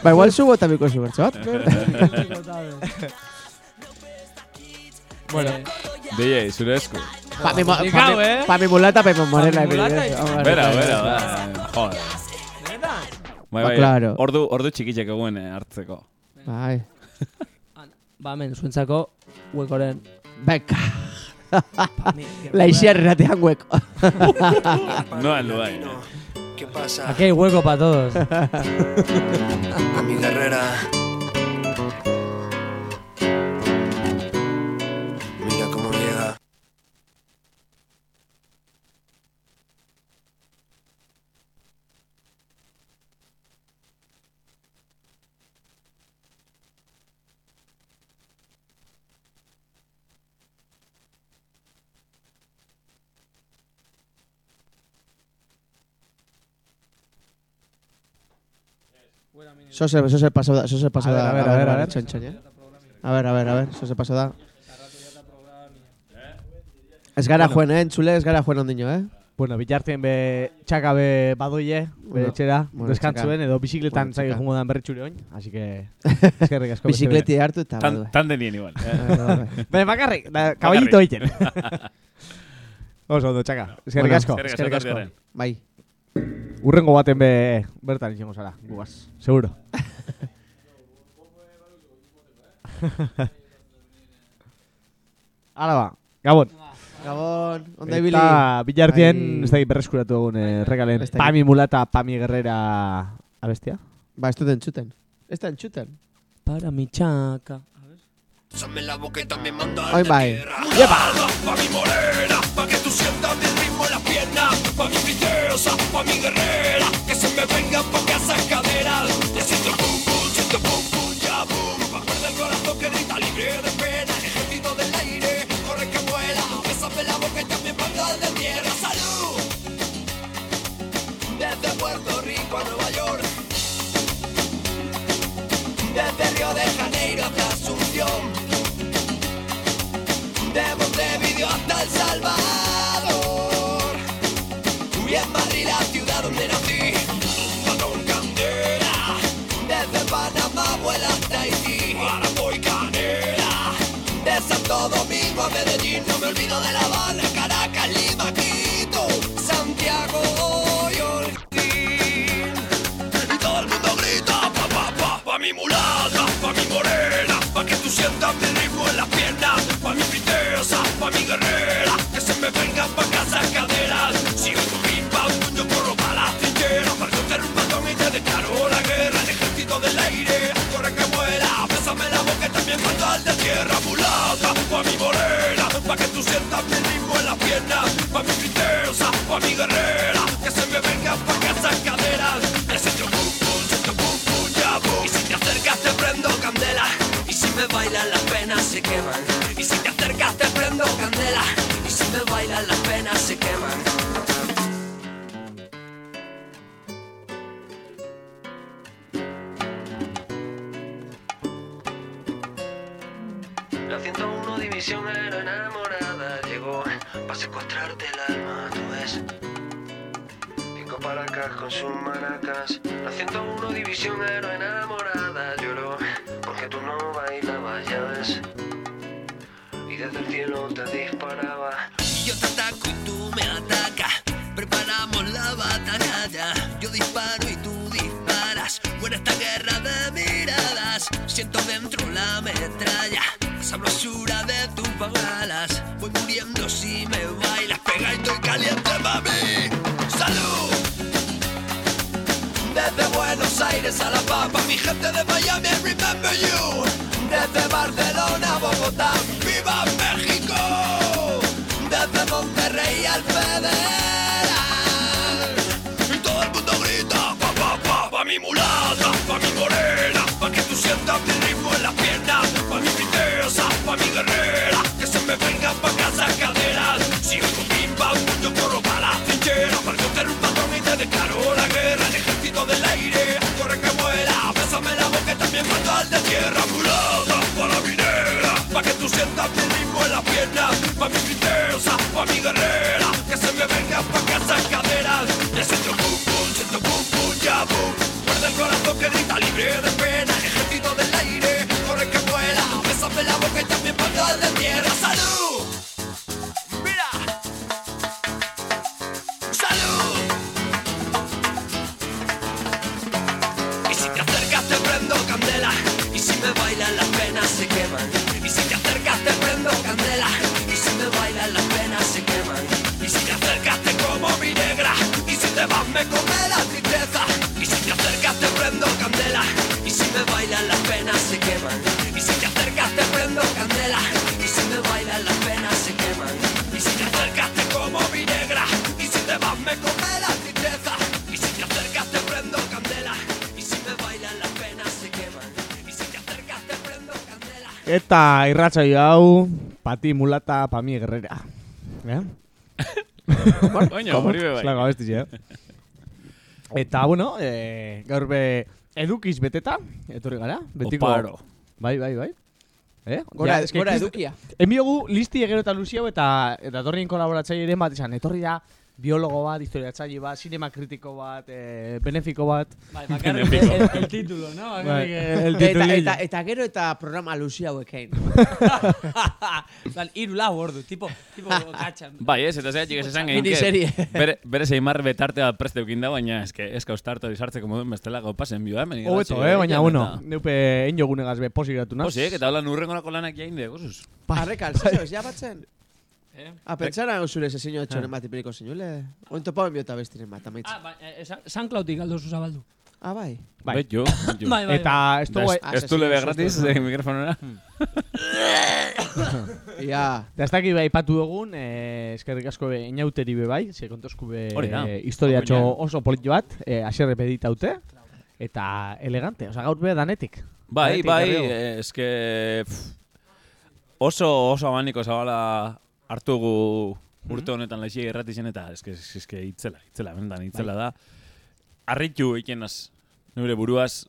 Ba, igual subo eta biko zu bertso bat. [LAUGHS] bueno, DJ, zure esku. Pa mi, pa mi, eh? pa mi mulata, pa mi morena. Pa mi mulata Bera, bera, bera. Joder. Bai, Ba, bai, claro. ordu, ordu txikitxek eguen eh, hartzeko. Bai. ba, hemen, zuentzako, huekoren. Beka. [LAUGHS] Laixiar erratean hueko. No aldo bai. ¿Qué pasa? Aquí hay hueco para todos. A [LAUGHS] mi guerrera. Eso se, eso se pasó da, eso se pasó A ver, da. a ver, a ver, a ver. eh. A ver, a ver, a eso se pasó da. Ez gara juen, eh, entzule, ez gara juen ondino, eh. Bueno, bitartien be txaka be badoie, Bueno, bere etxera, bueno, deskantzuen edo bizikletan Bueno, zai txaka. jungo dan berritxure oin, así que [LAUGHS] eskerrik asko. beste Bizikleti hartu eta Tan, badu. tan denien igual. Eh? Baina bakarrik, da, kaballito egiten. [LAUGHS] Oso ondo, txaka. Eskerrik asko. Eskerrik Eskerrik asko, asko. Artearen. Bai. Urrengo baten be bertan izango zara, gugaz. Seguro. [LAUGHS] Hala ba, Gabon. Gabon, onda ibili. Eta bilartien, Ai. ez da berreskuratu egun eh, regalen. Ez dakit. Pami mulata, Pami Guerrera abestia. Ba, ez dut entzuten. Ez da entzuten. Para mi chaca. Pásame la boca y también manda Hoy bai. Pa' mi morena, pa' que tú sientas mi ritmo en las piernas Pa' mi princesa, pa' mi guerrera Que se me venga pa' esas caderas. Te siento pum pum, siento pum pum, ya pum Pa' el corazón que grita libre de pena Ejército del aire, corre que vuela Bésame la boca y también manda de tierra. ¡Salud! Desde Puerto Rico a Nueva York. Desde Río de Janeiro hasta Asunción. De Montevideo hasta El Salvador. Las penas se Eta irratsaio hau, pati mulata, pa mi guerrera. Eh? [LAUGHS] Coño, hori be bai. Zelago abestiz, eh? Eta, bueno, eh, gaur be edukiz beteta, etorri gara. Betiko, Oparo. Bai, bai, bai. Eh? Gora, eske gora edukia. Enbiogu listi egero eta luziau eta eta etorrien kolaboratzaile ere bat izan. Etorri da biologo bat, historiatzaile bat, sinema kritiko bat, eh, benefiko bat. Bai, bakarrik el, el, el título, ¿no? Bai. el Eta, titulillo. eta, eta gero eta programa luzi hauekin. Plan, [LAUGHS] iru lau ordu, tipo, tipo gatxan. Bai, ez, eta zeatik ez esan egin. Miniserie. Bere, bere zeimar betarte bat preste eukin da, baina eske eska ustartu izartzeko moduen bestela gau pasen bio, hemen. Hobeto, eh, baina bueno, neupe ein jogunegaz be posik gatu naz. Posiek, eta hola nurrengorako lanak jain de, gozuz. Arreka, alzazoz, ja batzen? Eh? Ah, pentsara zure ese señor etxoren bat ipiniko zinule. Oin topa enbiota bestiren bat, amaitz. Ah, bai, eh, San- SoundCloudtik aldo zuzabaldu. Ah, bai. Bai. Bet jo, jo. Bai, bai, Eta ez dugu... Ah, Ez du lebe gratis, eh, mikrofonora. Ja. Eta ez dakit bai patu dugun, eh, eskerrik asko be, inauteri be bai, ze kontosku be Hori da. eh, historiatxo oso politxo bat, eh, aserre peditaute, eta elegante, oza gaur be danetik. Bai, Danetik bai, berriro. eh, eske pff, oso oso abaniko zabala hartugu urte honetan laixi errati zen eta eske, eske itzela, itzela, bendan itzela da. Arritu ikenaz, nure buruaz,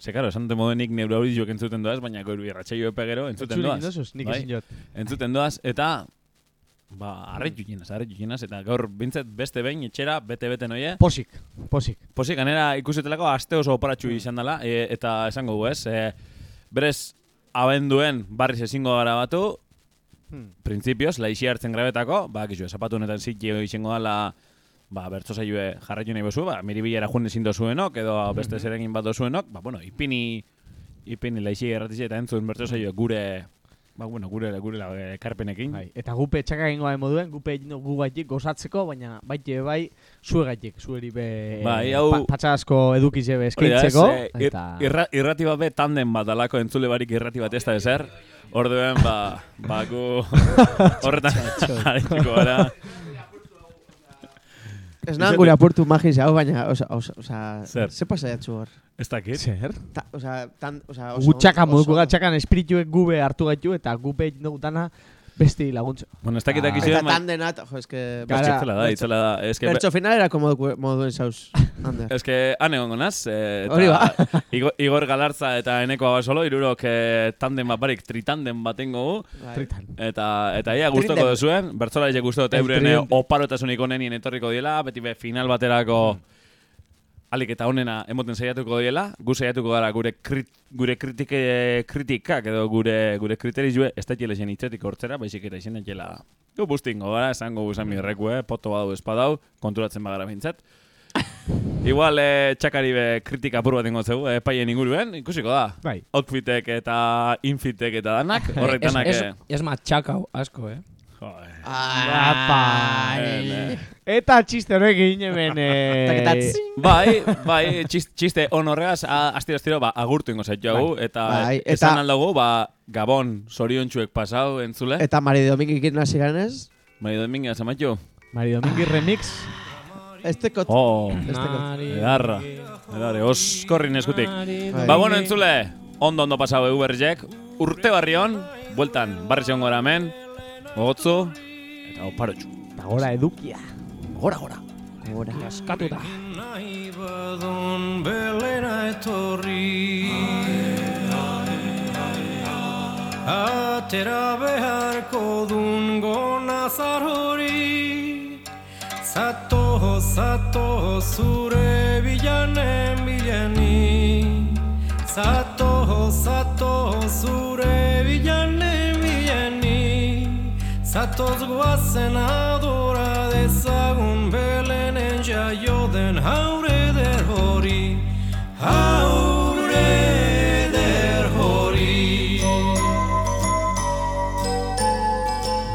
ze karo, esan dute modenik neure audizioak entzuten doaz, baina goiru irratxaio epe gero entzuten doaz. indosuz, nik Bai, entzuten doaz, eta ba, arritu ikenaz, arritu ikenaz, eta gaur bintzet beste behin etxera, bete-bete noie. Posik, posik. Posik, ganera ikusetelako aste oso oparatxu izan dela, e, eta esango gu, ez? E, berez, abenduen barriz ezingo gara batu, Hmm. printzipioz, laixi hartzen grabetako, ba, kizu, zapatu honetan zitio izango dela, ba, bertso zailue jarraitu nahi bezu, ba, miribilera jun ezin dozuenok, edo beste zeregin bat dozuenok, ba, bueno, ipini, ipini laixi erratizia eta entzun bertso zailue gure, ba, bueno, gure, gure la, ekarpenekin. Bai, eta gupe txaka egingo da moduen, gupe dugu gu gaitik gozatzeko, baina baite bai, zue gaitik, zueri be Bai, hau- pa, patxa asko edukize be da, ez, eskaintzeko. eh, eta... irra, irrati bat be tanden bat alako entzule barik irrati bat ez da ezer. Orduen, ba, ba, gu [LAUGHS] horretan arituko gara. Ez nahan gure apurtu magiz hau, baina, osa, osa, osa, Zer? ze pasa jatzu hor? Ez dakit. Zer? Ta, osa, tan, osa, oso... Gutxaka moduko oso- gatxakan espirituek gube hartu gaitu eta gube dugu dana besti laguntza. Bueno, ez dakit Ah. dakizu, Eta baina- tan denat, jo, eske... Gara- Itzela da, itzela da. Ez que, Bertso finalerako modu, moduen zauz, Ander. [LAUGHS] ez que han egongo naz. eh, eta Hori ba. [LAUGHS] Igor, Igor Galartza eta Eneko Abasolo, irurok eh, tanden bat barik, tritanden baten gogu. Bai. Tritan. Eta, eta ia gustoko duzuen, bertzola eta El euren eh, tridente. oparotasunik onenien etorriko diela, beti be final baterako alik eta onena emoten saiatuko diela, gu saiatuko gara gure krit, gure kritike, kritikak edo gure gure kriterizue ez da zen hitzetik hortzera, baizik eta izen etxela gu bustingo gara, esango guzan mi errekue, poto badau espadau, konturatzen bagara bintzat. [LAUGHS] Igual eh, txakari be kritika apur bat ingo zegu, eh, paien inguruen, ikusiko da. Bai. Outfitek eta infitek eta danak, [LAUGHS] horrek danak... Ez, eh, ez matxakau, asko, eh? [LAUGHS] eh. Eta txiste horrekin hemen... Eh, Bai, bai, txist, txiste honorreaz, astiro astiro, ba, agurtu ingo zaitu hau, eta Bai, eta- esan aldago, ba, Gabon, soriontsuek pasau entzule. Eta Mari Domingikin hasi ganez, Mari Dominguez, amaitu. Mari Domingi remix. ez tekot... Oh, Ez tekot. edarra, edarre, oskorrin eskutik. Bai. Ba, bueno, entzule, ondo ondo pasau egu berriek, urte barri hon, bueltan, barri zegoen gara hemen, gogotzu, eta oparotxu. Eta gora edukia. Gora, gora. Gora. Askatuta. nahi badun belena etorri Atera beharko dun gonazar hori Zato, zato, zure bilanen bilani Zato, zato, zure bilanen Zatoz guazen adora dezagun belenen jaio den haure der hori Haure der hori.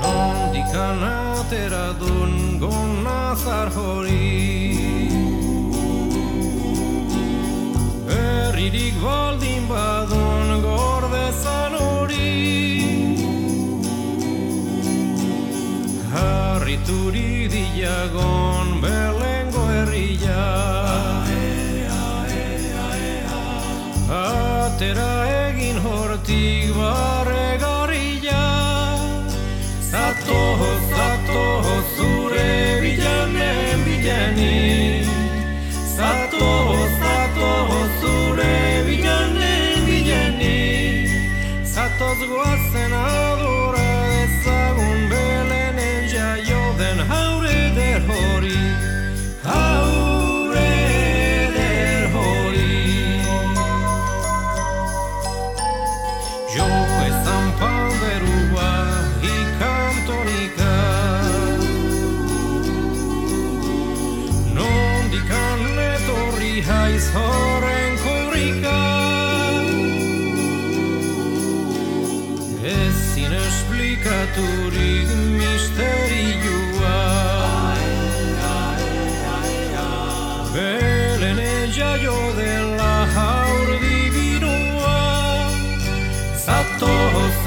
Nondik anatera dun gonazar hori Diagon belengo herria. Atera egin hortik barregarria Zato, zato, zure bilanen bilani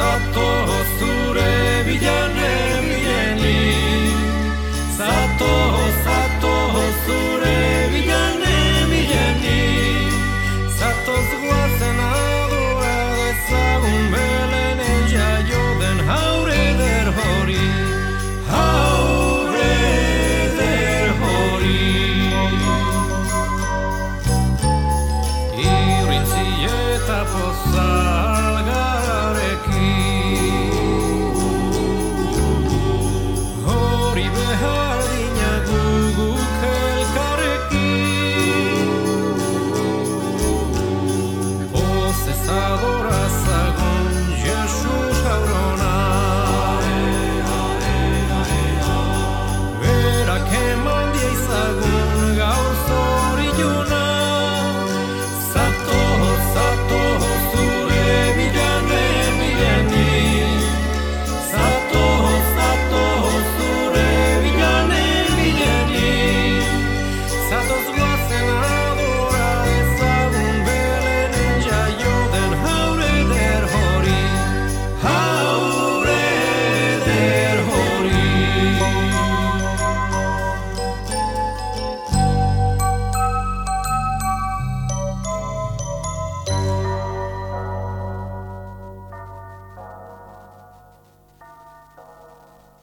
zato, zure bilanen bileni Zato, zato,